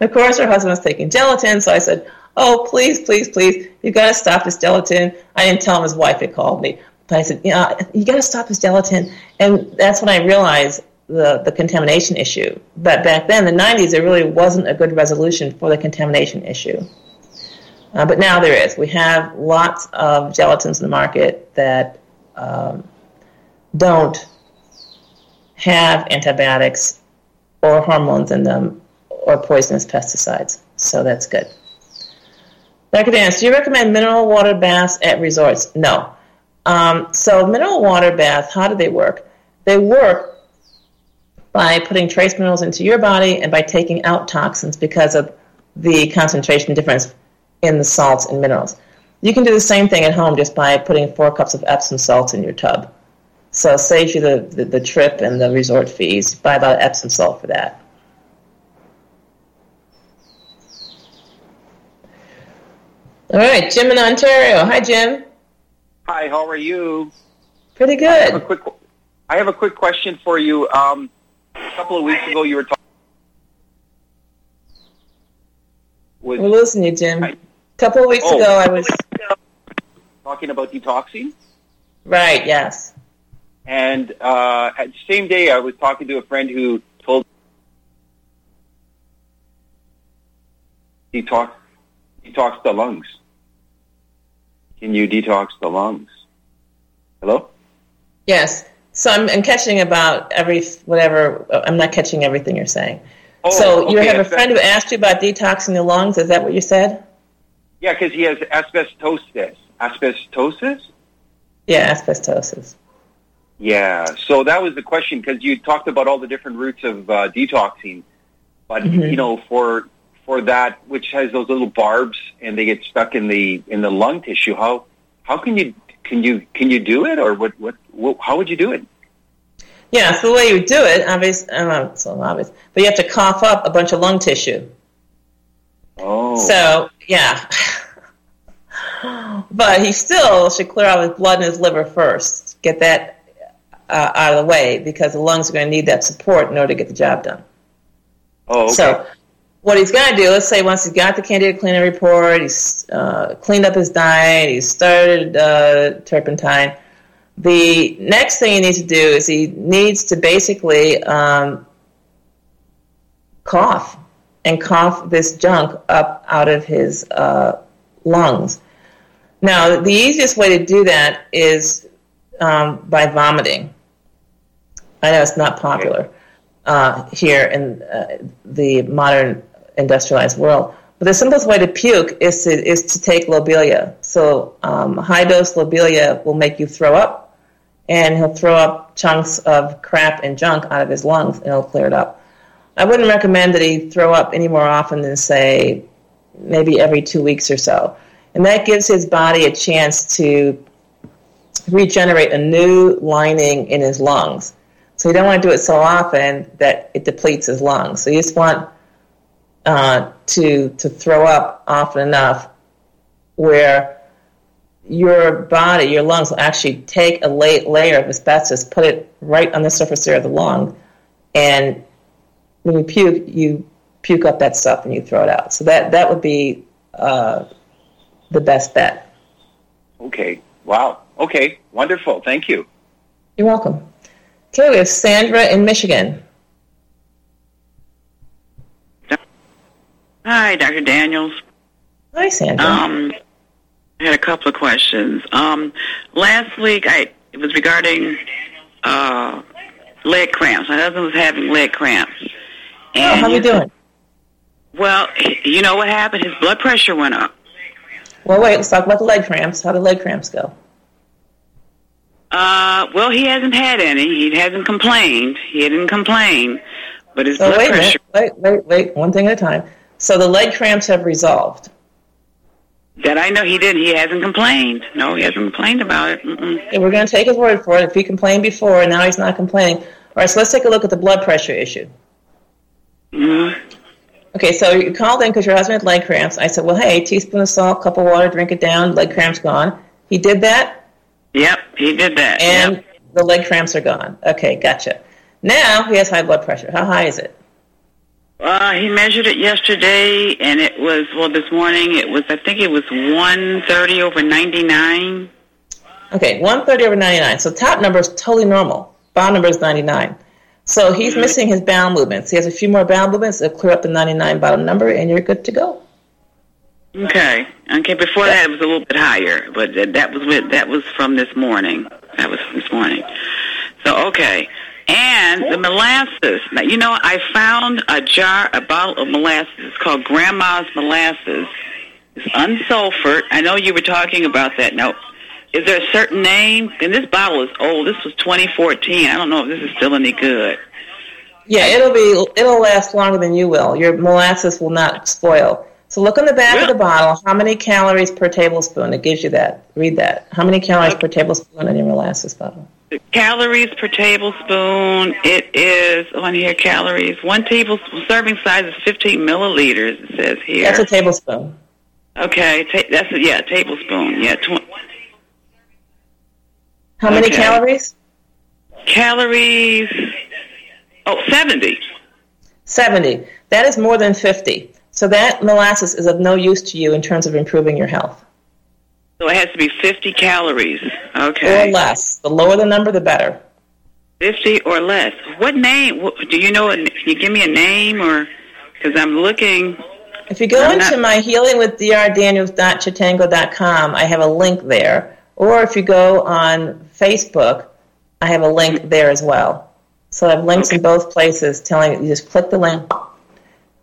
Of course, her husband was taking gelatin, so I said, oh, please, please, please, You've got to stop this gelatin. I didn't tell him his wife had called me, but I said, yeah, you got to stop this gelatin. And that's when I realized the, the contamination issue. But back then, the 90s, there really wasn't a good resolution for the contamination issue. Uh, but now there is. We have lots of gelatins in the market that um, don't have antibiotics or hormones in them or poisonous pesticides. So that's good. Dr. Dance, do you recommend mineral water baths at resorts? No. Um, so mineral water baths, how do they work? They work by putting trace minerals into your body and by taking out toxins because of the concentration difference in the salts and minerals. You can do the same thing at home just by putting four cups of Epsom salts in your tub. So it saves you the, the, the trip and the resort fees. Buy about Epsom salt for that. All right, Jim in Ontario. Hi, Jim. Hi, how are you? Pretty I have a good. quick, I have a quick question for you. Um, a couple of weeks ago, you were talking. We're losing you, Jim. A couple of weeks Oh. ago, I was talking about detoxing, right. Yes. and uh, at the same day, I was talking to a friend who told detox detox the lungs. Can you detox the lungs? Hello. Yes. So I'm, I'm catching about every whatever. I'm not catching everything you're saying. Oh, so you okay, have a friend who asked you about detoxing the lungs. Is that what you said? Yeah, because he has asbestosis. Asbestosis. Yeah, asbestosis. Yeah, so that was the question because you talked about all the different routes of uh, detoxing, but Mhm. you know, for for that which has those little barbs and they get stuck in the in the lung tissue, how how can you can you can you do it or what what, what how would you do it? Yeah. So the way you do it, obvious, uh, well, it's not obvious, but you have to cough up a bunch of lung tissue. Oh, So yeah. but he still should clear out his blood in his liver first. Get that uh, out of the way because the lungs are going to need that support in order to get the job done. oh, okay. So, what he's going to do, let's say once he's got the Candida cleaning report, he's uh, cleaned up his diet, he's started uh, turpentine. The next thing he needs to do is he needs to basically um, cough and cough this junk up out of his uh, lungs. Now, the easiest way to do that is um, by vomiting. I know it's not popular uh, here in uh, the modern industrialized world. But the simplest way to puke is to is to take lobelia. So um, high dose lobelia will make you throw up, and he'll throw up chunks of crap and junk out of his lungs, and it'll clear it up. I wouldn't recommend that he throw up any more often than say maybe every two weeks or so, and that gives his body a chance to regenerate a new lining in his lungs. So you don't want to do it so often that it depletes his lungs. So you just want uh, to to throw up often enough where your body, your lungs will actually take a la- layer of asbestos, put it right on the surface area of the lung, and when you puke, you puke up that stuff and you throw it out. So that that would be uh, the best bet. okay, wow, okay, wonderful, thank you. You're welcome. Okay, we have Sandra in Michigan. Hi, Dr. Daniels. Hi, Sandra. Um, I had a couple of questions. Um, last week, I it was regarding uh, leg cramps. My husband was having leg cramps. oh, And how are you doing? Well, you know what happened? His blood pressure went up. Well, wait. Let's talk about the leg cramps. How do leg cramps go? Uh, well, he hasn't had any. He hasn't complained. He didn't complain, but his So blood wait pressure. Wait, wait, wait. One thing at a time. So the leg cramps have resolved. That I know he didn't. He hasn't complained. No, he hasn't complained about it. Mm-mm. We're going to take his word for it. If he complained before and now he's not complaining. All right, so let's take a look at the blood pressure issue. Mhm. Okay, so you called in because your husband had leg cramps. I said, well, hey, teaspoon of salt, cup of water, drink it down, leg cramps gone. He did that, Yep, he did that. and Yep. the leg cramps are gone. Okay, gotcha. Now he has high blood pressure. How high is it? Uh, he measured it yesterday, and it was well this morning. It was I think it was one thirty over ninety nine. Okay, 130 over 99. So top number is totally normal. Bottom number is 99. So he's missing his bowel movements. He has a few more bowel movements. It'll clear up the 99 bottom number, and you're good to go. Okay, okay. Before that, it was a little bit higher, but that, that was with, that was from this morning. That was from this morning. So okay, and the molasses. Now you know I found a jar, a bottle of molasses. It's called Grandma's molasses. It's unsulfured. I know you were talking about that. No, is there a certain name? And this bottle is old. This was 2014. I don't know if this is still any good. Yeah, it'll be it'll last longer than you will. Your molasses will not spoil. So look on the back of the bottle. How many calories per tablespoon? It gives you that. Read that. How many calories per tablespoon in your molasses bottle? Calories per tablespoon. It is oh, on here. Calories. One tablespoon serving size is 15 milliliters. It says here. That's a tablespoon. Okay, ta- that's a, yeah, tablespoon. Yeah, tw- How many Okay. calories? calories. Oh, 70. 70. That is more than 50. So that molasses is of no use to you in terms of improving your health. So it has to be 50 calories. Okay. Or less. The lower the number, the better. 50 or less. What name? Do you know? a- Can you give me a name or? Because I'm looking. If you go I'm into not- my healingwithdrdaniels.chatango.com, I have a link there. Or if you go on Facebook, I have a link there as well. So I have links in both places telling you just click the link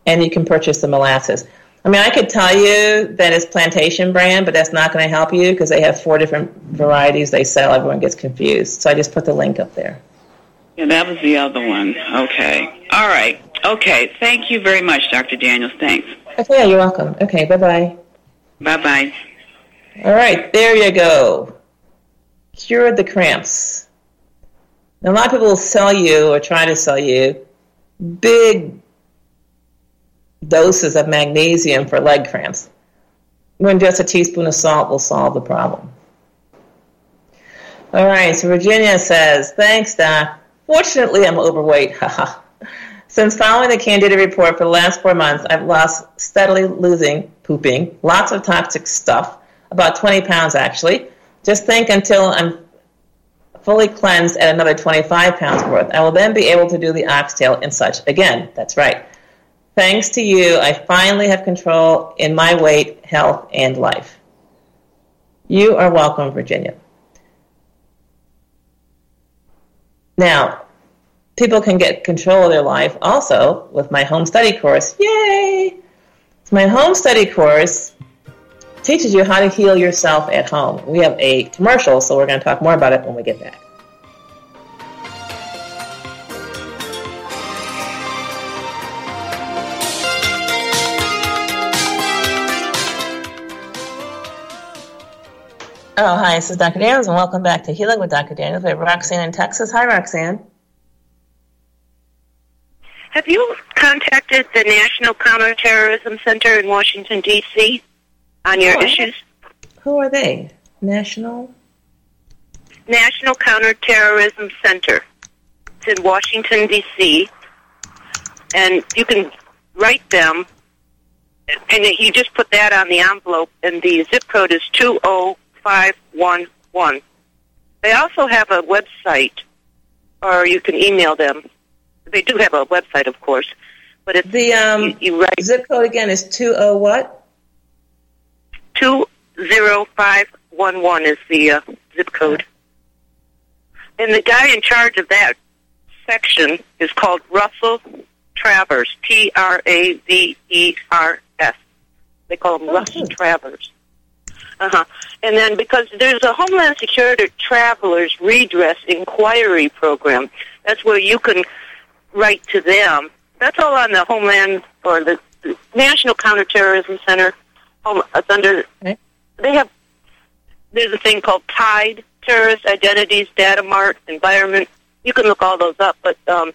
and you can purchase the molasses. I mean, I could tell you that it's plantation brand, but that's not going to help you because they have four different varieties they sell. Everyone gets confused. So I just put the link up there. Yeah, that was the other one. Okay. All right. Okay. Thank you very much, Dr. Daniels. Thanks. Okay, you're welcome. Okay, bye bye. Bye bye. All right, there you go. Cured the cramps. Now, a lot of people will sell you or try to sell you big doses of magnesium for leg cramps when just a teaspoon of salt will solve the problem. All right, so Virginia says, Thanks, Doc. Fortunately, I'm overweight. Haha. Since following the Candida report for the last four months, I've lost steadily losing, pooping, lots of toxic stuff, about 20 pounds actually. Just think until I'm fully cleansed at another 25 pounds worth. I will then be able to do the oxtail and such. Again, that's right. Thanks to you, I finally have control in my weight, health, and life. You are welcome, Virginia. Now, people can get control of their life also with my home study course. Yay! My home study course teaches you how to heal yourself at home. We have a commercial, so we're going to talk more about it when we get back. Oh, hi, this is Dr. Daniels, and welcome back to Healing with Dr. Daniels. We have Roxanne in Texas. Hi, Roxanne. Have you contacted the National Counterterrorism Center in Washington, D.C. on your Oh, issues? Who are they? National? National Counterterrorism Center. It's in Washington, D.C. And you can write them, and you just put that on the envelope, and the zip code is oh 20511. They also have a website, or you can email them. They do have a website, of course, but it's The um, you, you write zip code again is 20 what? 20511 is the uh, zip code. And the guy in charge of that section is called Russell Travers, T R A V E R S. They call him Russell Travers. Uh huh. And then because there's a Homeland Security Travelers Redress Inquiry Program, that's where you can write to them. That's all on the Homeland or the, the National Counterterrorism Center. Home, it's under. Okay. They have. There's a thing called Tide Terrorist Identities Data Mart Environment. You can look all those up, but um,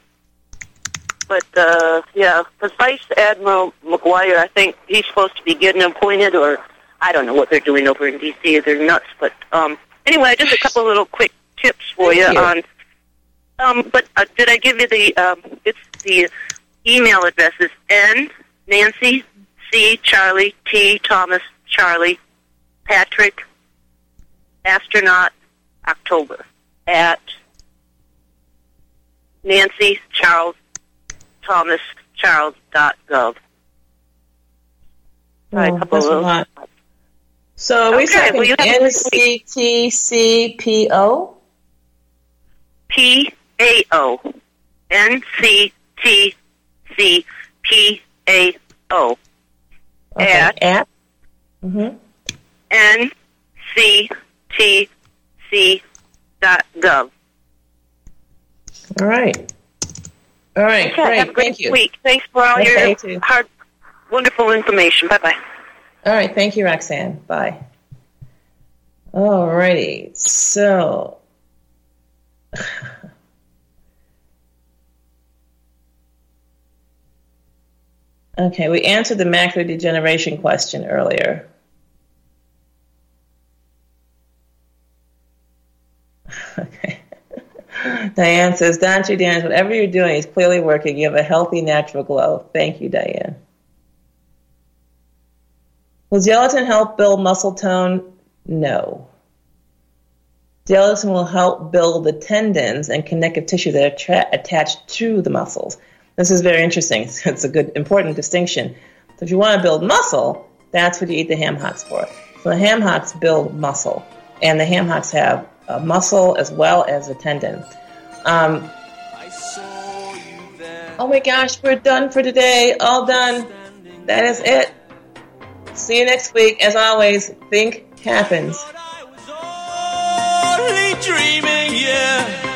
but uh, yeah, because Vice Admiral Maguire, I think he's supposed to be getting appointed, or I don't know what they're doing over in D.C. They're nuts, but um, anyway, just a couple little quick tips for you, you. on. Um, but uh, did I give you the? Um, it's the email address is N Nancy C Charlie T Thomas Charlie Patrick astronaut October at Nancy Charles Thomas Charles dot gov. Right, Oh, a couple that's a of- lot. So are we Okay, well, you talking have- NCTCPO? P A O N C T C P A O Okay. At. At? Mm-hmm. N C T cdc.gov. All right. All right, Okay, great. have a great Thank you. week. Thanks for all Okay, your you hard, wonderful information. Bye bye. All right, thank you, Roxanne. Bye. All righty, so. Okay, we answered the macular degeneration question earlier. Okay. Diane says, Don't you, Dan, whatever you're doing is clearly working. You have a healthy, natural glow. Thank you, Diane. Will gelatin help build muscle tone? No. Gelatin will help build the tendons and connective tissue that are tra- attached to the muscles. This is very interesting. It's a good, important distinction. So if you want to build muscle, that's what you eat the ham hocks for. So the ham hocks build muscle, and the ham hocks have a muscle as well as a tendon. Um, oh my gosh, we're done for today. All done. That is it. See you next week. As always, think happens. dreaming, yeah.